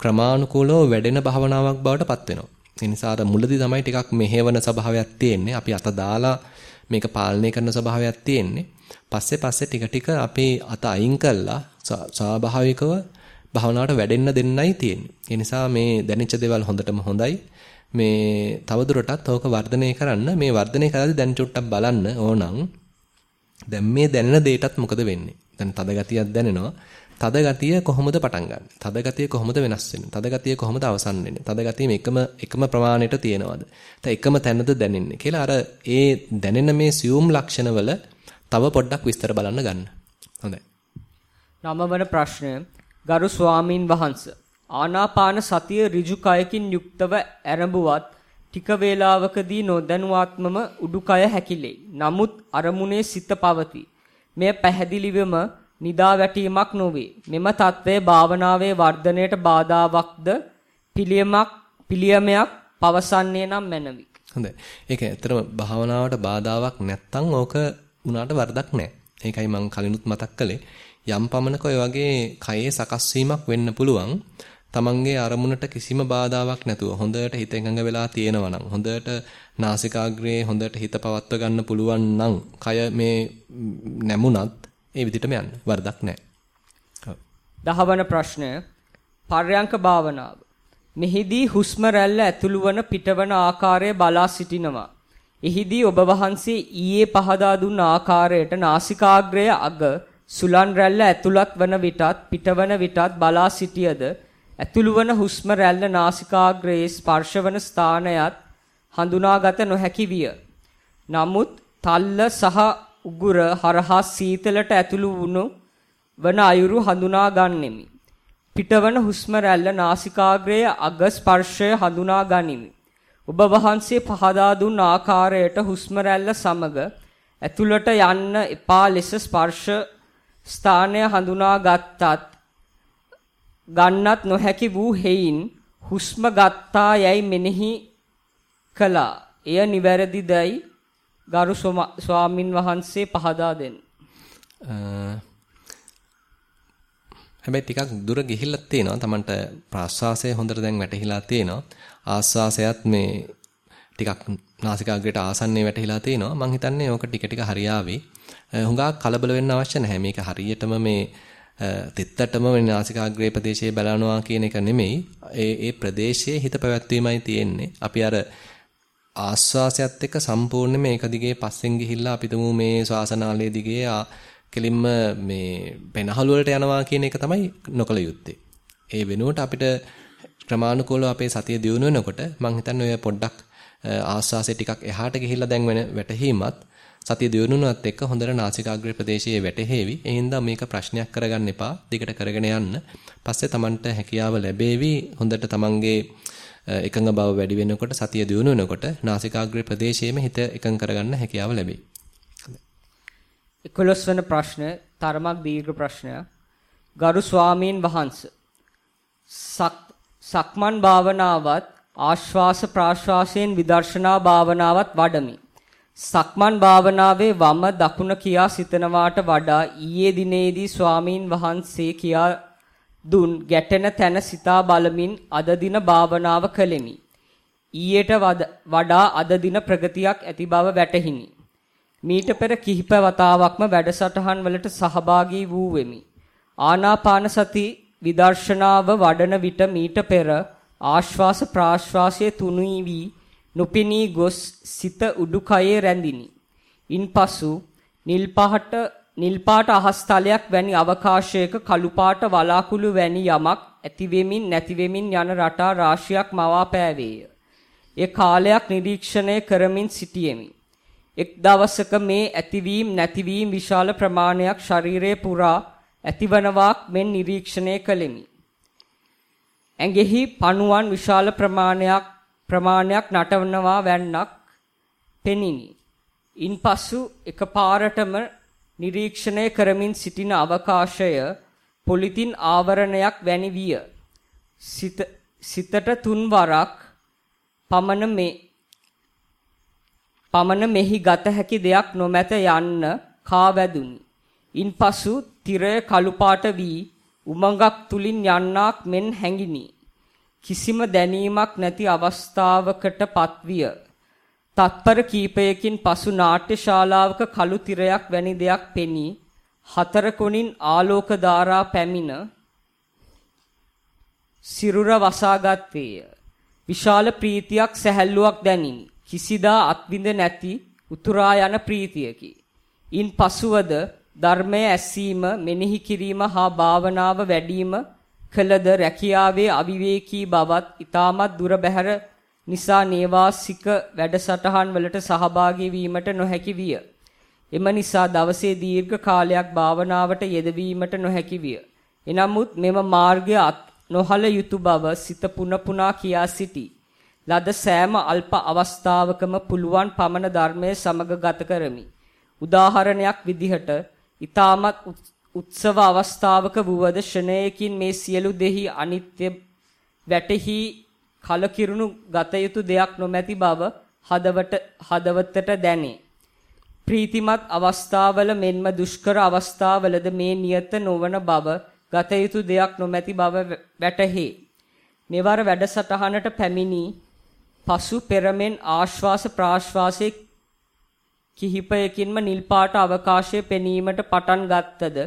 ක්‍රමානුකූලව වැඩෙන භාවනාවක් බවට පත් වෙනවා. ඒ නිසා අර මුලදී තමයි ටිකක් මෙහෙවන ස්වභාවයක් තියෙන්නේ. අපි අත දාලා මේක පාලනය කරන ස්වභාවයක් තියෙන්නේ. පස්සේ පස්සේ ටික ටික අපි අත අයින් කළා ස්වාභාවිකව භාවනාවට වැඩෙන්න දෙන්නයි තියෙන්නේ. ඒ නිසා මේ දැනෙච්ච දේවල් හොඳටම හොඳයි. මේ තවදුරටත් ඕක වර්ධනය කරන්න මේ වර්ධනය කරද්දී දැන් චුට්ටක් බලන්න ඕනම් දැන් මේ දැනෙන දෙයටත් මොකද වෙන්නේ? දැන් තද ගතියක් දැනෙනවා. තද ගතිය කොහොමද පටන් ගන්න? තද ගතිය කොහොමද වෙනස් වෙන්නේ? තද ගතිය කොහොමද අවසන් වෙන්නේ? තද ගතිය එකම එකම ප්‍රමාණයට තියෙනවද? නැත්නම් එකම තැනද දැනෙන්නේ කියලා අර ඒ දැනෙන මේ සියුම් ලක්ෂණවල තව පොඩ්ඩක් විස්තර බලන්න ගන්න. හොඳයි. නවවන ප්‍රශ්නය ගරු ස්වාමින් වහන්සේ ආනාපාන සතිය ඍජු කයකින් යුක්තව ආරම්භුවත් ටික වේලාවකදී නොදැනුවත්වම උඩුකය හැකිලේ. නමුත් අරමුණේ සිත පවතී. මෙය පැහැදිලිවම නිදා වැටීමක් නොවේ. මෙම తත්වය භාවනාවේ වර්ධනයට බාධාවක්ද පිළියමක් පිළියමයක් පවසන්නේ නම් මැනවි. හොඳයි. ඒක ඇත්තටම භාවනාවට බාධාවක් නැත්තම් ඕක උනාට වරදක් නැහැ. ඒකයි මම කලිනුත් මතක් කළේ. යම් පමණක ඔය වගේ කයේ සකස් වීමක් වෙන්න පුළුවන්. තමන්ගේ අරමුණට කිසිම බාධාවක් නැතුව හොඳට හිත එකඟ වෙලා තියෙනවා නම් හොඳට නාසිකාග්‍රේ හොඳට හිත පවත්ව ගන්න පුළුවන් නම් කය මේ නැමුණත් ඒ විදිහටම යන්න වරදක් නැහැ. දහවන ප්‍රශ්නය පර්යංක භාවනාව. මෙහිදී හුස්ම රැල්ල ඇතුළු වන පිටවන ආකාරය බලා සිටිනවා. එහිදී ඔබ වහන්සේ ඊයේ පහදා දුන් ආකාරයට නාසිකාග්‍රය අග සුලන් රැල්ල ඇතුළත් වන විටත් පිටවන විටත් බලා සිටියද ඇතුළු වන හුස්ම රැල්ල නාසිකාග්‍රයේ ස්පර්ශවන ස්ථානයත් හඳුනාගත නොහැකි විය. නමුත් තල්ල සහ උගුර හරහා සීතලට ඇතුළු වුණු වන අයුරු හඳුනා ගන්නෙමි. පිටවන හුස්ම රැල්ල නාසිකාග්‍රයේ අග ස්පර්ශය හඳුනා ගනිමි. ඔබ වහන්සේ පහදා දුන් ආකාරයට හුස්ම රැල්ල සමග ඇතුළට යන්න එපා ලෙස ස්පර්ශ ස්ථානය හඳුනා ගත්තත් ගන්නත් නොහැකි වූ හේයින් හුස්ම ගත්තා යයි මෙනෙහි කළා. එය නිවැරදිදයි ගරු ස්වාමින් වහන්සේ පහදා දෙන්න. හැබැයි ටිකක් දුර ගිහිල්ලා තියෙනවා. Tamanට ප්‍රාශ්වාසය හොඳට දැන් වැටහිලා තියෙනවා. ආශ්වාසයත් මේ ටිකක් නාසිකාග්‍රයට ආසන්නයේ වැටහිලා තියෙනවා. මම හිතන්නේ ඕක ටික ටික හරියාවි. හුඟා කලබල වෙන්න අවශ්‍ය නැහැ. මේක හරියටම මේ තෙත්තටම නාසිකාග්‍රේ ප්‍රදේශයේ බලනවා කියන එක නෙමෙයි. ඒ ඒ ප්‍රදේශයේ හිත පැවැත්වීමයි තියෙන්නේ. අපි අර ආස්වාසයත් එක්ක සම්පූර්ණයෙන්ම ඒක දිගේ පස්සෙන් ගිහිල්ලා අපි තුමු මේ ශ්වාසනාලයේ දිගේ කෙලින්ම මේ පෙනහළු වලට යනවා කියන එක තමයි නොකල යුත්තේ. ඒ වෙනුවට අපිට ක්‍රමානුකූලව අපේ සතිය දියුණු වෙනකොට මම හිතන්නේ ඔය පොඩ්ඩක් ආස්වාසය ටිකක් එහාට ගිහිල්ලා දැන් වෙන වැටහීමත් සතිය දියුණුනත් එක්ක හොඳට නාසිකාග්‍රේ ප්‍රදේශයේ වැටහෙවි. ඒ හින්දා මේක ප්‍රශ්නයක් කරගන්න එපා. දිගට කරගෙන යන්න. පස්සේ Tamanට හැකියාව ලැබේවි. හොඳට Tamanගේ එකඟ බව වැඩි වෙනකොට සතිය දියුණු වෙනකොට නාසිකාග්‍රේ ප්‍රදේශයේම හිත එකඟ කරගන්න හැකියාව ලැබේ. 11 වෙනි ප්‍රශ්න තරමක් දීර්ඝ ප්‍රශ්නයක්. ගරු ස්වාමීන් වහන්සේ සක්මන් භාවනාවත් ආශ්වාස ප්‍රාශ්වාසයෙන් විදර්ශනා භාවනාවත් වඩමි. සක්මන් භාවනාවේ වම දකුණ කියා සිතනවාට වඩා ඊයේ දිනේදී ස්වාමීන් වහන්සේ කියා දුන් ගැටෙන තැන සිතා බලමින් අද දින භාවනාව කළෙමි. ඊයට වඩා අද දින ප්‍රගතියක් ඇති බව වැටහිනි. මීට පෙර කිහිප වතාවක්ම වැඩසටහන් වලට සහභාගී වූ වෙමි. ආනාපාන සති විදර්ශනාව වඩන විට මීට පෙර ආශ්වාස ප්‍රාශ්වාසයේ තුනී වී නොපෙනී ගොස් සිත උඩුකයේ රැඳිනි. ඉන්පසු නිල් පාට නිල් පාට අහස් තලයක් වැනි අවකාශයක කළු පාට වලාකුළු වැනි යමක් ඇති වෙමින් නැති වෙමින් යන රටා රාශියක් මවා පෑවේය. ඒ කාලයක් නිරීක්ෂණය කරමින් සිටියෙමි. එක් දවසක මේ ඇතිවීම නැතිවීම විශාල ප්‍රමාණයක් ශරීරයේ පුරා ඇතිවනවාක් මෙන් නිරීක්ෂණය කළෙමි. ඇඟෙහි පණුවන් විශාල ප්‍රමාණයක් ප්‍රමාණයක් නටවනවා වැන්නක් පෙනිනි. ඉන්පසු එකපාරටම නිරීක්ෂණය කරමින් සිටින අවකාශය පොලිතින් ආවරණයක් වැනි විය. සිතට තුන් වරක් පමණ මේ පමණ මෙහි ගත හැකි දෙයක් නොමැත යන්න කා වැදුනි. ඉන්පසු tire කළු පාට වී උමඟක් තුලින් යන්නක් මෙන් හැඟිනි. කිසිම දැනීමක් නැති අවස්ථාවකට පත්විය. තත්පර කීපයකින් පසු නාට්‍ය ශාලාවක කළු තිරයක් වැනි දෙයක් පෙනී හතර කොනින් ආලෝක ධාරා පැමිණ සිරුර වසාගත් වේය. විශාල ප්‍රීතියක් සැහැල්ලුවක් දැනිනි. කිසිදා අත්විඳ නැති උතුරා යන ප්‍රීතියකි. ඉන් පසුවද ධර්මය ඇසීම, මෙනෙහි කිරීම හා භාවනාව වැඩිම කළද රැකියාවේ අවිවේකී බවත් ඊටමත් දුර බැහැර නිසා නේවාසික වැඩසටහන් වලට සහභාගී වීමට නොහැකි විය. එම නිසා දවසේ දීර්ඝ කාලයක් භාවනාවට යෙදවීමට නොහැකි විය. එනමුත් මෙම මාර්ගය නොහල යුතු බව සිත පුන පුනා කියා සිටි. ලද සෑම අල්ප අවස්ථාවකම පුළුවන් පමණ ධර්මයේ සමග ගත කරමි. උදාහරණයක් විදිහට ඊටමත් උත්සව අවස්ථාවක වුවද ෂණයකින් මේ සියලු දෙහි අනිත්‍ය වැටහි කලකිරුණු ගත යුතු දෙයක් නොමැති බව හදවට හදවතට දැනේ. ප්‍රීතිමත් අවස්ථාවල මෙන්ම දුෂ්කර අවස්ථාවලද මේ නියත නොවන බව ගත යුතු දෙයක් නොමැති බව වැටහි. මෙවර වැඩසටහනට පැමිණි පසු පෙරමෙන් ආශ්වාස ප්‍රාශ්වාසයේ කිහිපයකින්ම නිල් පාට අවකාශයේ පෙනීමට පටන් ගත්තද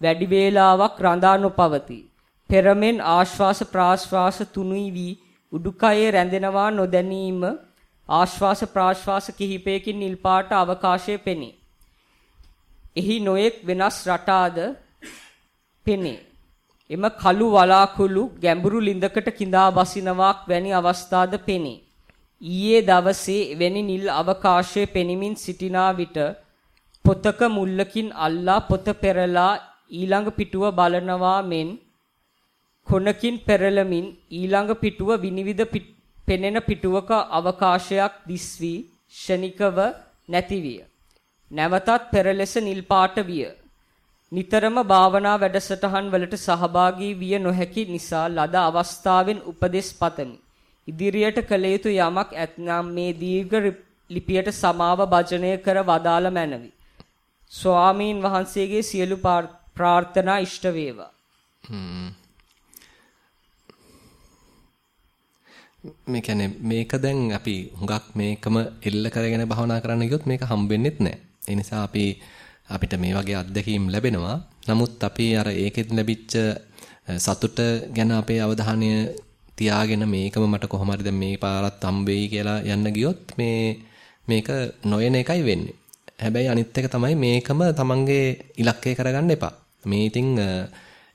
වැඩි වේලාවක් රඳා නොපවතී. පෙරමෙන් ආශ්වාස ප්‍රාශ්වාස තුනී වී උඩුකයේ රැඳෙනවා නොදැනීම ආශ්වාස ප්‍රාශ්වාස කිහිපයකින් නිල් පාට අවකාශයේ පෙනේ. එහි නොයෙක් වෙනස් රටාද පෙනේ. එම කළු වලාකුළු ගැඹුරු ලිඳකට கிඳා බසිනවාක් වැනි අවස්ථාද පෙනේ. ඊයේ දවසේ එවැනි නිල් අවකාශයේ පෙනිමින් සිටිනා විට පොතක මුල්ලකින් අල්ලා පොත පෙරලා ඊළඟ පිටුව බලනවා මෙන් කොනකින් පෙරලමින් ඊළඟ පිටුව විනිවිද පෙනෙන පිටුවක අවකාශයක් දිස්වි ෂණිකව නැතිවිය. නැවතත් පෙරලෙස නිල් පාට විය. නිතරම භාවනා වැඩසටහන් වලට සහභාගී විය නොහැකි නිසා ලද අවස්ථාවෙන් උපදෙස් පතමි. ඉදිරියට කළ යුතු යමක් ඇතනම් මේ දීර්ඝ ලිපියට සමාව භජනය කර වදාළ මැනවි. ස්වාමීන් වහන්සේගේ සියලු ප්‍රාර්ථනා ඉෂ්ට වේවා. මේ කියන්නේ මේක දැන් අපි හුඟක් මේකම එල්ල කරගෙන භවනා කරන්න ගියොත් මේක හම්බෙන්නෙත් නැහැ. ඒ නිසා අපි අපිට මේ වගේ අත්දැකීම් ලැබෙනවා. නමුත් අපි අර ඒකෙත් ලැබිච්ච සතුට ගැන අපේ අවධානය තියාගෙන මේකම මට කොහොම හරි දැන් මේ පාරත් හම්බෙයි කියලා යන්න ගියොත් මේ මේක නොයන එකයි වෙන්නේ. හැබැයි අනිත් එක තමයි මේකම තමන්ගේ ඉලක්කය කරගන්න එපා. මේ ඉතින්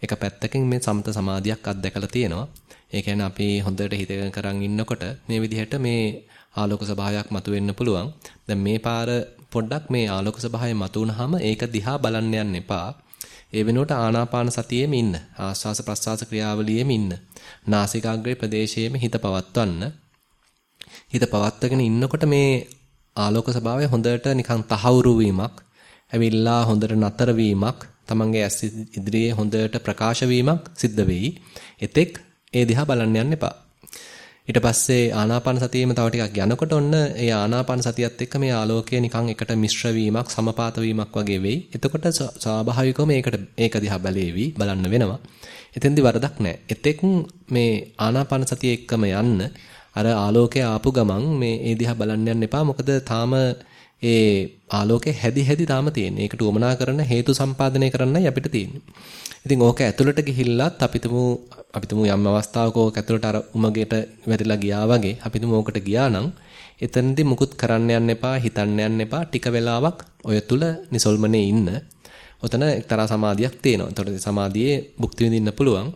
එක පැත්තකින් මේ සමත සමාධියක් අත්දැකලා තියෙනවා. ඒ කියන්නේ අපි හොඳට හිත කරන් ඉන්නකොට මේ විදිහට මේ ආලෝක ස්වභාවයක් මතුවෙන්න පුළුවන්. දැන් මේ පාර පොඩ්ඩක් මේ ආලෝක ස්වභාවය මතුවනහම ඒක දිහා බලන්න යන්න එපා. ඒ වෙනුවට ආනාපාන සතියෙම ඉන්න. ආස්වාස ප්‍රස්වාස ක්‍රියාවලියෙම ඉන්න. නාසිකාග්‍රේ ප්‍රදේශයේම හිත පවත්වන්න. හිත පවත්වගෙන ඉන්නකොට මේ ආලෝක ස්වභාවය හොඳට නිකන් තහවුරු වීමක්, ඇවිල්ලා හොඳට නතර වීමක්, තමන්ගේ ඇස් ඉදිරියේ හොඳට ප්‍රකාශ වීමක් සිද්ධ වෙයි. එතෙක් ඒ දිහා බලන්න යන්න එපා. ඊට පස්සේ ආනාපාන සතියෙම තව ටිකක් යනකොට ඔන්න ඒ ආනාපාන සතියත් එක්ක මේ ආලෝකය නිකන් එකට මිශ්‍ර වීමක් සමපාත වීමක් වගේ වෙයි. එතකොට ස්වාභාවිකවම ඒකට ඒක දිහා බලේවි බලන්න වෙනවා. එතෙන්දි වරදක් නැහැ. එතෙක් මේ ආනාපාන සතිය එක්කම යන්න අර ආලෝකය ආපු ගමන් මේ ඒ දිහා බලන්න යන්න එපා. මොකද තාම ඒ ආලෝකේ හැදි හැදි තාම තියෙන්නේ. ඒකට උවමනා කරන හේතු සම්පාදනය කරන්නයි අපිට තියෙන්නේ. ඉතින් ඕක ඇතුළට ගිහිල්ලත් අපිටම අපිටම යම් අවස්ථාවක ඕක ඇතුළට අර උමගේට වැටිලා ගියා වගේ අපිටම ඕකට ගියා නම් එතනදී මුකුත් කරන්න යන්න එපා, හිතන්න යන්න එපා. ටික වෙලාවක් ඔය තුල නිසල්මනේ ඉන්න. ඔතන එක්තරා සමාධියක් තියෙනවා. එතකොට සමාධියේ භුක්ති විඳින්න පුළුවන්.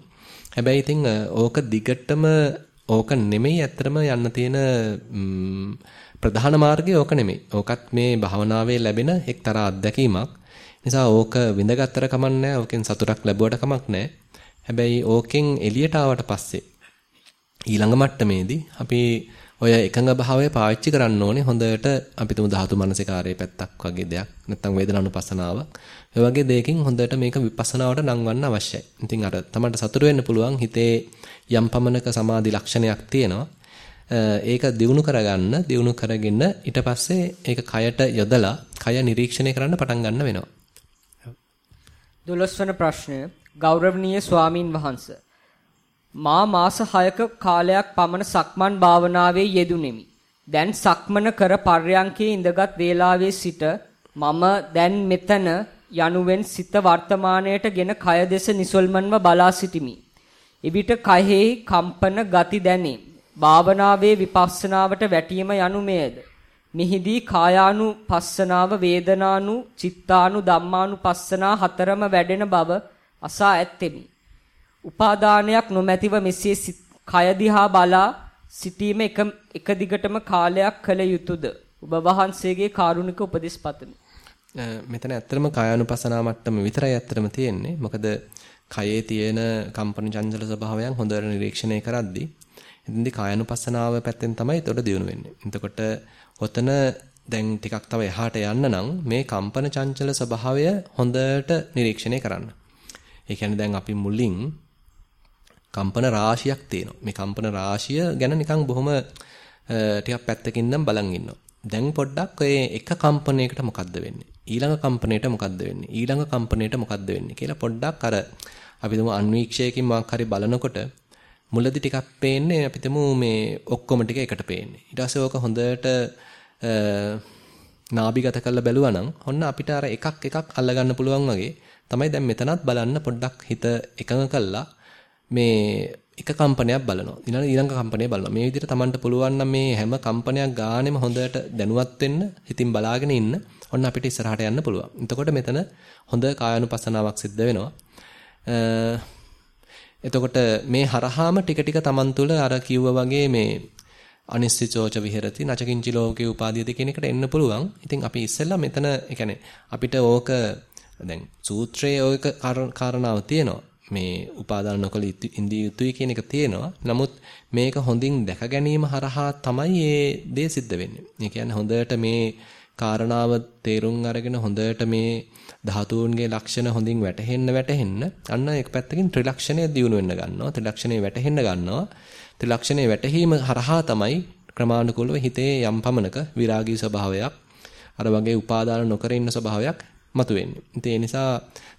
හැබැයි ඉතින් ඕක දිගටම ඕක නෙමෙයි ඇත්තටම යන්න තියෙන ප්‍රධාන මාර්ගය ඕක නෙමෙයි. ඕකත් මේ භාවනාවේ ලැබෙන එක්තරා අත්දැකීමක්. නිසා ඕක විඳගත්තර කමක් නැහැ. ඕකෙන් සතුටක් ලැබුවට කමක් නැහැ. හැබැයි ඕකෙන් එළියට ආවට පස්සේ ඊළඟ මට්ටමේදී අපි ඔය එකඟ භාවය පාවිච්චි කරන්න ඕනේ හොඳට අපි තුමු ධාතු මනසිකාරයේ පැත්තක් වගේ දෙයක් නැත්නම් වේදනානුපස්සනාවක්. ඒ වගේ දෙයකින් හොඳට මේක විපස්සනාවට නංවන්න අවශ්‍යයි. ඉතින් අර තමන්ට සතුට වෙන්න පුළුවන් හිතේ යම් පමණක සමාධි ලක්ෂණයක් තියෙනවා. ඒක දිනු කරගන්න දිනු කරගෙන ඊට පස්සේ ඒක කයට යොදලා කය නිරීක්ෂණය කරන්න පටන් ගන්න වෙනවා. 12 වන ප්‍රශ්නය ගෞරවනීය ස්වාමින් වහන්සේ මා මාස 6ක කාලයක් පමණ සක්මන් භාවනාවේ යෙදුණෙමි. දැන් සක්මන කර පර්යංකේ ඉඳගත් වේලාවේ සිට මම දැන් මෙතන යනුවෙන් සිත වර්තමාණයටගෙන කය දෙස නිසල්මන්ව බලා සිටිමි. එවිට කයෙහි කම්පන ගති දැනේ. භාවනාවේ විපස්සනාවට වැටීම යනුමේද. මිහිදී කායානුපස්සනාව වේදනානු චිත්තානු ධම්මානුපස්සනා හතරම වැඩෙන බව අසා ඇත්තෙමි. උපාදානයක් නොමැතිව මෙසේ කය දිහා බලා සිටීම එක එක දිගටම කාලයක් කළ යුතුයද? ඔබ වහන්සේගේ කාරුණික උපදෙස් පතමි. මෙතන ඇත්තටම කායානුපසනාව මට්ටම විතරයි ඇත්තටම තියෙන්නේ. මොකද කයේ තියෙන කම්පන චංචල ස්වභාවයන් හොඳට නිරීක්ෂණය කරද්දී එතෙන්දී කායානුපසනාව පැත්තෙන් තමයි ඒතකොට දියුණු වෙන්නේ. එතකොට ඔතන දැන් ටිකක් තව එහාට යන්න නම් මේ කම්පන චංචල ස්වභාවය හොඳට නිරීක්ෂණය කරන්න. ඒ කියන්නේ දැන් අපි මුලින් කම්පන රාශියක් තියෙනවා. මේ කම්පන රාශිය ගැන නිකන් බොහොම ටිකක් පැත්තකින් නම් බලන් ඉන්නවා. දැන් පොඩ්ඩක් ඔය එක කම්පනයකට මොකද්ද වෙන්නේ? ඊළඟ කම්පනයට මොකද්ද වෙන්නේ? ඊළඟ කම්පනයට මොකද්ද වෙන්නේ කියලා පොඩ්ඩක් අර අපි තුමු අන්වීක්ෂයකින් මොකක් හරි බලනකොට මුලදී ටිකක් පේන්නේ අපි තුමු මේ ඔක්කොම ටික එකට පේන්නේ. ඊට පස්සේ ඕක හොඳට නාභිගත කරලා බැලුවා නම් ඔන්න අපිට අර එකක් එකක් අල්ලගන්න පුළුවන් වගේ තමයි දැන් මෙතනත් බලන්න පොඩ්ඩක් හිත එකඟ කළා මේ එක කම්පනයක් බලනවා. ඊළඟ ඊළඟ කම්පනය බලනවා. මේ විදිහට Tamanට පුළුවන් නම් මේ හැම කම්පනයක් ගානෙම හොඳට දැනුවත් වෙන්න, හිතින් බලාගෙන ඉන්න. ඔන්න අපිට ඉස්සරහට යන්න පුළුවන්. එතකොට මෙතන හොඳ කායानुපසනාවක් සිද්ධ වෙනවා. එතකොට මේ හරහාම ටික ටික Taman තුල අර කිව්වා වගේ මේ අනිශ්චිතෝච විහෙරති නචකින්චි ලෝකේ උපාදීයද කියන එකට එන්න පුළුවන්. ඉතින් අපි ඉස්සෙල්ලා මෙතන ඒ අපිට ඕක දැන් සූත්‍රයේ ඕක කාරණාව තියෙනවා. මේ උපාදාන නොකළ ඉන්දිය යුතුයි කියන එක තියෙනවා. නමුත් මේක හොඳින් දැක ගැනීම හරහා තමයි මේ දේ සිද්ධ වෙන්නේ. ඒ කියන්නේ හොඳට මේ කාරණාව තේරුම් අරගෙන හොඳට මේ ධාතුන්ගේ ලක්ෂණ හොඳින් වැටහෙන්න වැටහෙන්න අන්න එක පැත්තකින් ත්‍රිලක්ෂණය දියුණු වෙන්න ගන්නවා. ත්‍රිලක්ෂණය වැටහෙන්න ගන්නවා. ත්‍රිලක්ෂණය වැටහීම හරහා තමයි ක්‍රමානුකූලව හිතේ යම් පමණක විරාගී ස්වභාවයක් අර වගේ උපාදාන නොකර ඉන්න ස්වභාවයක් මතුවෙන්නේ. ඉතින් ඒ නිසා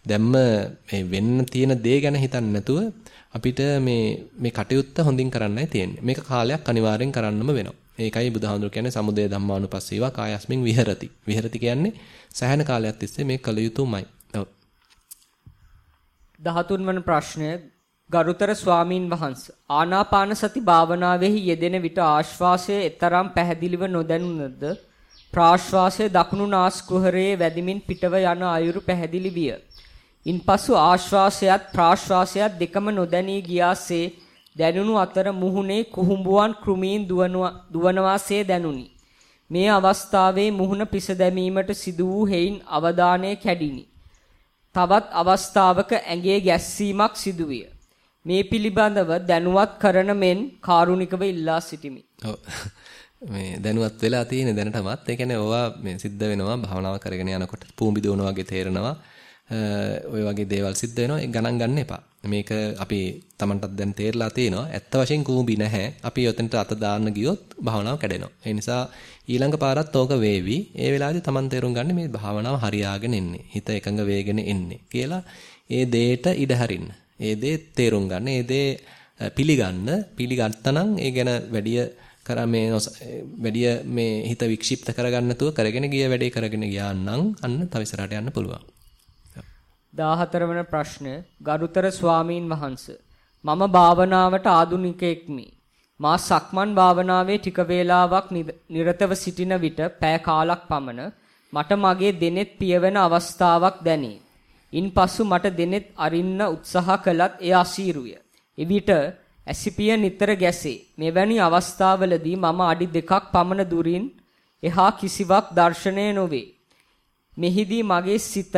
දැම්ම මේ වෙන්න තියෙන දේ ගැන හිතන්නේ නැතුව අපිට මේ මේ කටයුත්ත හොඳින් කරන්නයි තියෙන්නේ. මේක කාලයක් අනිවාර්යෙන් කරන්නම වෙනවා. ඒකයි බුදුහාමුදුරු කියන්නේ සමුදය ධම්මානුපස්සීවා කායස්මින් විහෙරති. විහෙරති කියන්නේ සෑහෙන කාලයක් තිස්සේ මේ කළ යුතුමයි. ඔව්. 13 වන ප්‍රශ්නය ගරුතර ස්වාමින් වහන්සේ ආනාපාන සති භාවනාවෙහි යෙදෙන විට ආශ්වාසය එතරම් පැහැදිලිව නොදැනුණද ප්‍රාශ්වාසය දකුණු නාස් කුහරයේ වැදිමින් පිටව යන අයුරු පැහැදිලි විය. ඉන්පසු ආශ්වාසයත් ප්‍රාශ්වාසයත් දෙකම නොදැනී ගියාසේ දැනුණු අතර මුහුණේ කුහුඹුවන් කෘමීන් දුවනවාසේ දැනුනි. මේ අවස්ථාවේ මුහුණ පිස දැමීමට සිදු වූ හේයින් අවධානය කැඩිනි. තවත් අවස්ථාවක ඇඟේ ගැස්සීමක් සිදුවිය. මේ පිළිබඳව දැනුවත් කරන මෙන් කාරුණිකව ඉල්ලා සිටිමි. මේ දැනුවත් වෙලා තියෙන දැනටමත් ඒ කියන්නේ ඕවා මේ සිද්ධ වෙනවා භාවනාව කරගෙන යනකොට පූඹි දෝන වගේ තේරෙනවා ඔය වගේ දේවල් සිද්ධ වෙනවා. ඒ ගණන් ගන්න එපා. මේක අපි Tamanටත් දැන් තේරලා තියෙනවා. ඇත්ත වශයෙන් කූඹි නැහැ. අපි යොතෙන්ට අත දාන්න ගියොත් භාවනාව කැඩෙනවා. ඒ නිසා ඊළඟ පාරත් ඕක වේවි. ඒ වෙලාවේදී Taman තේරුම් ගන්න මේ භාවනාව හරියාගෙන එන්නේ. හිත එකඟ වේගෙන එන්නේ කියලා ඒ දේට ඉඩ හරින්න. ඒ දේ තේරුම් ගන්න. ඒ දේ පිළිගන්න. පිළිගත්තා නම් ඒ ගැන වැඩිය කර මේ වැඩි මේ හිත වික්ෂිප්ත කරගන්න නැතුව කරගෙන ගිය වැඩේ කරගෙන ගියා නම් අන්න තව ඉස්සරහට යන්න පුළුවන්. 14 වන ප්‍රශ්නය ගරුතර ස්වාමීන් වහන්සේ මම භාවනාවට ආදුනිකෙක්මි. මා සක්මන් භාවනාවේ ටික වේලාවක් නිරතව සිටින විට පෑ කාලක් පමණ මට මගේ දෙනෙත් පියවෙන අවස්ථාවක් දැනේ. ඉන්පසු මට දෙනෙත් අරින්න උත්සාහ කළත් එය අසීරුය. එවිට ඇසිපිය නිතර ගැසේ. මෙවැනි අවස්ථාවලදී මම අඩි දෙකක් පමණ දුරින් එහා කිසිවක් දැర్శණය නොවේ. මෙහිදී මගේ සිත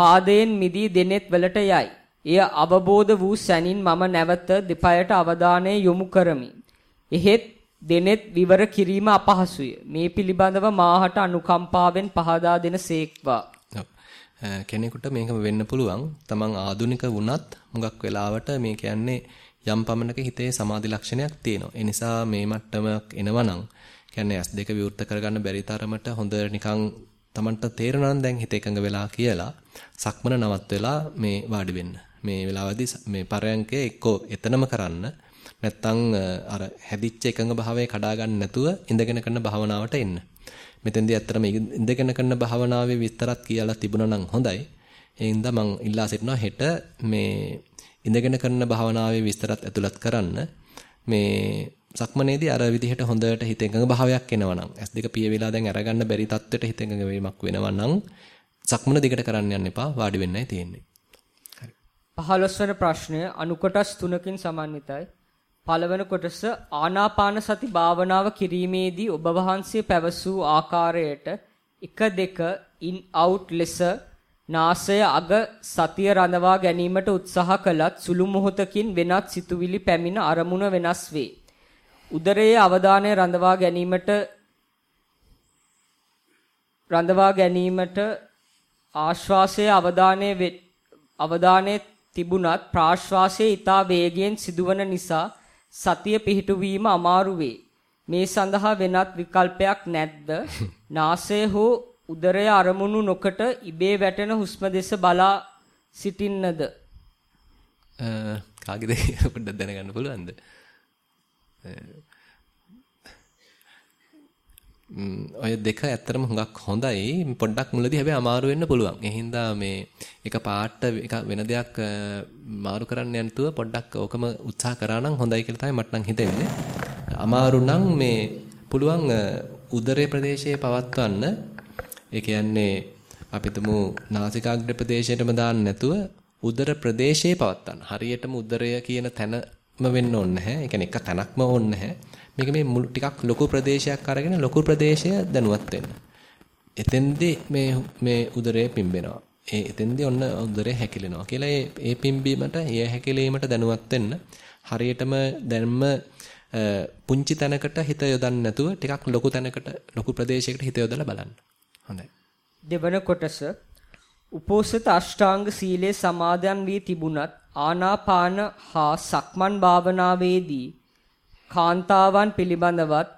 පාදයෙන් මිදී දෙනෙත් වලට යයි. එය අවබෝධ වූ සැනින් මම නැවත දෙපයට අවධානය යොමු කරමි. එහෙත් දෙනෙත් විවර කිරීම අපහසුය. මේ පිළිබඳව මාහට අනුකම්පාවෙන් පහදා දෙන සේක්වා. කෙනෙකුට මේක වෙන්න පුළුවන්. තමන් ආදුනික වුණත් මුගක් වෙලාවට මේ කියන්නේ යම් පමණක හිතේ සමාධි ලක්ෂණයක් තියෙනවා. ඒ නිසා මේ මට්ටමක් එනවනම් කියන්නේ S2 විවෘත කරගන්න බැරි තරමට හොඳ නිකන් Tamanට තේරෙනවා දැන් හිත එකඟ වෙලා කියලා සක්මන නවත් වෙලා මේ වාඩි වෙන්න. මේ වෙලාවදී මේ පරයන්කේ එක්කෝ එතනම කරන්න නැත්තම් අර හැදිච්ච එකඟ භාවය කඩා ගන්න නැතුව ඉඳගෙන කරන භාවනාවට එන්න. මෙතෙන්දී ඇත්තටම ඉඳගෙන කරන භාවනාවේ විස්තරත් කියලා තිබුණා නම් හොඳයි. ඒ හින්දා මම ඉල්ලා සිටිනවා හෙට මේ ඉඳගෙන කරන භාවනාවේ විස්තරත් ඇතුළත් කරන්න. මේ සක්මනේදී අර විදිහට හොඳට හිත එකඟ භාවයක් එනවනම් S2 පියවිලා දැන් අරගන්න බැරි තත්ත්වයට හිත එකඟ වීමක් වෙනවනම් සක්මන දිගට කරන්න යන්න එපා වාඩි වෙන්නයි තියෙන්නේ. හරි. 15 වෙනි ප්‍රශ්නය අනුකොටස් තුනකින් සමන්විතයි. පළවන කොටස ආනාපාන සති භාවනාව කිරීමේදී ඔබ වහන්සේ පැවසූ ආකාරයට 1 2 in out ලෙස නාසය අග සතිය රඳවා ගැනීමට උත්සාහ කළත් සුළු මොහොතකින් වෙනත් සිතුවිලි පැමිණ අරමුණ වෙනස් වේ. උදරයේ අවධානය රඳවා ගැනීමට රඳවා ගැනීමට ආශ්වාසයේ අවධානයේ අවධානයේ තිබුණත් ප්‍රාශ්වාසයේ ඊතා වේගයෙන් සිදුවන නිසා සතිය පිහිටුවීම අමාරු වේ. මේ සඳහා වෙනත් විකල්පයක් නැද්ද? නාසය හෝ උදරය අරමුණු නොකොට ඉබේ වැටෙන හුස්ම දෙස බලා සිටින්නද? කාගේද පොඩ්ඩක් දැනගන්න පුළුවන්ද? ඔය දෙක ඇත්තටම හුඟක් හොඳයි. පොඩ්ඩක් මුලදී හැබැයි අමාරු වෙන්න පුළුවන්. ඒ හින්දා මේ එක පාට එක වෙන දෙයක් මාරු කරන්න යන්තුව පොඩ්ඩක් ඕකම උත්සාහ කරා නම් හොඳයි කියලා තමයි මට නම් හිතෙන්නේ. අමාරු නම් මේ පුළුවන් උදරයේ ප්‍රදේශයේ පවත්වන්න. ඒ කියන්නේ අපි තුමු නාසිකාග්‍ර ප්‍රදේශයටම දාන්න නැතුව උදර ප්‍රදේශයේ පවත්වන්න. හරියටම උදරය කියන තැනම වෙන්න ඕනේ නැහැ. ඒ කියන්නේ එක තැනක්ම ඕනේ නැහැ. මේක මේ ටිකක් ලොකු ප්‍රදේශයක් අරගෙන ලොකු ප්‍රදේශය දැනුවත් වෙන්න. එතෙන්දී මේ මේ උදරය පිම්බෙනවා. ඒ එතෙන්දී ඔන්න උදරය හැකිලෙනවා කියලා ඒ ඒ පිම්බීමට, ඒ හැකිලීමට දැනුවත් වෙන්න හරියටම දැන්ම පුංචි තැනකට හිත යොදන්න නැතුව ටිකක් ලොකු තැනකට ලොකු ප්‍රදේශයකට හිත යොදලා බලන්න. හොඳයි. දෙවන කොටස උපෝසත අෂ්ටාංග සීලේ සමාදන් වී තිබුණත් ආනාපාන හා සක්මන් භාවනාවේදී කාන්තාවන් පිළිබඳවත්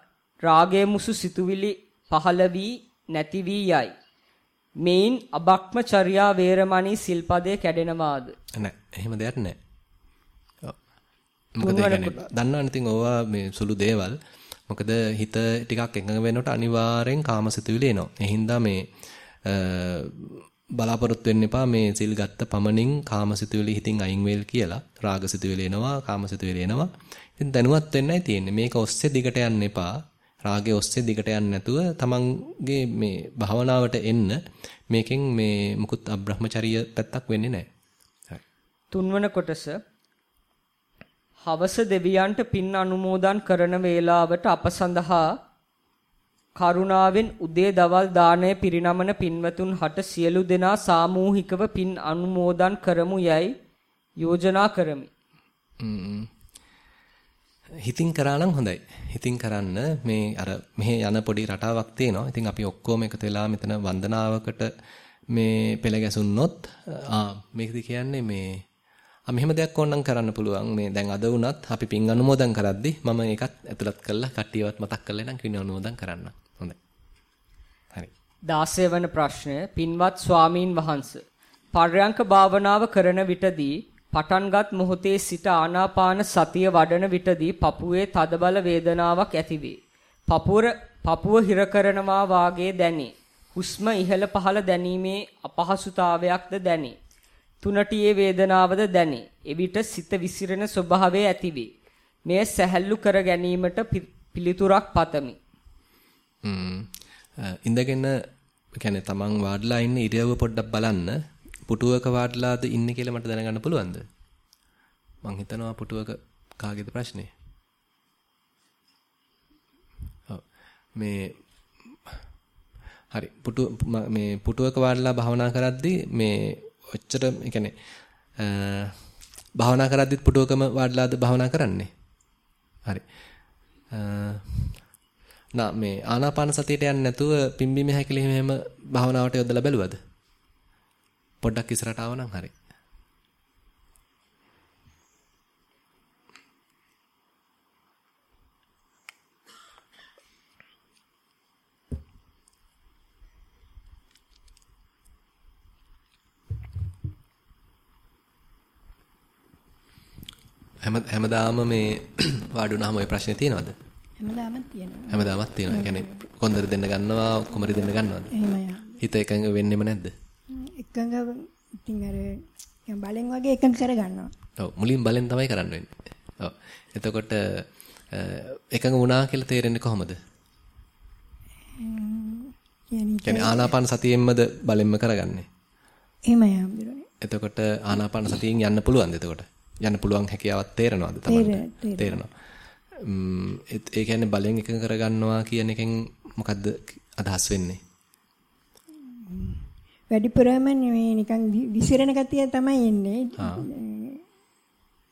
රාගයේ මුසු සිතුවිලි පහළ වී නැති වී යයි. මේන් අබක්මචර්යා වේරමණී සිල්පදේ කැඩෙනවාද? නැහැ. එහෙම දෙයක් නැහැ. මොකද කියන්නේ දන්නවනේ ඉතින් ඕවා මේ සුළු දේවල් මොකද හිත ටිකක් එකඟ වෙනකොට අනිවාර්යෙන් කාමසිතුවිලි එනවා. ඒ හින්දා මේ බලාපොරොත්තු වෙන්න එපා මේ සිල් ගත්ත පමණින් කාමසිතුවිලි හිතින් අයින් වෙල් කියලා. රාගසිතුවිලි එනවා, කාමසිතුවිලි එනවා. ඉතින් දැනුවත් වෙන්නයි තියෙන්නේ. මේක ඔස්සේ දිගට යන්න එපා. රාගයේ ඔස්සේ දිගට යන්න නැතුව තමන්ගේ මේ භවනාවට එන්න මේකෙන් මේ මුකුත් අබ්‍රහ්මචර්ය පැත්තක් වෙන්නේ නැහැ. තුන්වන කොටස හවස දෙවියන්ට පින් අනුමෝදන් කරන වේලාවට අප සඳහා කරුණාවෙන් උදේ දවල් දාණය පිරිනමන පින්වතුන් හට සියලු දෙනා සාමූහිකව පින් අනුමෝදන් කරමු යයි යෝජනා කරමි. හිතින් කරා නම් හොඳයි. හිතින් කරන්න මේ අර මෙහි යන පොඩි රටාවක් තියෙනවා. ඉතින් අපි ඔක්කොම එකතු වෙලා මෙතන වන්දනාවකට මේ පෙළ ගැසුන්නොත් ආ මේකද කියන්නේ මේ ආ මෙහෙම දෙයක් ඕනනම් කරන්න පුළුවන්. මේ දැන් අද වුණත් අපි පින් අනුමෝදන් කරද්දි මම ඒකත් ඇතුළත් කරලා කට්ටියවත් මතක් කරලා නම් පින් අනුමෝදන් කරන්න. හොඳයි. හරි. 16 වන ප්‍රශ්නය පින්වත් ස්වාමීන් වහන්සේ පර්යංක භාවනාව කරන විටදී පටන්ගත් මොහොතේ සිට ආනාපාන සතිය වඩන විටදී පපුවේ තදබල වේදනාවක් ඇතිවේ. පපුව පපුව හිර කරනවා වාගේ දැනේ. හුස්ම ඉහළ පහළ දැනීමේ අපහසුතාවයක්ද දැනේ. තුනටියේ වේදනාවද දැනේ. එවිට සිත විසිරෙන ස්වභාවය ඇතිවේ. මෙය සැහැල්ලු කර ගැනීමට පිළිතුරක් පතමි. හ්ම්. ඉඳගෙන කියන්නේ තමන් වාඩිලා ඉන්න ඉරියව්ව පොඩ්ඩක් බලන්න. පුටුවක වාඩිලාද ඉන්නේ කියලා මට දැනගන්න පුළුවන්ද? මං හිතනවා පුටුවක කාගේද ප්‍රශ්නේ? මේ හරි පුටු මේ පුටුවක වාඩිලා භාවනා කරද්දී මේ ඔච්චර ඒ කියන්නේ භාවනා කරද්දිත් පුටුවකම වාඩිලාද භාවනා කරන්නේ? හරි. නා මේ ආනාපාන සතියට යන්නේ නැතුව පිම්බීම හැකිලිම එහෙම භාවනාවට යොදලා බැලුවද? පොඩ්ඩක් ඉස්සරහට ආව නම් හරි. හැම හැමදාම මේ වාඩි වුණාම ওই ප්‍රශ්නේ තියෙනවද? හැමදාමත් තියෙනවා. හැමදාමත් තියෙනවා. ඒ කියන්නේ කොන්දර දෙන්න ගන්නවා, කුමරි දෙන්න ගන්නවද? එහෙමයි. හිත එකඟ වෙන්නෙම නැද්ද? එකඟ ඉතින් අර බලෙන් වගේ එකඟ කර ගන්නවා. ඔව් මුලින් බලෙන් තමයි කරන්න වෙන්නේ. ඔව්. එතකොට එකඟ වුණා කියලා තේරෙන්නේ කොහොමද? කියන්නේ ආනාපාන සතියෙන්මද බලෙන්ම කරගන්නේ? එහෙමයි හම්දුරනේ. එතකොට ආනාපාන සතියෙන් යන්න පුළුවන්ද එතකොට? යන්න පුළුවන් හැකියාවක් තේරෙනවද තමයි? තේරෙනවා. ඒ කියන්නේ බලෙන් එකඟ කරගන්නවා කියන එකෙන් මොකද්ද අදහස් වෙන්නේ? වැඩිපුරම මේ නිකන් විසිරෙන ගතිය තමයි එන්නේ.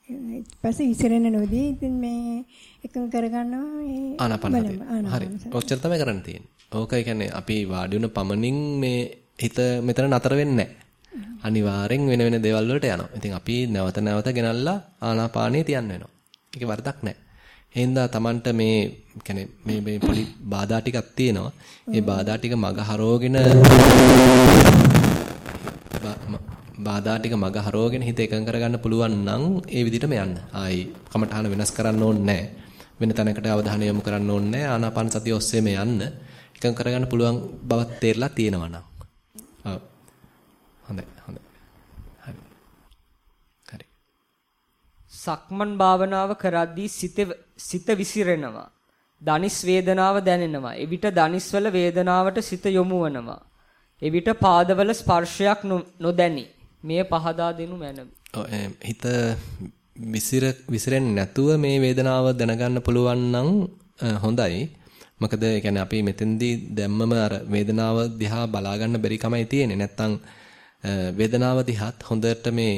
ඊපස්සේ විසිරෙන නොදී ඉතින් මේ එකඟ කරගන්නවා ආනාපාන හරි. ඔච්චර තමයි කරන්න තියෙන්නේ. ඕක කියන්නේ අපි වාඩි වුණ පමණින් මේ හිත මෙතන නතර වෙන්නේ නැහැ. අනිවාර්යෙන් වෙන වෙන දේවල් වලට යනවා. ඉතින් අපි නැවත නැවත ගෙනල්ලා ආනාපානිය තියන්න වෙනවා. ඒකේ වරදක් නැහැ. එහෙනම් Tamanට මේ කියන්නේ මේ මේ පොඩි බාධා ටිකක් තියෙනවා. ඒ බාධා ටික මග හරවගෙන බාධා ටික මග හරවගෙන හිත එකඟ කරගන්න පුළුවන් නම් ඒ විදිහටම යන්න. ආයි කමඨාන වෙනස් කරන්න ඕනේ නැහැ. වෙන තැනකට අවධානය යොමු කරන්න ඕනේ නැහැ. ආනාපාන සතිය ඔස්සේම යන්න. එකඟ කරගන්න පුළුවන් බවක් තේරලා තියෙනවා නම්. ඔව්. හොඳයි හොඳයි. හරි. හරි. සක්මන් භාවනාව කරද්දී සිත සිත විසිරෙනවා. දනිස් වේදනාව දැනෙනවා. එවිට දනිස්වල වේදනාවට සිත යොමු වෙනවා. එවිට පාදවල ස්පර්ශයක් නොදැනි. මෙය පහදා දෙනු මැනවි. හිත විසිර විසිරෙන්නේ නැතුව මේ වේදනාව දැනගන්න පුළුවන් නම් හොඳයි. මොකද ඒ කියන්නේ අපි මෙතෙන්දී දැම්මම අර වේදනාව දිහා බලා ගන්න බැරි කමයි තියෙන්නේ. නැත්තම් වේදනාව දිහත් හොඳට මේ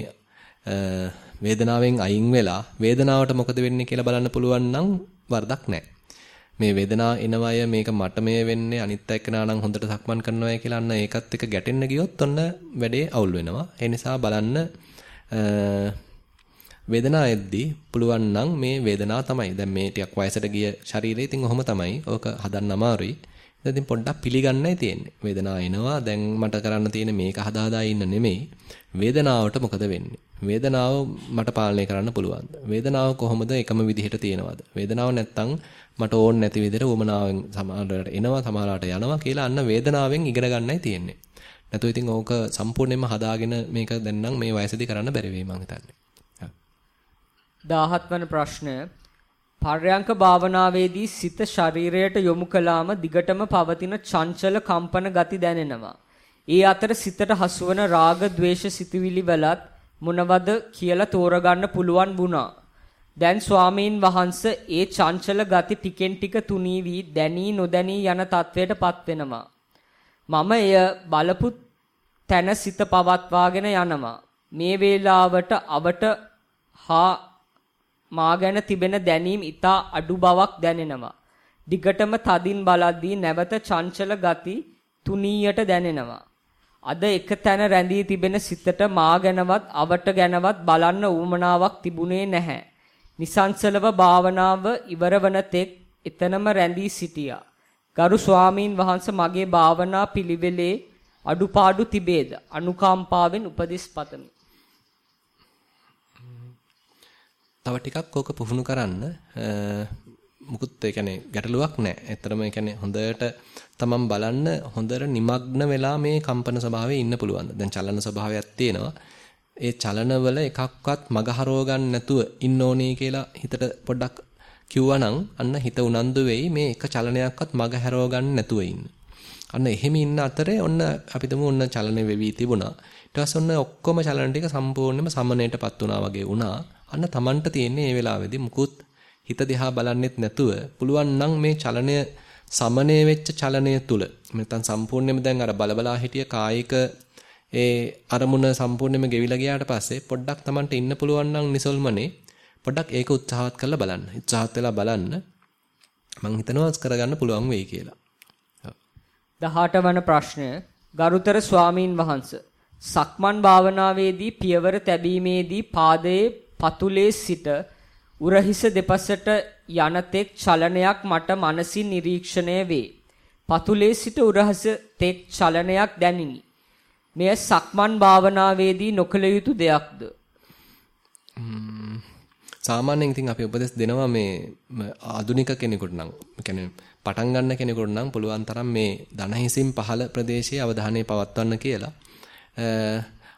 වේදනාවෙන් අයින් වෙලා වේදනාවට මොකද වෙන්නේ කියලා බලන්න පුළුවන් නම් වරදක් නැහැ. මේ වේදනාව එනවය මේක මට මේ වෙන්නේ අනිත් එක්කනා නම් හොඳට සක්මන් කරනවය කියලා අන්න ඒකත් එක්ක ගැටෙන්න ගියොත් ඔන්න වැඩේ අවුල් වෙනවා. ඒ නිසා බලන්න වේදනාව එද්දී පුළුවන් නම් මේ වේදනාව තමයි. දැන් මේ ටිකක් වයසට ගිය ශරීරය ඉතින් ඔහොම තමයි. ඕක හදන්න අමාරුයි. ඉතින් පොඩ්ඩක් පිළිගන්නයි තියෙන්නේ. වේදනාව එනවා. දැන් මට කරන්න තියෙන්නේ මේක හදා හදා ඉන්න නෙමෙයි. වේදනාවට මොකද වෙන්නේ? වේදනාව මට පාලනය කරන්න පුළුවන්ද? වේදනාව කොහොමද එකම විදිහට තියෙනවද? වේදනාව නැත්තම් මට ඕන නැති විදිහට උමනාවෙන් සමහරවට එනවා සමහරවට යනවා කියලා අන්න වේදනාවෙන් ඉගෙන ගන්නයි තියෙන්නේ. නැතු ඉතින් ඕක සම්පූර්ණයෙන්ම හදාගෙන මේක දැන් නම් මේ වයසේදී කරන්න බැරි වෙයි මං හිතන්නේ. 17 වන ප්‍රශ්නය පර්යංක භාවනාවේදී සිත ශරීරයට යොමු කළාම දිගටම පවතින චංචල කම්පන ගති දැනෙනවා. ඒ අතර සිතට හසුවන රාග ద్వේෂ සිතුවිලි වලත් මොනවද කියලා තෝරගන්න පුළුවන් වුණා. දැන් ස්වාමීන් වහන්සේ ඒ චංචල ගති ටිකෙන් ටික තුනී වී දැනී නොදැනී යන තත්වයටපත් වෙනවා. මම එය බලපු තැන සිත පවත්වාගෙන යනවා. මේ වේලාවට අවට හා මා ගැන තිබෙන දැනීම් ඊටා අඩු බවක් දැනෙනවා. දිගටම තදින් බලද්දී නැවත චංචල ගති තුනීයට දැනෙනවා. අද එක තැන රැඳී තිබෙන සිතට මා ගැනවත් අවට ගැනවත් බලන්න ඌමනාවක් තිබුණේ නැහැ. නිසංසලව භාවනාව ඉවර වන තෙක් එතනම රැඳී සිටියා. ගරු ස්වාමීන් වහන්සේ මගේ භාවනා පිළිවෙලේ අඩුපාඩු තිබේද? අනුකම්පාවෙන් උපදෙස් පතමි. තව ටිකක් ඕක පුහුණු කරන්න මුකුත් ඒ කියන්නේ ගැටලුවක් නැහැ. ඇත්තටම ඒ කියන්නේ හොඳට තමන් බලන්න හොඳට নিমগ্ন වෙලා මේ කම්පන ස්වභාවයේ ඉන්න පුළුවන්. දැන් චලන ස්වභාවයක් තියෙනවා. ඒ චලනවල එකක්වත් මග හරව ගන්න නැතුව ඉන්න ඕනේ කියලා හිතට පොඩ්ඩක් කිව්වනම් අන්න හිත උනන්දු වෙයි මේ එක චලනයක්වත් මග හැරව ගන්න නැතුව ඉන්න. අන්න එහෙම ඉන්න අතරේ ඔන්න අපි තුමු ඔන්න චලන වෙවි තිබුණා. ඊට පස්සේ ඔන්න ඔක්කොම චලන ටික සම්පූර්ණයෙන්ම සමනයටපත් වුණා වගේ වුණා. අන්න Tamanට තියෙන්නේ මේ වෙලාවේදී මුකුත් හිත දිහා බලන්නෙත් නැතුව පුළුවන් නම් මේ චලනය සමනය වෙච්ච චලනය තුල නැත්නම් සම්පූර්ණයෙන්ම දැන් අර බලබලා හිටිය කායික ඒ අරමුණ සම්පූර්ණයෙන්ම ගෙවිලා ගියාට පස්සේ පොඩ්ඩක් Tamanට ඉන්න පුළුවන් නම් නිසල්මනේ පොඩ්ඩක් ඒක උත්සාහවත් කරලා බලන්න. උත්සාහත් වෙලා බලන්න. මම හිතනවා කරගන්න පුළුවන් වෙයි කියලා. 18 වන ප්‍රශ්නය ගරුතර ස්වාමීන් වහන්සේ සක්මන් භාවනාවේදී පියවර තැබීමේදී පාදයේ පතුලේ සිට උරහිස දෙපසට යනතෙක් චලනයක් මට මනසින් නිරීක්ෂණය වේ. පතුලේ සිට උරහිස තෙක් චලනයක් දැනිනි. මෙය සක්මන් භාවනාවේදී නොකළ යුතු දෙයක්ද? සාමාන්‍යයෙන් ඉතින් අපි උපදෙස් දෙනවා මේ ආදුනික කෙනෙකුට නම් කියන්නේ පටන් ගන්න කෙනෙකුට නම් පුළුවන් තරම් මේ දන හිසින් පහළ ප්‍රදේශයේ අවධානය පවත්වන්න කියලා.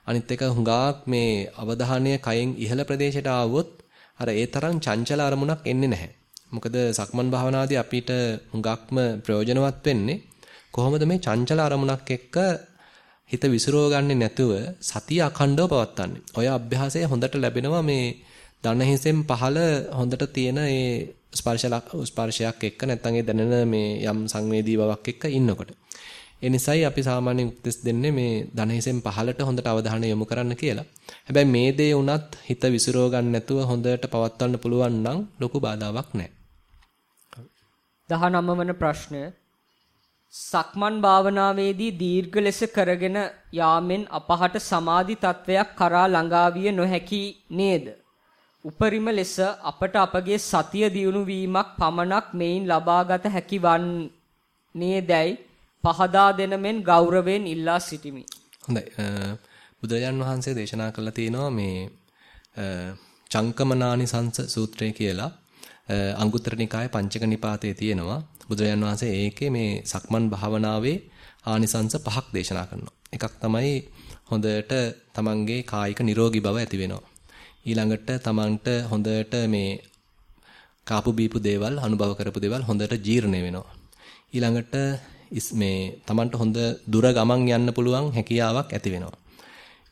අනිත් එක හුඟක් මේ අවධානය කයෙන් ඉහළ ප්‍රදේශයට ආවොත් අර ඒ තරම් චංචල අරමුණක් එන්නේ නැහැ. මොකද සක්මන් භාවනාදී අපිට හුඟක්ම ප්‍රයෝජනවත් වෙන්නේ කොහොමද මේ චංචල අරමුණක් එක්ක හිත විසිරව ගන්නේ නැතුව සතිය අඛණ්ඩව පවත්වන්නේ. ඔය අභ්‍යාසය හොඳට ලැබෙනවා මේ දන හිසෙන් පහළ හොඳට තියෙන ඒ ස්පර්ශයක් එක්ක නැත්නම් ඒ දැනෙන මේ යම් සංවේදී බවක් එක්ක ඉන්නකොට. ඒ නිසායි අපි සාමාන්‍යයෙන් උපදෙස් දෙන්නේ මේ දන හිසෙන් පහළට හොඳට අවධානය යොමු කරන්න කියලා. හැබැයි මේ දේ වුණත් හිත විසිරව ගන්න නැතුව හොඳට පවත්වන්න පුළුවන් නම් ලොකු බාධාවක් නැහැ. 19 වන ප්‍රශ්නය සක්මන් භාවනාවේදී දීර්ඝ ලෙස කරගෙන යාමෙන් අපහට සමාධි තත්වයක් කරා ළඟා විය නොහැකි නේද? උපරිම ලෙස අපට අපගේ සතිය දියුණු වීමක් පමණක් මෙයින් ලබාගත හැකි වන්නේදයි පහදා දෙන මෙන් ගෞරවයෙන් ඉල්ලා සිටිමි. හොඳයි. බුදුරජාන් වහන්සේ දේශනා කළා තියෙනවා මේ චංකමනානිසංස සූත්‍රය කියලා අංගුත්තර නිකායේ පංචක නිපාතයේ තියෙනවා. බුදුරජාන් වහන්සේ ඒකේ මේ සක්මන් භාවනාවේ ආනිසංස පහක් දේශනා කරනවා. එකක් තමයි හොඳට තමන්ගේ කායික නිරෝගී බව ඇති වෙනවා. ඊළඟට තමන්ට හොඳට මේ කාපු බීපු දේවල් අනුභව කරපු දේවල් හොඳට ජීර්ණය වෙනවා. ඊළඟට මේ තමන්ට හොඳ දුර ගමන් යන්න පුළුවන් හැකියාවක් ඇති වෙනවා.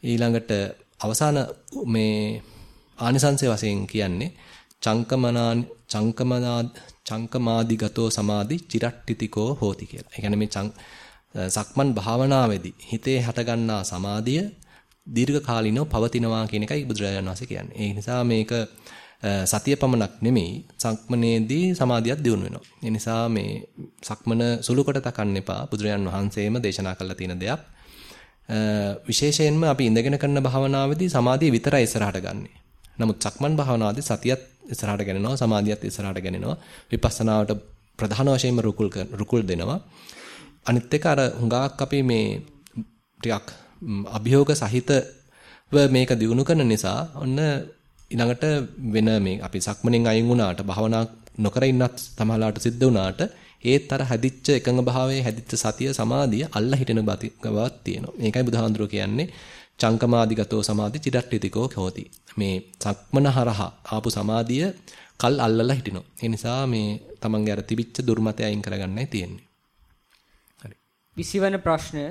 ඊළඟට අවසාන මේ ආනිසංසය වශයෙන් කියන්නේ චංකමනා චංකමනා චංකමාදිගතෝ සමාධි චිරට්ටිතිකෝ හෝති කියලා. ඒ කියන්නේ මේ සක්මන් භාවනාවේදී හිතේ හටගන්නා සමාධිය දීර්ඝ කාලිනව පවතිනවා කියන එකයි බුදුරජාණන් වහන්සේ කියන්නේ. ඒ නිසා මේක සතිය පමණක් නෙමෙයි සක්මනේදී සමාධියක් දියුණු වෙනවා. ඒ නිසා මේ සක්මන සුළු කොට තකන්න එපා. බුදුරජාණන් වහන්සේම දේශනා කළා තියෙන දෙයක්. විශේෂයෙන්ම අපි ඉඳගෙන කරන භාවනාවේදී සමාධිය විතරයි ඉස්සරහට ගන්නෙ. නමුත් සක්මන් භාවනාවේදී සතියත් ඉස්සරහට ගෙනෙනවා, සමාධියත් ඉස්සරහට ගෙනෙනවා. විපස්සනාවට ප්‍රධාන වශයෙන්ම රුකුල් රුකුල් දෙනවා. අනිත් එක අර හුඟක් අපි මේ ටිකක් අභියෝග සහිතව මේක දිනු කරන නිසා ඔන්න ඊළඟට වෙන මේ අපි සක්මණෙන් අයින් වුණාට භාවනා නොකර ඉන්නත් තමහලාට සිද්ධ වුණාට ඒත් අර හැදිච්ච එකඟ භාවයේ හැදිච්ච සතිය සමාධිය අල්ලා හිටින බවක් තියෙනවා. මේකයි බුදුහාඳුරෝ කියන්නේ චංකමාදිගතෝ සමාධි චිරට්ටිතිකෝ හෝති. මේ සක්මන හරහා ආපු සමාධිය කල් අල්ලලා හිටිනවා. ඒ නිසා මේ තමන්ගේ අර තිබිච්ච දුර්මතය අයින් කරගන්නයි තියෙන්නේ. හරි. 20 වෙනි ප්‍රශ්නය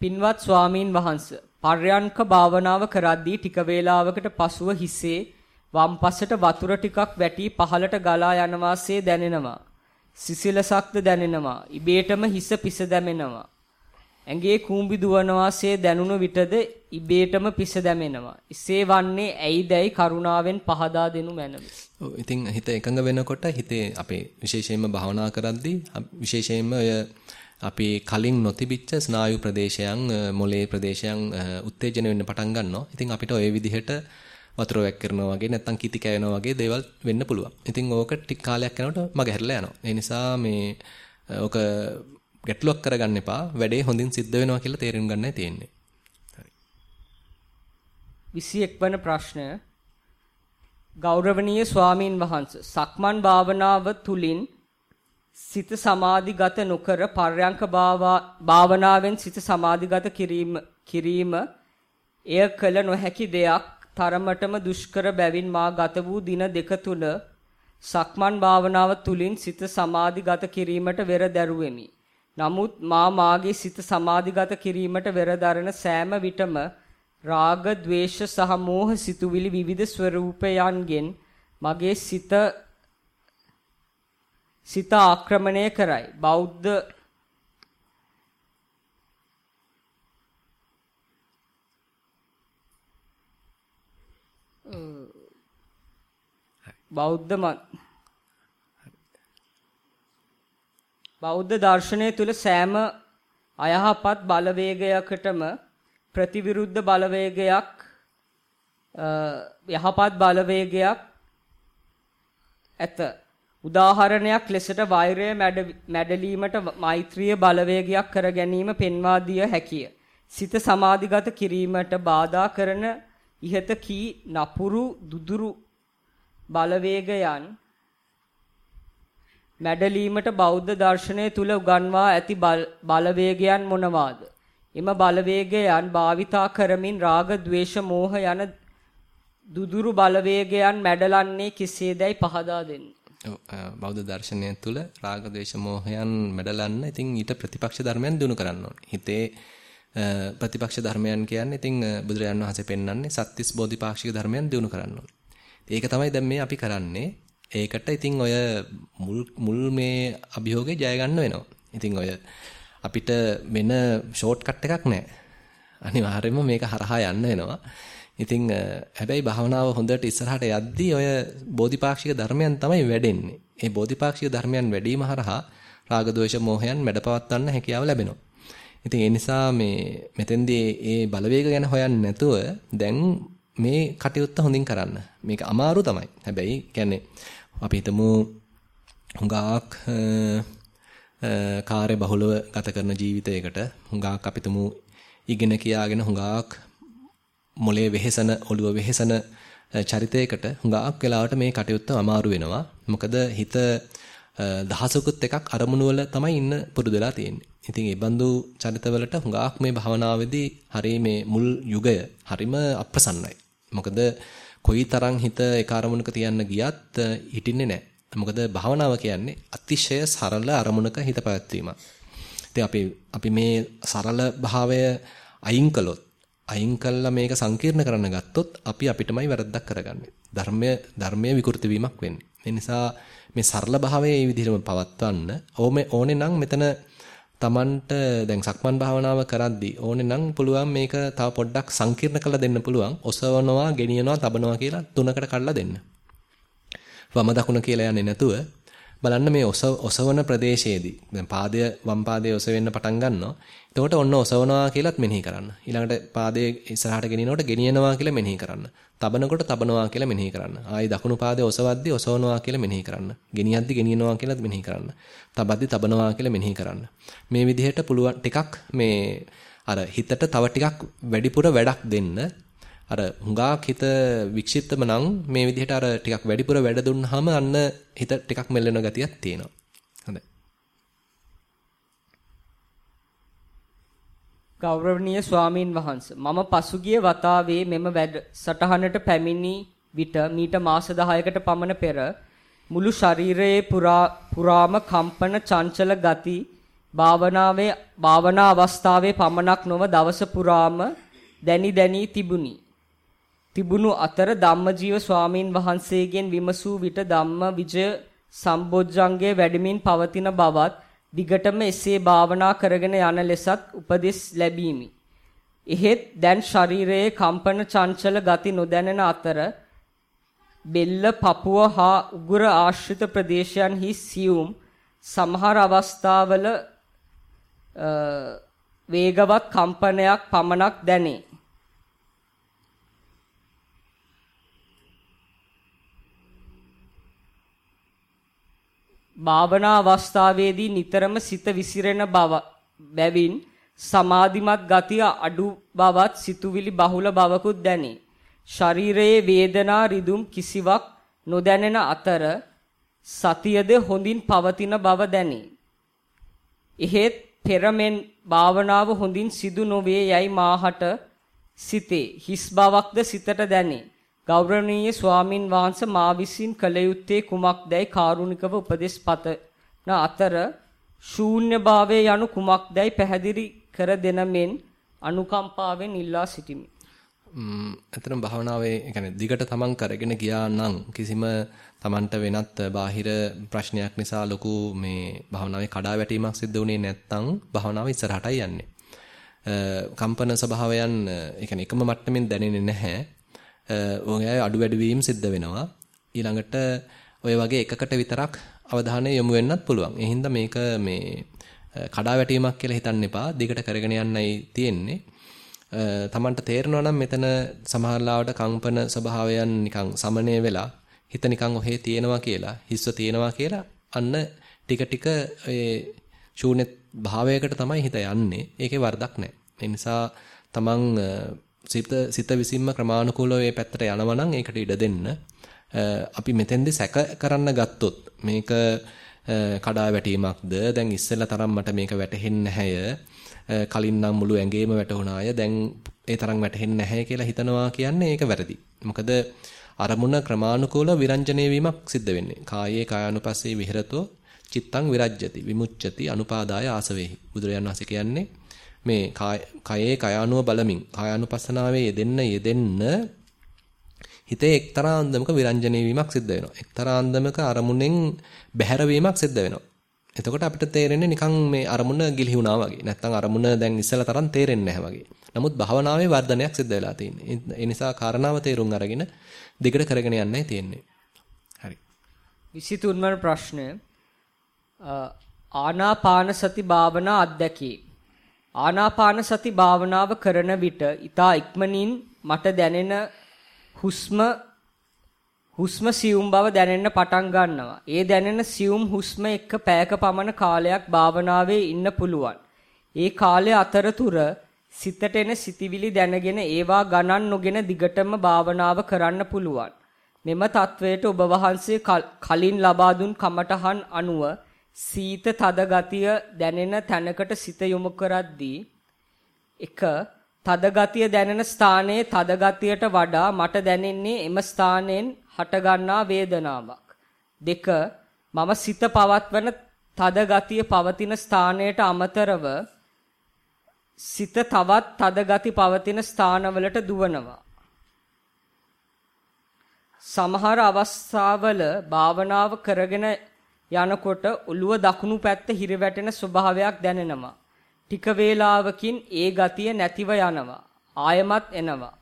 පින්වත් ස්වාමීන් වහන්ස පර්යංක භාවනාව කරද්දී ටික වේලාවකට පසුව හිසේ වම් පසට වතුර ටිකක් වැටි පහළට ගලා යන වාසේ දැනෙනවා. සිසිලසක්ද දැනෙනවා. ඉබේටම හිස පිස දැමෙනවා. ඇඟේ කූඹි දුවන වාසේ දැනුණු විටද ඉබේටම පිස දැමෙනවා. ඉසේ වන්නේ ඇයිදයි කරුණාවෙන් පහදා දෙනු මැනවි. ඔව් ඉතින් හිත එකඟ වෙනකොට හිතේ අපේ විශේෂයෙන්ම භාවනා කරද්දී විශේෂයෙන්ම ඔය අපි කලින් නොතිබිච්ච ස්නායු ප්‍රදේශයන් මොලේ ප්‍රදේශයන් උත්තේජන වෙන්න පටන් ගන්නවා. ඉතින් අපිට ওই විදිහට වතුර වැක්කිරනවා වගේ නැත්නම් කිති කැවෙනවා වගේ දේවල් වෙන්න පුළුවන්. ඉතින් ඕක ටික කාලයක් යනකොට මග හැරලා යනවා. ඒ නිසා මේ ඕක ගැටලුවක් කරගන්න එපා. වැඩේ හොඳින් සිද්ධ වෙනවා කියලා තේරුම් ගන්නයි තියෙන්නේ. හරි. 21 වන ප්‍රශ්නය ගෞරවනීය ස්වාමින් වහන්සේ සක්මන් භාවනාව තුලින් සිත සමාධිගත නොකර පර්යංක භාවනාවෙන් සිත සමාධිගත කිරීම කිරීම එය කළ නොහැකි දෙයක් තරමටම දුෂ්කර බැවින් මා ගත වූ දින දෙක තුන සක්මන් භාවනාව තුලින් සිත සමාධිගත කිරීමට වෙර දැරුවෙමි. නමුත් මා මාගේ සිත සමාධිගත කිරීමට වෙරදරන සෑම විටම රාග, ద్వේෂ සහ මෝහ සිතුවිලි විවිධ ස්වરૂපයන්ගෙන් මගේ සිත සිත ආක්‍රමණය කරයි. බෞද්ධ බෞද්ධ බෞද්ධ දර්ශනය තුල සෑම අයහපත් බලවේගයකටම ප්‍රතිවිරුද්ධ බලවේගයක් යහපත් බලවේගයක් ඇත. උදාහරණයක් ලෙසට වෛරය මැඩලීමට මෛත්‍රිය බලවේගයක් කර ගැනීම පෙන්වා දිය හැකිය. සිත සමාධිගත කිරීමට බාධා කරන ඉහත කී නපුරු දුදුරු බලවේගයන් මැඩලීමට බෞද්ධ දර්ශනය තුල උගන්වා ඇති බලවේගයන් මොනවාද? එම බලවේගයන් භාවිතා කරමින් රාග, ద్వේෂ, මෝහ යන දුදුරු බලවේගයන් මැඩලන්නේ කෙසේදයි පහදා දෙන්න. බෞද්ධ දර්ශනය තුළ රාග ද්වේෂ මෝහයන් මැඩලන්න ඉතින් ඊට ප්‍රතිපක්ෂ ධර්මයන් දිනු කරන්න ඕනේ. හිතේ ප්‍රතිපක්ෂ ධර්මයන් කියන්නේ ඉතින් බුදුරජාන් වහන්සේ පෙන්වන්නේ සත්‍තිස් බෝධිපාක්ෂික ධර්මයන් දිනු කරන්න ඕනේ. ඒක තමයි දැන් මේ අපි කරන්නේ. ඒකට ඉතින් ඔය මුල් මුල් මේ අභියෝගේ ජය ගන්න වෙනවා. ඉතින් ඔය අපිට වෙන ෂෝට් කට් එකක් නැහැ. අනිවාර්යයෙන්ම මේක හරහා යන්න වෙනවා. ඉතින් හැබැයි භාවනාව හොඳට ඉස්සරහට යද්දී ඔය බෝධිපාක්ෂික ධර්මයන් තමයි වැඩෙන්නේ. ඒ බෝධිපාක්ෂික ධර්මයන් වැඩිම හරහා රාග ద్వේෂ මෝහයන් මැඩපවත්වන්න හැකියාව ලැබෙනවා. ඉතින් ඒ නිසා මේ මෙතෙන්දී ඒ බලවේග ගැන හොයන්නේ නැතුව දැන් මේ කටයුත්ත හොඳින් කරන්න. මේක අමාරු තමයි. හැබැයි කියන්නේ අපි හිතමු හුඟක් කාර්ය බහුලව ගත කරන ජීවිතයකට හුඟක් අපිටම ඉගෙන කියාගෙන හුඟක් මොලේ වෙහෙසන ඔළුව වෙහෙසන චරිතයකට හුඟක් වෙලාවට මේ කටයුත්ත අමාරු වෙනවා. මොකද හිත දහසකුත් එකක් අරමුණු වල තමයි ඉන්න පුරුදු වෙලා තියෙන්නේ. ඉතින් ඒ බඳු චරිතවලට හුඟක් මේ භවනාවේදී හරි මේ මුල් යුගය හරිම අප්‍රසන්නයි. මොකද කොයිතරම් හිත එක අරමුණක තියන්න ගියත් හිටින්නේ නැහැ. මොකද භවනාව කියන්නේ අතිශය සරල අරමුණක හිත පැවැත්වීමක්. ඉතින් අපි අපි මේ සරල භාවය අයින් කළොත් අයින් කළා මේක සංකීර්ණ කරන්න ගත්තොත් අපි අපිටමයි වැරද්දක් කරගන්නේ. ධර්මය ධර්මයේ විකෘති වීමක් වෙන්නේ. ඒ නිසා මේ සරල භාවයේ මේ විදිහටම පවත්වන්න ඕමේ ඕනේ නම් මෙතන Tamanට දැන් සක්මන් භාවනාව කරද්දී ඕනේ නම් පුළුවන් මේක තව පොඩ්ඩක් සංකීර්ණ කරලා දෙන්න පුළුවන්. ඔසවනවා, ගෙනියනවා, තබනවා කියලා තුනකට කඩලා දෙන්න. වම දකුණ කියලා යන්නේ නැතුව බලන්න මේ ඔසවන ප්‍රදේශයේදී දැන් පාදය වම් පාදයේ ඔසවෙන්න පටන් ගන්නවා. එතකොට ඔන්න ඔසවනවා කියලාත් මෙනෙහි කරන්න. ඊළඟට පාදයේ ඉස්සරහට ගෙනියනකොට ගෙනියනවා කියලා මෙනෙහි කරන්න. තබනකොට තබනවා කියලා මෙනෙහි කරන්න. ආයි දකුණු පාදයේ ඔසවද්දී ඔසවනවා කියලා මෙනෙහි කරන්න. ගෙනියද්දි ගෙනියනවා කියලාත් මෙනෙහි කරන්න. තබද්දි තබනවා කියලා මෙනෙහි කරන්න. මේ විදිහට පුළුවන් ටිකක් මේ අර හිතට තව ටිකක් වැඩිපුර වැඩක් දෙන්න අර හුඟක් හිත වික්ෂිප්තම නම් මේ විදිහට අර ටිකක් වැඩිපුර වැඩ දුන්නාම අන්න හිත ටිකක් මෙල්ලෙන ගතියක් තියෙනවා. හොඳයි. ගෞරවනීය ස්වාමින් වහන්සේ මම පසුගිය වතාවේ මෙම වැඩ සටහනට පැමිණි විට මීට මාස 10කට පමණ පෙර මුළු ශරීරයේ පුරාම කම්පන චංචල ගති භාවනාවේ භාවනා අවස්ථාවේ පමණක් නොව දවස පුරාම දැනි දැනි තිබුණි. තිබුණු අතර ධම්මජීව ස්වාමීන් වහන්සේගෙන් විමසූ විට ධම්ම විජය සම්බොජ්ජංගයේ වැඩිමින් පවතින බවත් දිගටම එසේ භාවනා කරගෙන යන ලෙසත් උපදෙස් ලැබීමි. එහෙත් දැන් ශරීරයේ කම්පන චංචල ගති නොදැනෙන අතර බෙල්ල පපුව හා උගුර ආශ්‍රිත ප්‍රදේශයන්හි සියුම් සමහර අවස්ථාවල වේගවත් කම්පනයක් පමණක් දැනේ. භාවනා අවස්ථාවේදී නිතරම සිත විසිරෙන බව බැවින් සමාධිමත් ගතිය අඩු බවත් සිතුවිලි බහුල බවකුත් දැනේ. ශරීරයේ වේදනා රිදුම් කිසිවක් නොදැනෙන අතර සතියද හොඳින් පවතින බව දැනේ. එහෙත් පෙරමෙන් භාවනාව හොඳින් සිදු නොවේ යයි මාහට සිතේ. හිස් බවක්ද සිතට දැනේ. ගෞරවනීය ස්වාමින් වහන්සේ මා විසින් කළ යුත්තේ කුමක්දයි කාරුණිකව උපදෙස් පතන අතර ශූන්‍යභාවය යනු කුමක්දයි පැහැදිලි කර දෙන මෙන් අනුකම්පාවෙන් ඉල්ලා සිටිමි. ම්ම් අතරම භාවනාවේ يعني දිගට තමන් කරගෙන ගියා නම් කිසිම තමන්ට වෙනත් බාහිර ප්‍රශ්නයක් නිසා ලොකු මේ භාවනාවේ කඩාවැටීමක් සිද්ධ වුණේ නැත්නම් භාවනාව ඉස්සරහටයි යන්නේ. කම්පන ස්වභාවයන් ඒ කියන්නේ එකම මට්ටමින් දැනෙන්නේ නැහැ. ඔය අඩු වැඩි වීම සිද්ධ වෙනවා. ඊළඟට ඔය වගේ එකකට විතරක් අවධානය යොමු වෙන්නත් පුළුවන්. ඒ හින්දා මේක මේ කඩා වැටීමක් කියලා හිතන්න එපා. දිගට කරගෙන යන්නයි තියෙන්නේ. තමන්ට තේරෙනවා නම් මෙතන සමහරලාවට කම්පන ස්වභාවයන් නිකන් සමනය වෙලා හිත නිකන් ඔහේ තියෙනවා කියලා, හිස්ව තියෙනවා කියලා අන්න ටික ටික ඒ ශූන්‍ය භාවයකට තමයි හිත යන්නේ. ඒකේ වරදක් නැහැ. ඒ නිසා තමන් සිත සිත විසින්ම ක්‍රමානුකූලව මේ පැත්තට යනවා නම් ඒකට ඉඩ දෙන්න. අපි මෙතෙන්දි සැක කරන්න ගත්තොත් මේක කඩා වැටීමක්ද දැන් ඉස්සෙල්ලා තරම් මට මේක වැටහෙන්නේ නැහැය කලින් නම් මුළු ඇඟේම වැටුණාය දැන් ඒ තරම් වැටහෙන්නේ නැහැ කියලා හිතනවා කියන්නේ ඒක වැරදි. මොකද අරමුණ ක්‍රමානුකූල විරංජනේ වීමක් සිද්ධ වෙන්නේ. කායේ කායानुපස්සේ විහෙරතෝ චිත්තං විරජ්‍යති විමුච්ඡති අනුපාදාය ආසවේහි. බුදුරජාණන් වහන්සේ කියන්නේ මේ කයේ කයානුව බලමින් කායානුපස්සනාවේ යෙදෙන්න යෙදෙන්න හිතේ එක්තරා අන්දමක විරංජනේ වීමක් සිද්ධ වෙනවා. එක්තරා අන්දමක අරමුණෙන් බැහැර වීමක් සිද්ධ වෙනවා. එතකොට අපිට තේරෙන්නේ නිකන් මේ අරමුණ ගිලිහි වුණා වගේ. නැත්තම් අරමුණ දැන් ඉස්සලා තරම් තේරෙන්නේ නැහැ වගේ. නමුත් භාවනාවේ වර්ධනයක් සිද්ධ වෙලා තියෙන්නේ. ඒ නිසා කාරණාව තේරුම් අරගෙන දිගට කරගෙන යන්නයි තියෙන්නේ. හරි. 23 වන ප්‍රශ්නය ආනාපාන සති භාවනා අධ්‍යක්ී ආනාපාන සති භාවනාව කරන විට ඊතා ඉක්මනින් මට දැනෙන හුස්ම හුස්ම සියුම් බව දැනෙන්න පටන් ගන්නවා. ඒ දැනෙන සියුම් හුස්ම එක්ක පැයක පමණ කාලයක් භාවනාවේ ඉන්න පුළුවන්. ඒ කාලය අතරතුර සිතට එන සිතිවිලි දැනගෙන ඒවා ගණන් නොගෙන දිගටම භාවනාව කරන්න පුළුවන්. මෙම தത്വයට ඔබ වහන්සේ කලින් ලබා දුන් කමඨහන් අනුව සීත තද ගතිය දැනෙන තැනකට සිත යොමු කරද්දී එක තද ගතිය දැනෙන ස්ථානයේ තද ගතියට වඩා මට දැනෙන්නේ එම ස්ථානයෙන් හටගන්නා වේදනාවක්. දෙක මම සිත පවත්වන තද ගතිය පවතින ස්ථානයට අමතරව සිත තවත් තද ගති පවතින ස්ථානවලට දුවනවා. සමහර අවස්ථාවල භාවනාව කරගෙන යනකොට ඔළුව දකුණු පැත්ත හිරවැටෙන ස්වභාවයක් දැනෙනවා. ටික වේලාවකින් ඒ ගතිය නැතිව යනවා. ආයමත් එනවා.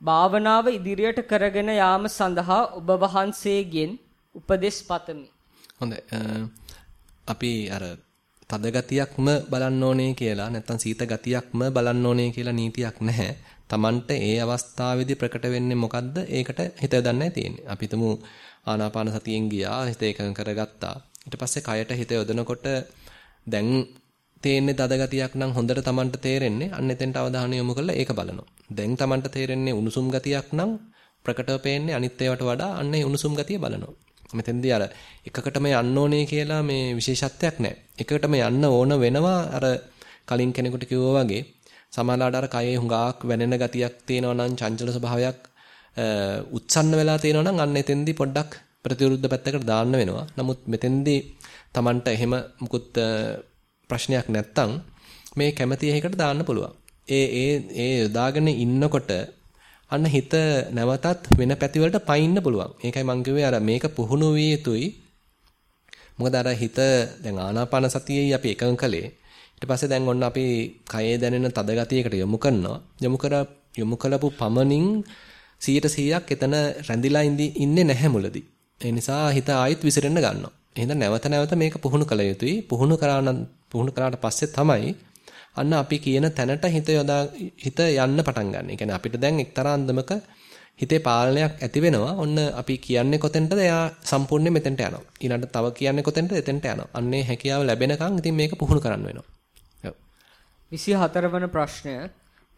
භාවනාව ඉදිරියට කරගෙන යාම සඳහා ඔබ වහන්සේගෙන් උපදෙස් පතමි. හොඳයි. අපි අර තද ගතියක්ම බලන්න ඕනේ කියලා නැත්නම් සීත ගතියක්ම බලන්න ඕනේ කියලා නීතියක් නැහැ. Tamanට ඒ අවස්ථාවේදී ප්‍රකට වෙන්නේ මොකද්ද? ඒකට හිත යොදන්නයි තියෙන්නේ. අපි හිතමු ආනාපාන සතියෙන් ගියා, හිත එකඟ කරගත්තා. ඊට පස්සේ කයට හිත යොදනකොට දැන් තේන්නේ තද ගතියක් නම් හොඳට Tamanට තේරෙන්නේ අන්න එතෙන්ට අවධානය යොමු කරලා ඒක බලනවා. දැන් Tamanට තේරෙන්නේ උණුසුම් ගතියක් නම් ප්‍රකටව පේන්නේ අනිත් ඒවාට වඩා අන්න ඒ උණුසුම් ගතිය බලනවා. මෙතෙන්දී අර එකකටම යන්න ඕනේ කියලා මේ විශේෂත්වයක් නැහැ. එකකටම යන්න ඕන වෙනවා අර කලින් කෙනෙකුට කිව්වා වගේ සමහරවිට අර කයේ හුඟාක් වැනෙන ගතියක් තියෙනවා නම් චංචල ස්වභාවයක් උත්සන්න වෙලා තියෙනවා නම් අන්න එතෙන්දී පොඩ්ඩක් ප්‍රතිවිරුද්ධ පැත්තකට දාන්න වෙනවා. නමුත් මෙතෙන්දී Tamanට එහෙම මුකුත් ප්‍රශ්නයක් නැත්තම් මේ කැමැති එකකට දාන්න පුළුවන්. ඒ ඒ ඒ යොදාගෙන ඉන්නකොට අන්න හිත නැවතත් වෙන පැතිවලට පයින්න පුළුවන්. ඒකයි මම කිව්වේ අර මේක පුහුණු විය යුතුයි. මොකද අර හිත දැන් ආනාපාන සතියෙයි අපි එකඟ කළේ. ඊට පස්සේ දැන් ඔන්න අපි කයේ දැනෙන තද ගතියකට යොමු කරනවා. යොමු කර යොමු කළපු පමණින් 100%ක් එතන රැඳිලා ඉන්නේ නැහැ මුලදී. ඒ නිසා හිත ආයෙත් විසිරෙන්න ගන්නවා. එහෙනම් නැවත නැවත මේක පුහුණු කළ යුතුයි. පුහුණු කරා පුහුණු කරාට පස්සේ තමයි අන්න අපි කියන තැනට හිත යොදා හිත යන්න පටන් ගන්න. ඒ කියන්නේ අපිට දැන් එක්තරා අන්දමක හිතේ පාලනයක් ඇති වෙනවා. ඔන්න අපි කියන්නේ කොතෙන්ටද එයා සම්පූර්ණයෙන් මෙතෙන්ට යනවා. ඊළඟට තව කියන්නේ කොතෙන්ටද එතෙන්ට යනවා. අන්නේ හැකියාව ලැබෙනකන් ඉතින් මේක පුහුණු කරන්න වෙනවා. ඔව්. 24 වන ප්‍රශ්නය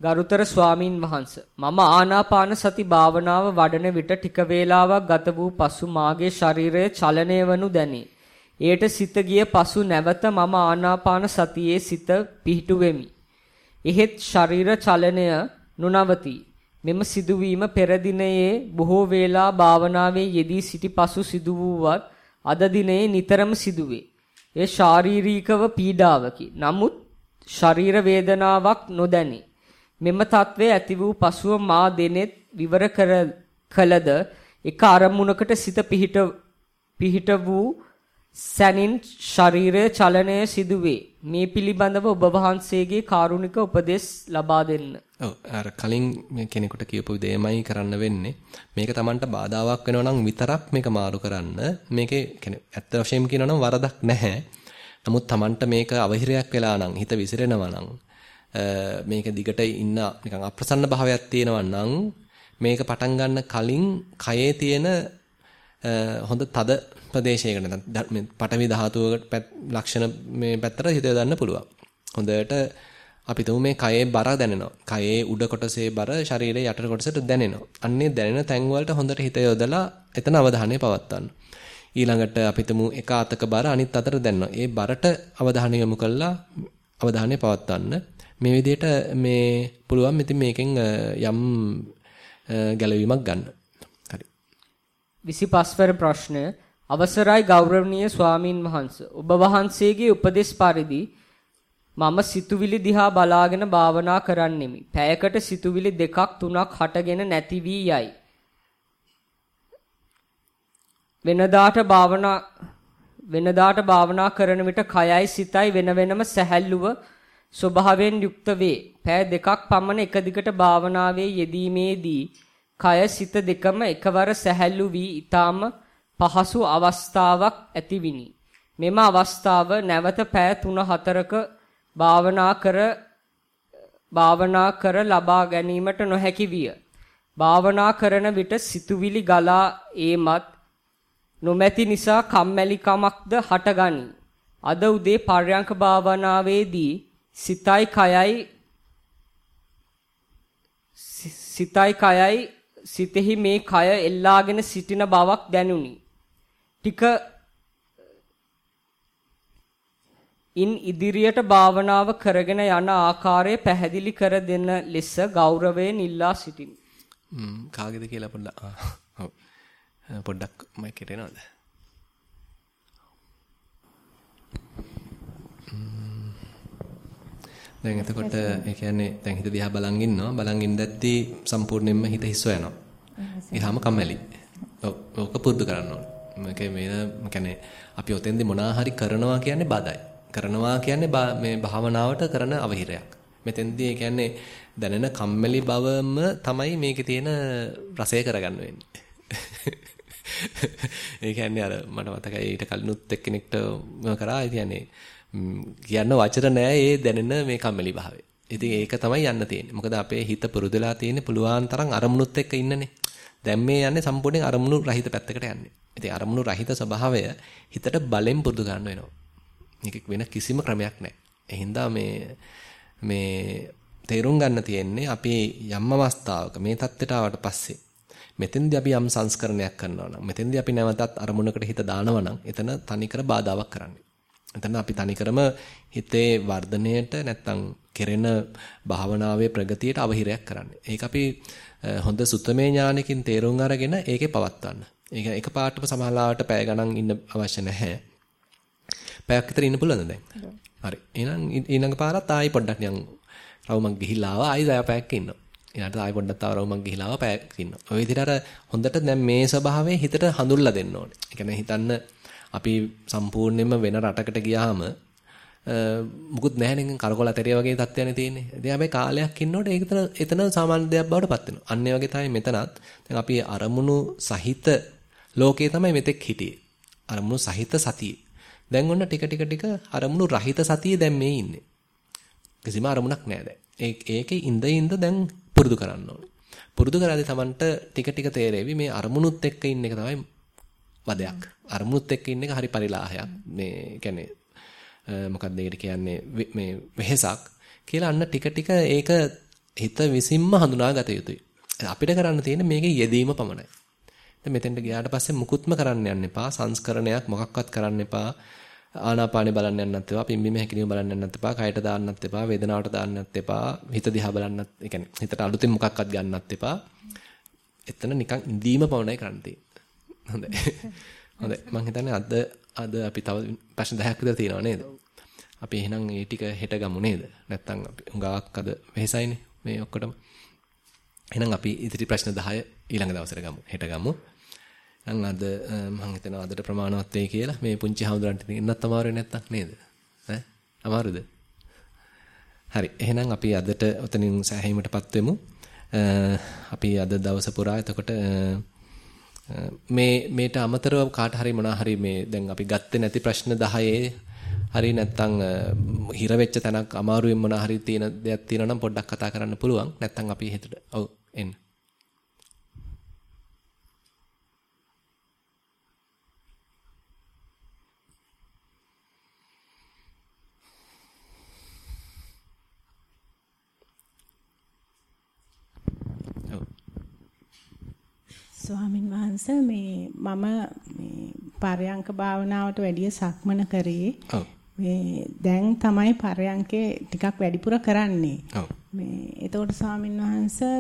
ගරුතර ස්වාමින් වහන්ස මම ආනාපාන සති භාවනාව වඩන විට ටික වේලාවක් ගත වූ පසු මාගේ ශරීරය චලනය වනු දැනේ. එයට සිත ගිය පසු නැවත මම ආනාපාන සතියේ සිත පිහිටුවෙමි. එහෙත් ශරීර චලනය නොනවතී. මෙම සිදුවීම පෙර දිනයේ බොහෝ වේලා භාවනාවේ යෙදී සිටි පසු සිදු වූවත් අද දිනයේ නිතරම සිදුවේ. ඒ ශාරීරිකව පීඩාවකි. නමුත් ශරීර වේදනාවක් නොදැනේ. මෙම తත්වය ඇති වූ පසුව මා දෙනෙත් විවර කළද එක අරමුණකට සිත පිහිට පිහිට වූ සැනින් ශරීරය චලනය සිදුවේ. මේ පිළිබඳව ඔබ වහන්සේගේ කාරුණික උපදෙස් ලබා දෙන්න. ඔව් අර කලින් කෙනෙකුට කියපු දෙයමයි කරන්න වෙන්නේ. මේක Tamanට බාධාවක් වෙනවා නම් විතරක් මේක මාරු කරන්න. මේකේ කියන්නේ ඇත්ත වශයෙන්ම කියනවා නම් වරදක් නැහැ. නමුත් Tamanට මේක අවහිරයක් වෙලා නම් හිත විසිරෙනවා නම් මේක දිගට ඉන්න නිකන් අප්‍රසන්න භාවයක් තියෙනවා නම් මේක පටන් ගන්න කලින් කයේ තියෙන හොඳ තද ප්‍රදේශයකට නැත්නම් පටවි ධාතුවක ලක්ෂණ මේ පැත්තට හිත යොදන්න පුළුවන්. හොඳට අපි තුමු මේ කයේ බර දැනෙනවා. කයේ උඩ කොටසේ බර ශරීරයේ යට කොටසට දැනෙනවා. අන්නේ දැනෙන තැන් වලට හොඳට හිත යොදලා එතන අවධානය පවත්වන්න. ඊළඟට අපි තුමු එක අතක බර අනිත් අතට දැනනවා. ඒ බරට අවධානය යොමු කළා අවධානය පවත්වන්න. මේ විදිහට මේ පුළුවන් ඉතින් මේකෙන් යම් ගැලවීමක් ගන්න. හරි. 25 වර ප්‍රශ්නය අවසරයි ගෞරවනීය ස්වාමින් වහන්සේ. ඔබ වහන්සේගේ උපදෙස් පරිදි මම සිතුවිලි දිහා බලාගෙන භාවනා කරන්නෙමි. පැයකට සිතුවිලි දෙකක් තුනක් හටගෙන නැති වී යයි. වෙනදාට භාවනා වෙනදාට භාවනා කරන විට කයයි සිතයි වෙන වෙනම සැහැල්ලුව ස්වභාවයෙන් යුක්ත වේ. පෑ දෙකක් පමණ එක දිගට භාවනාවේ යෙදීමේදී කය සිත දෙකම එකවර සැහැල්ලු වී ඊටාම පහසු අවස්ථාවක් ඇතිවිනි. මෙම අවස්ථාව නැවත පෑ 3-4ක භාවනා කර භාවනා කර ලබා ගැනීමට නොහැකි විය. භාවනා කරන විට සිතුවිලි ගලා ඒමත් නොමැති නිසා කම්මැලිකමක්ද හටගනී. අද උදේ පර්යංක භාවනාවේදී සිතයි කයයි සිතයි කයයි සිතෙහි මේ කය එල්ලාගෙන සිටින බවක් දැනුනි. ටික ඉන් ඉදිරියට භාවනාව කරගෙන යන ආකාරය පැහැදිලි කර දෙන ලෙස ගෞරවයෙන් ඉල්ලා සිටිමි. ම්ම් කාගේද කියලා පොඩ්ඩක් ඔව් පොඩ්ඩක් මයික් එකට එනවද? දැන් එතකොට ඒ කියන්නේ දැන් හිත දිහා බලන් ඉන්නවා බලන් ඉඳද්දී සම්පූර්ණයෙන්ම හිත හිස්ව යනවා. ඊහාම කම්මැලි. ඔව් ඕක පුරුදු කරන්න ඕනේ. මේක වෙන කියන්නේ අපි ඔතෙන්දී මොනා හරි කරනවා කියන්නේ බාධායි. කරනවා කියන්නේ මේ භාවනාවට කරන අවහිරයක්. මෙතෙන්දී ඒ කියන්නේ දැනෙන කම්මැලි බවම තමයි මේකේ තියෙන රසය කරගන්න වෙන්නේ. ඒ කියන්නේ අර මට මතකයි ඊට කලිනුත් එක්කෙනෙක්ට කරා කියන්නේ කියන්න වචන නෑ ඒ දැනෙන මේ කම්මැලි භාවය. ඉතින් ඒක තමයි යන්න තියෙන්නේ. මොකද අපේ හිත පුරුදුලා තියෙන්නේ පුළුවන් තරම් අරමුණුත් එක්ක ඉන්නනේ. දැන් මේ යන්නේ සම්පූර්ණයෙන් අරමුණු රහිත පැත්තකට යන්නේ. ඉතින් අරමුණු රහිත ස්වභාවය හිතට බලෙන් පුරුදු ගන්න වෙනවා. මේක වෙන කිසිම ක්‍රමයක් නැහැ. එහින්දා මේ මේ තේරුම් ගන්න තියෙන්නේ අපි යම් අවස්ථාවක මේ தත්ත්වයට ආවට පස්සේ මෙතෙන්දී අපි යම් සංස්කරණයක් කරනවා නම් මෙතෙන්දී අපි නැවතත් අරමුණකට හිත දානවා නම් එතන තනිකර බාධාවක් කරන්නේ. එතන අපි තනිකරම හිතේ වර්ධනයට නැත්තම් කෙරෙන භාවනාවේ ප්‍රගතියට අවහිරයක් කරන්නේ. ඒක අපි හොඳ සුත්තමේ ඥානකින් තේරුම් අරගෙන ඒකේ පවත්වන්න. ඒක එකපාරටම සමහරවට පැය ගණන් ඉන්න අවශ්‍ය නැහැ. පැයක් විතර ඉන්න පුළුවන්ද දැන්? හරි. එහෙනම් ඊළඟ පාරත් ආයි පොඩ්ඩක් නිකන් රවුමක් ගිහිල්ලා ආවා ආයි දැය පැයක් ඉන්නවා. ඊළඟට ආයි පොඩ්ඩක් තව රවුමක් ගිහිල්ලා ආවා පැයක් ඉන්නවා. ඔය විදිහට අර හොඳට දැන් මේ ස්වභාවය හිතට හඳුල්ලා දෙන්න ඕනේ. ඒ කියන්නේ හිතන්න අපි සම්පූර්ණයෙන්ම වෙන රටකට ගියාම මුකුත් නැහැ නේ කරකොල ඇතරිය වගේ තත්ත්වයනේ තියෙන්නේ. ඉතින් හැබැයි කාලයක් ඉන්නකොට ඒක එතන එතන සාමාන්‍ය දෙයක් බවට පත් වෙනවා. අන්න ඒ වගේ තමයි මෙතනත් දැන් අපි අරමුණු සහිත ලෝකේ තමයි මෙතෙක් හිටියේ. අරමුණු සහිත සතියේ. දැන් ඔන්න ටික ටික ටික අරමුණු රහිත සතියේ දැන් මේ ඉන්නේ. කිසිම අරමුණක් නැහැ දැන්. ඒ ඒකේ ඉඳ ඉඳ දැන් පුරුදු කරන්න ඕනේ. පුරුදු කරද්දී Tamanට ටික ටික තේරෙවි මේ අරමුණුත් එක්ක ඉන්න එක තමයි වදයක්. අරමුණුත් එක්ක ඉන්න එක හරි පරිලාහයක්. මේ කියන්නේ මොකක්ද ඒකට කියන්නේ මේ වෙහසක් කියලා අන්න ටික ටික ඒක හිත විසින්ම හඳුනා ගත යුතුයි. අපිට කරන්න තියෙන්නේ මේකේ යෙදීම පමණයි. දැන් මෙතෙන්ට ගියාට පස්සේ මුකුත්ම කරන්න යන්න එපා. සංස්කරණයක් මොකක්වත් කරන්න එපා. ආනාපානෙ බලන්න යන්නත් එපා. පිම්බීම හැකිලිම බලන්න යන්නත් එපා. කයට දාන්නත් එපා. වේදනාවට දාන්නත් එපා. හිත දිහා බලන්නත්, ඒ කියන්නේ හිතට අලුතෙන් මොකක්වත් ගන්නත් එපා. එතන නිකන් ඉඳීම පමණයි කරන්න තියෙන්නේ. හොඳයි. හොඳයි. මම හිතන්නේ අද අද අපි තව ප්‍රශ්න 10ක් විතර තියෙනවා නේද? අපි එහෙනම් ඒ ටික හෙට ගමු නේද? නැත්තම් අපි හුඟක් අද වෙහෙසයිනේ මේ ඔක්කොටම. එහෙනම් අපි ඉදිරි ප්‍රශ්න 10 ඊළඟ දවසට ගමු. හෙට ගමු. නම් අද මම හිතනවා අදට ප්‍රමාණවත් වෙයි කියලා මේ පුංචි හවුදරන්ට ඉන්නත් අමාරු නැත්තම් නේද? ඈ අමාරුද? හරි. එහෙනම් අපි අදට ඔතනින් සෑහීමටපත් වෙමු. අපි අද දවස පුරා එතකොට මේ මේට අමතරව කාට හරි මොනා හරි මේ දැන් අපි ගත්තේ නැති ප්‍රශ්න 10 හරි නැත්තම් හිර වෙච්ච තැනක් අමාරුවෙන් මොනා හරි තියෙන දෙයක් තියෙනවා නම් පොඩ්ඩක් කතා කරන්න පුළුවන්. නැත්තම් අපි හෙටට ඔව් එන්න. ස්වාමින් වහන්සේ මේ මම මේ පරයන්ක භාවනාවට වැඩිය සක්මන කරේ. මේ දැන් තමයි පරයන්කේ ටිකක් වැඩිපුර කරන්නේ. මේ එතකොට ස්වාමින් වහන්සේ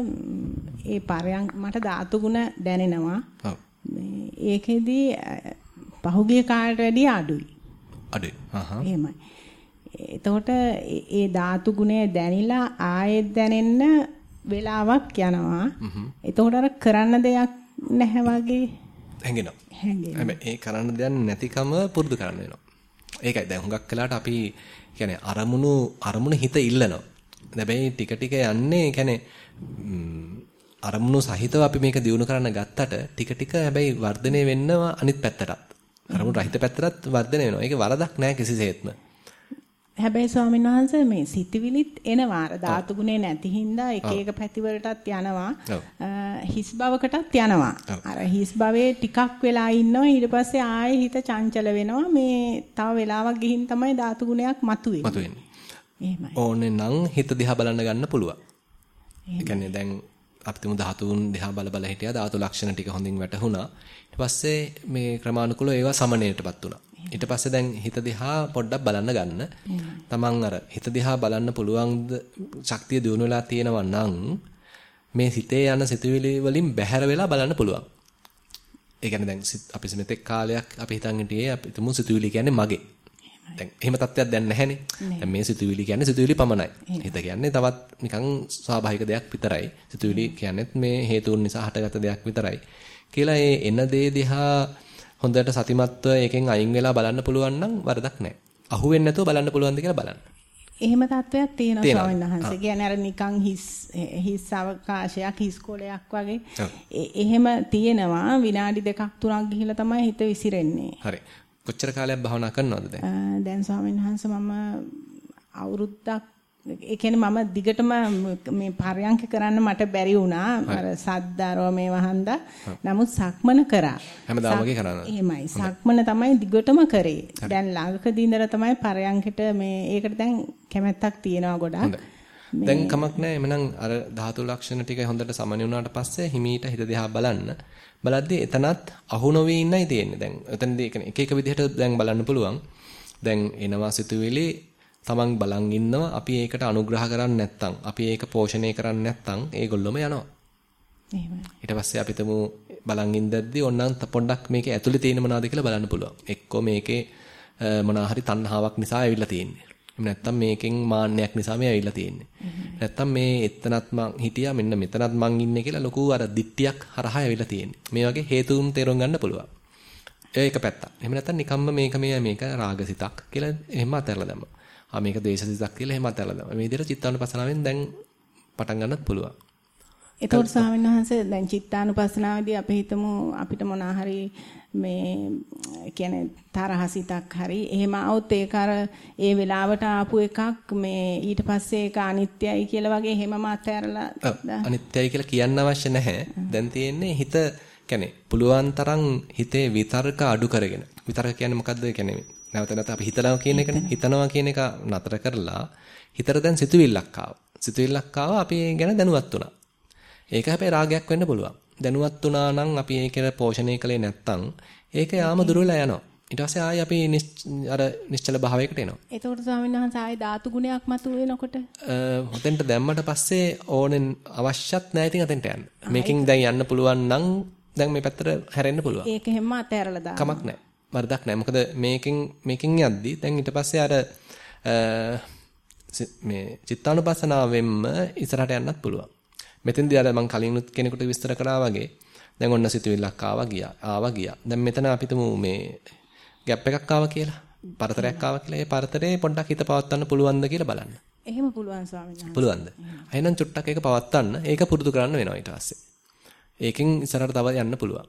ඒ පරයන්ක මට ධාතු ගුණ දැනෙනවා. මේ ඒකෙදි පහුගිය කාලයට වැඩිය අඩුයි. අඩුයි. හහ. එහෙමයි. එතකොට ඒ ධාතු ගුණය දැනිලා ආයෙත් දැනෙන්න වෙලාවක් යනවා. එතකොට අර කරන්න දෙයක් නැහැ වගේ හැඟෙනවා. හැඟෙනවා. හැබැයි ඒ කරන්න දෙයක් නැතිකම පුරුදු කරන්න වෙනවා. ඒකයි දැන් හුඟක් වෙලාවට අපි කියන්නේ අරමුණු අරමුණ හිත ඉල්ලනවා. හැබැයි ටික ටික යන්නේ කියන්නේ අරමුණු සහිතව අපි මේක දිනු කරන්න ගත්තට ටික ටික හැබැයි වර්ධනය වෙන්නවා අනිත් පැත්තටත්. අරමුණු රහිත පැත්තටත් වර්ධනය වෙනවා. ඒක වරදක් නෑ කිසිසේත්ම. හැබැයි ස්වාමීන් වහන්සේ මේ සිතවිලිත් එනවා. අර ධාතු ගුණේ නැති හින්දා එක එක පැතිවලටත් යනවා. හිස් බවකටත් යනවා. අර හිස් භවයේ ටිකක් වෙලා ඉන්නවා. ඊට පස්සේ ආයේ හිත චංචල වෙනවා. මේ තව වෙලාවක් ගිහින් තමයි ධාතු ගුණයක් මතුවෙන්නේ. මතුවෙන්නේ. එහෙමයි. ඕනේ නම් හිත දිහා බලන්න ගන්න පුළුවන්. ඒ කියන්නේ දැන් අපිටම ධාතුන් දිහා බල බල හිටියා. ධාතු ලක්ෂණ ටික හොඳින් වැටහුණා. ඊට පස්සේ මේ ක්‍රමානුකූලව ඒවා සමනයටපත් වුණා ඊට පස්සේ දැන් හිත දිහා පොඩ්ඩක් බලන්න ගන්න. තමන් අර හිත දිහා බලන්න පුළුවන්ද ශක්තිය දිනු වෙලා තියෙනවා නම් මේ සිතේ යන සිතුවිලි වලින් බැහැර වෙලා බලන්න පුළුවන්. ඒ කියන්නේ දැන් අපි මෙතෙක් කාලයක් අපි හිතන් හිටියේ අපි තුමු සිතුවිලි කියන්නේ මගේ. දැන් එහෙම තත්ත්වයක් දැන් නැහැනේ. දැන් මේ සිතුවිලි කියන්නේ සිතුවිලි පමණයි. හිත කියන්නේ තවත් නිකන් ස්වාභාවික දෙයක් විතරයි. සිතුවිලි කියන්නේත් මේ හේතුන් නිසා හටගත් දෙයක් විතරයි. කියලා ඒ එන දේ දිහා හොඳට සතිමත්ව එකෙන් අයින් වෙලා බලන්න පුළුවන් නම් වරදක් නැහැ. අහුවෙන්නේ නැතුව බලන්න පුළුවන්ද කියලා බලන්න. එහෙම තත්වයක් තියෙනවා ස්වාමීන් වහන්සේ. කියන්නේ අර නිකන් හිස් හිස් අවකාශයක් හිස් කොලයක් වගේ. එහෙම තියෙනවා විනාඩි දෙකක් තුනක් ගිහිල්ලා තමයි හිත විසිරෙන්නේ. හරි. කොච්චර කාලයක් භාවනා කරනවද දැන්? දැන් ස්වාමීන් වහන්සේ මම අවුරුද්දක් ඒ කියන්නේ මම දිගටම මේ පරයන්ක කරන්න මට බැරි වුණා. අර සද්දාරව මේ වහන්දා. නමුත් සක්මන කරා. හැමදාම වගේ කරනවා. එහෙමයි. සක්මන තමයි දිගටම කරේ. දැන් ළඟකදී ඉඳලා තමයි පරයන්කට මේ ඒකට දැන් කැමැත්තක් තියෙනවා ගොඩක්. දැන් කමක් නැහැ. එමනම් අර ධාතු ලක්ෂණ ටික හොඳට සමනි වුණාට පස්සේ හිමීට හිත දිහා බලන්න. බලද්දී එතනත් අහු නොවී ඉන්නයි තියෙන්නේ. දැන් එතනදී එක එක විදිහට දැන් බලන්න පුළුවන්. දැන් එනවා සිතුවිලි තමන් බලන් ඉන්නවා අපි ඒකට අනුග්‍රහ කරන්නේ නැත්නම් අපි ඒක පෝෂණය කරන්නේ නැත්නම් ඒගොල්ලොම යනවා. එහෙමයි. ඊට පස්සේ අපි තමු බලන් ඉඳද්දී ඕනනම් පොඩ්ඩක් මේකේ ඇතුලේ තියෙන මොනවද කියලා බලන්න පුළුවන්. එක්කෝ මේකේ මොනවා හරි තණ්හාවක් නිසා ඇවිල්ලා තියෙන්නේ. එහෙම නැත්නම් මේකෙන් මාන්නයක් නිසා මේ ඇවිල්ලා තියෙන්නේ. නැත්නම් මේ එතනත් මං හිටියා මෙන්න මෙතනත් මං ඉන්නේ කියලා ලොකු අර දිට්ටියක් හරහා ඇවිල්ලා තියෙන්නේ. මේ වගේ හේතුන් තේරුම් ගන්න පුළුවන්. ඒක පැත්තක්. එහෙම නැත්නම් නිකම්ම මේක මේ මේක රාගසිතක් කියලා එහෙම අතහැරලා දැම්මා. ආ මේක දේශසිතක් කියලා එහෙම අතහැරලා දානවා. මේ විදිහට චිත්තානුපස්සනාවෙන් දැන් පටන් ගන්නත් පුළුවන්. එතකොට ස්වාමීන් වහන්සේ දැන් චිත්තානුපස්සනාවේදී අපි හිතමු අපිට මොනා හරි මේ කියන්නේ තරහසිතක් හරි එහෙම આવුත් ඒක අර ඒ වෙලාවට ආපු එකක් මේ ඊට පස්සේ ඒක අනිත්‍යයි කියලා වගේ එහෙමම අතහැරලා අනිත්‍යයි කියලා කියන්න අවශ්‍ය නැහැ. දැන් තියෙන්නේ හිත කියන්නේ පුළුවන් තරම් හිතේ විතර්ක අඩු කරගෙන. විතර්ක කියන්නේ මොකද්ද? කියන්නේ නැවත නැවත අපි හිතනවා කියන එකනේ. හිතනවා කියන එක නතර කරලා හිතට දැන් සිතුවිල්ලක් ආවා. සිතුවිල්ලක් ආවා අපි ඒ ගැන දැනුවත් වුණා. ඒක හැබැයි රාගයක් වෙන්න පුළුවන්. දැනුවත් වුණා නම් අපි ඒකේ පෝෂණය කළේ නැත්තම් ඒක යාම දුරලා යනවා. ඊට පස්සේ ආයි අපි අර නිශ්චල භාවයකට එනවා. එතකොට ස්වාමීන් වහන්සේ ආයි ධාතු ගුණයක් මතුවෙනකොට හොතෙන්ට දැම්මට පස්සේ ඕනෙන් අවශ්‍යත් නැහැ ඉතින් අතෙන්ට යන්න. මේකෙන් දැන් යන්න පුළුවන් නම් දැන් මේ පැත්තට හැරෙන්න පුළුවන්. ඒක හැම අතහැරලා දාන්න. කමක් නැහැ. වරදක් නැහැ. මොකද මේකෙන් මේකෙන් යද්දි දැන් ඊට පස්සේ අර මේ චිත්තානුපස්සනාවෙන්ම ඉස්සරහට යන්නත් පුළුවන්. මෙතෙන්දී අර මම කලින් කෙනෙකුට විස්තර කරා වගේ දැන් ඔන්න සිතුවිල්ලක් ආවා ගියා. ආවා ගියා. දැන් මෙතන අපිටම මේ ગેප් එකක් ආවා කියලා. පරතරයක් ආවා කියලා. ඒ පරතරේ පොඩ්ඩක් හිත පවත්වන්න පුළුවන්ද කියලා බලන්න. එහෙම පුළුවන් ස්වාමීන් වහන්සේ. පුළුවන්ද? එහෙනම් චුට්ටක් ඒක පවත්වන්න. ඒක පුරුදු කරන්න වෙනවා ඊට පස්සේ. ඒකෙන් ඉස්සරහට තව යන්න පුළුවන්.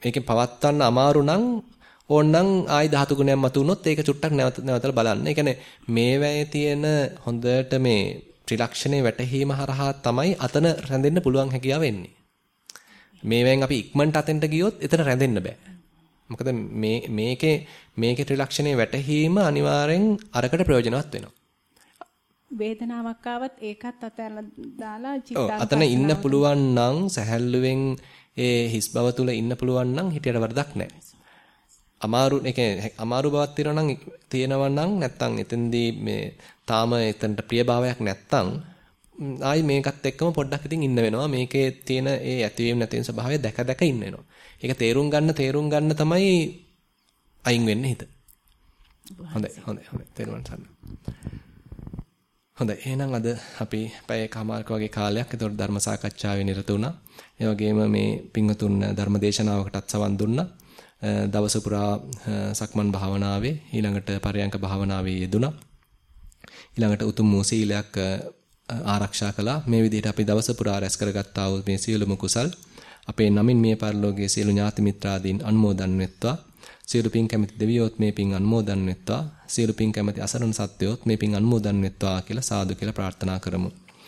මේකෙන් පවත්වන්න අමාරු නම් ඕනනම් ආයි ධාතු ගුණයක් මතුනොත් ඒක චුට්ටක් නැවත නැවතලා බලන්න. ඒ කියන්නේ මේ වැයේ තියෙන හොඳට මේ ත්‍රිලක්ෂණේ වැටහීම හරහා තමයි අතන රැඳෙන්න පුළුවන් හැකියාව එන්නේ. මේවෙන් අපි ඉක්මනට අතෙන්ට ගියොත් එතන රැඳෙන්න බෑ. මොකද මේ මේකේ මේකේ ත්‍රිලක්ෂණේ වැටහීම අනිවාර්යෙන් අරකට ප්‍රයෝජනවත් වෙනවා. වේදනාවක් ආවත් ඒකත් අතහැරලා දාලා චිත්තාංග අතන ඉන්න පුළුවන් නම් සැහැල්ලුවෙන් ඒ හිස් බව තුල ඉන්න පුළුවන් නම් හිතේට වරදක් නැහැ. අමාරු ඒ කියන්නේ අමාරු බවක් තියෙනවා නම් තියෙනවා නම් නැත්තම් එතෙන්දී මේ තාම එතනට ප්‍රියභාවයක් නැත්තම් ආයි මේකත් එක්කම පොඩ්ඩක් ඉතින් ඉන්න වෙනවා. මේකේ තියෙන ඒ ඇතිවීම නැතිවීම ස්වභාවය දැක දැක ඉන්න වෙනවා. ඒක තේරුම් ගන්න තේරුම් ගන්න තමයි අයින් වෙන්නේ හිත. හොඳයි හොඳයි හොඳයි තේරුම් ගන්න. හොඳයි එහෙනම් අද අපි පැය කමාරක වගේ කාලයක් ඒතකොට ධර්ම සාකච්ඡාවේ නිරත වුණා. ඒ වගේම මේ පින්වතුන් ධර්ම දේශනාවකටත් සවන් දුන්නා. දවස පුරා සක්මන් භාවනාවේ ඊළඟට පරයන්ක භාවනාවේ යෙදුණා. ඊළඟට උතුම් වූ සීලයක් ආරක්ෂා කළා. මේ විදිහට අපි දවස පුරා රැස් කරගත්තා වූ මේ සියලුම කුසල් අපේ නමින් මේ පරිලෝකයේ සියලු ඥාති මිත්‍රාදීන් අනුමෝදන් වෙත්වා. සියලු පින් කැමති දෙවියොත් මේ පින් අනුමෝදන් වෙත්වා. සියලු පින් කැමති අසරණ සත්වයොත් මේ පින් අනුමෝදන් වෙත්වා කියලා සාදු කියලා ප්‍රාර්ථනා කරමු.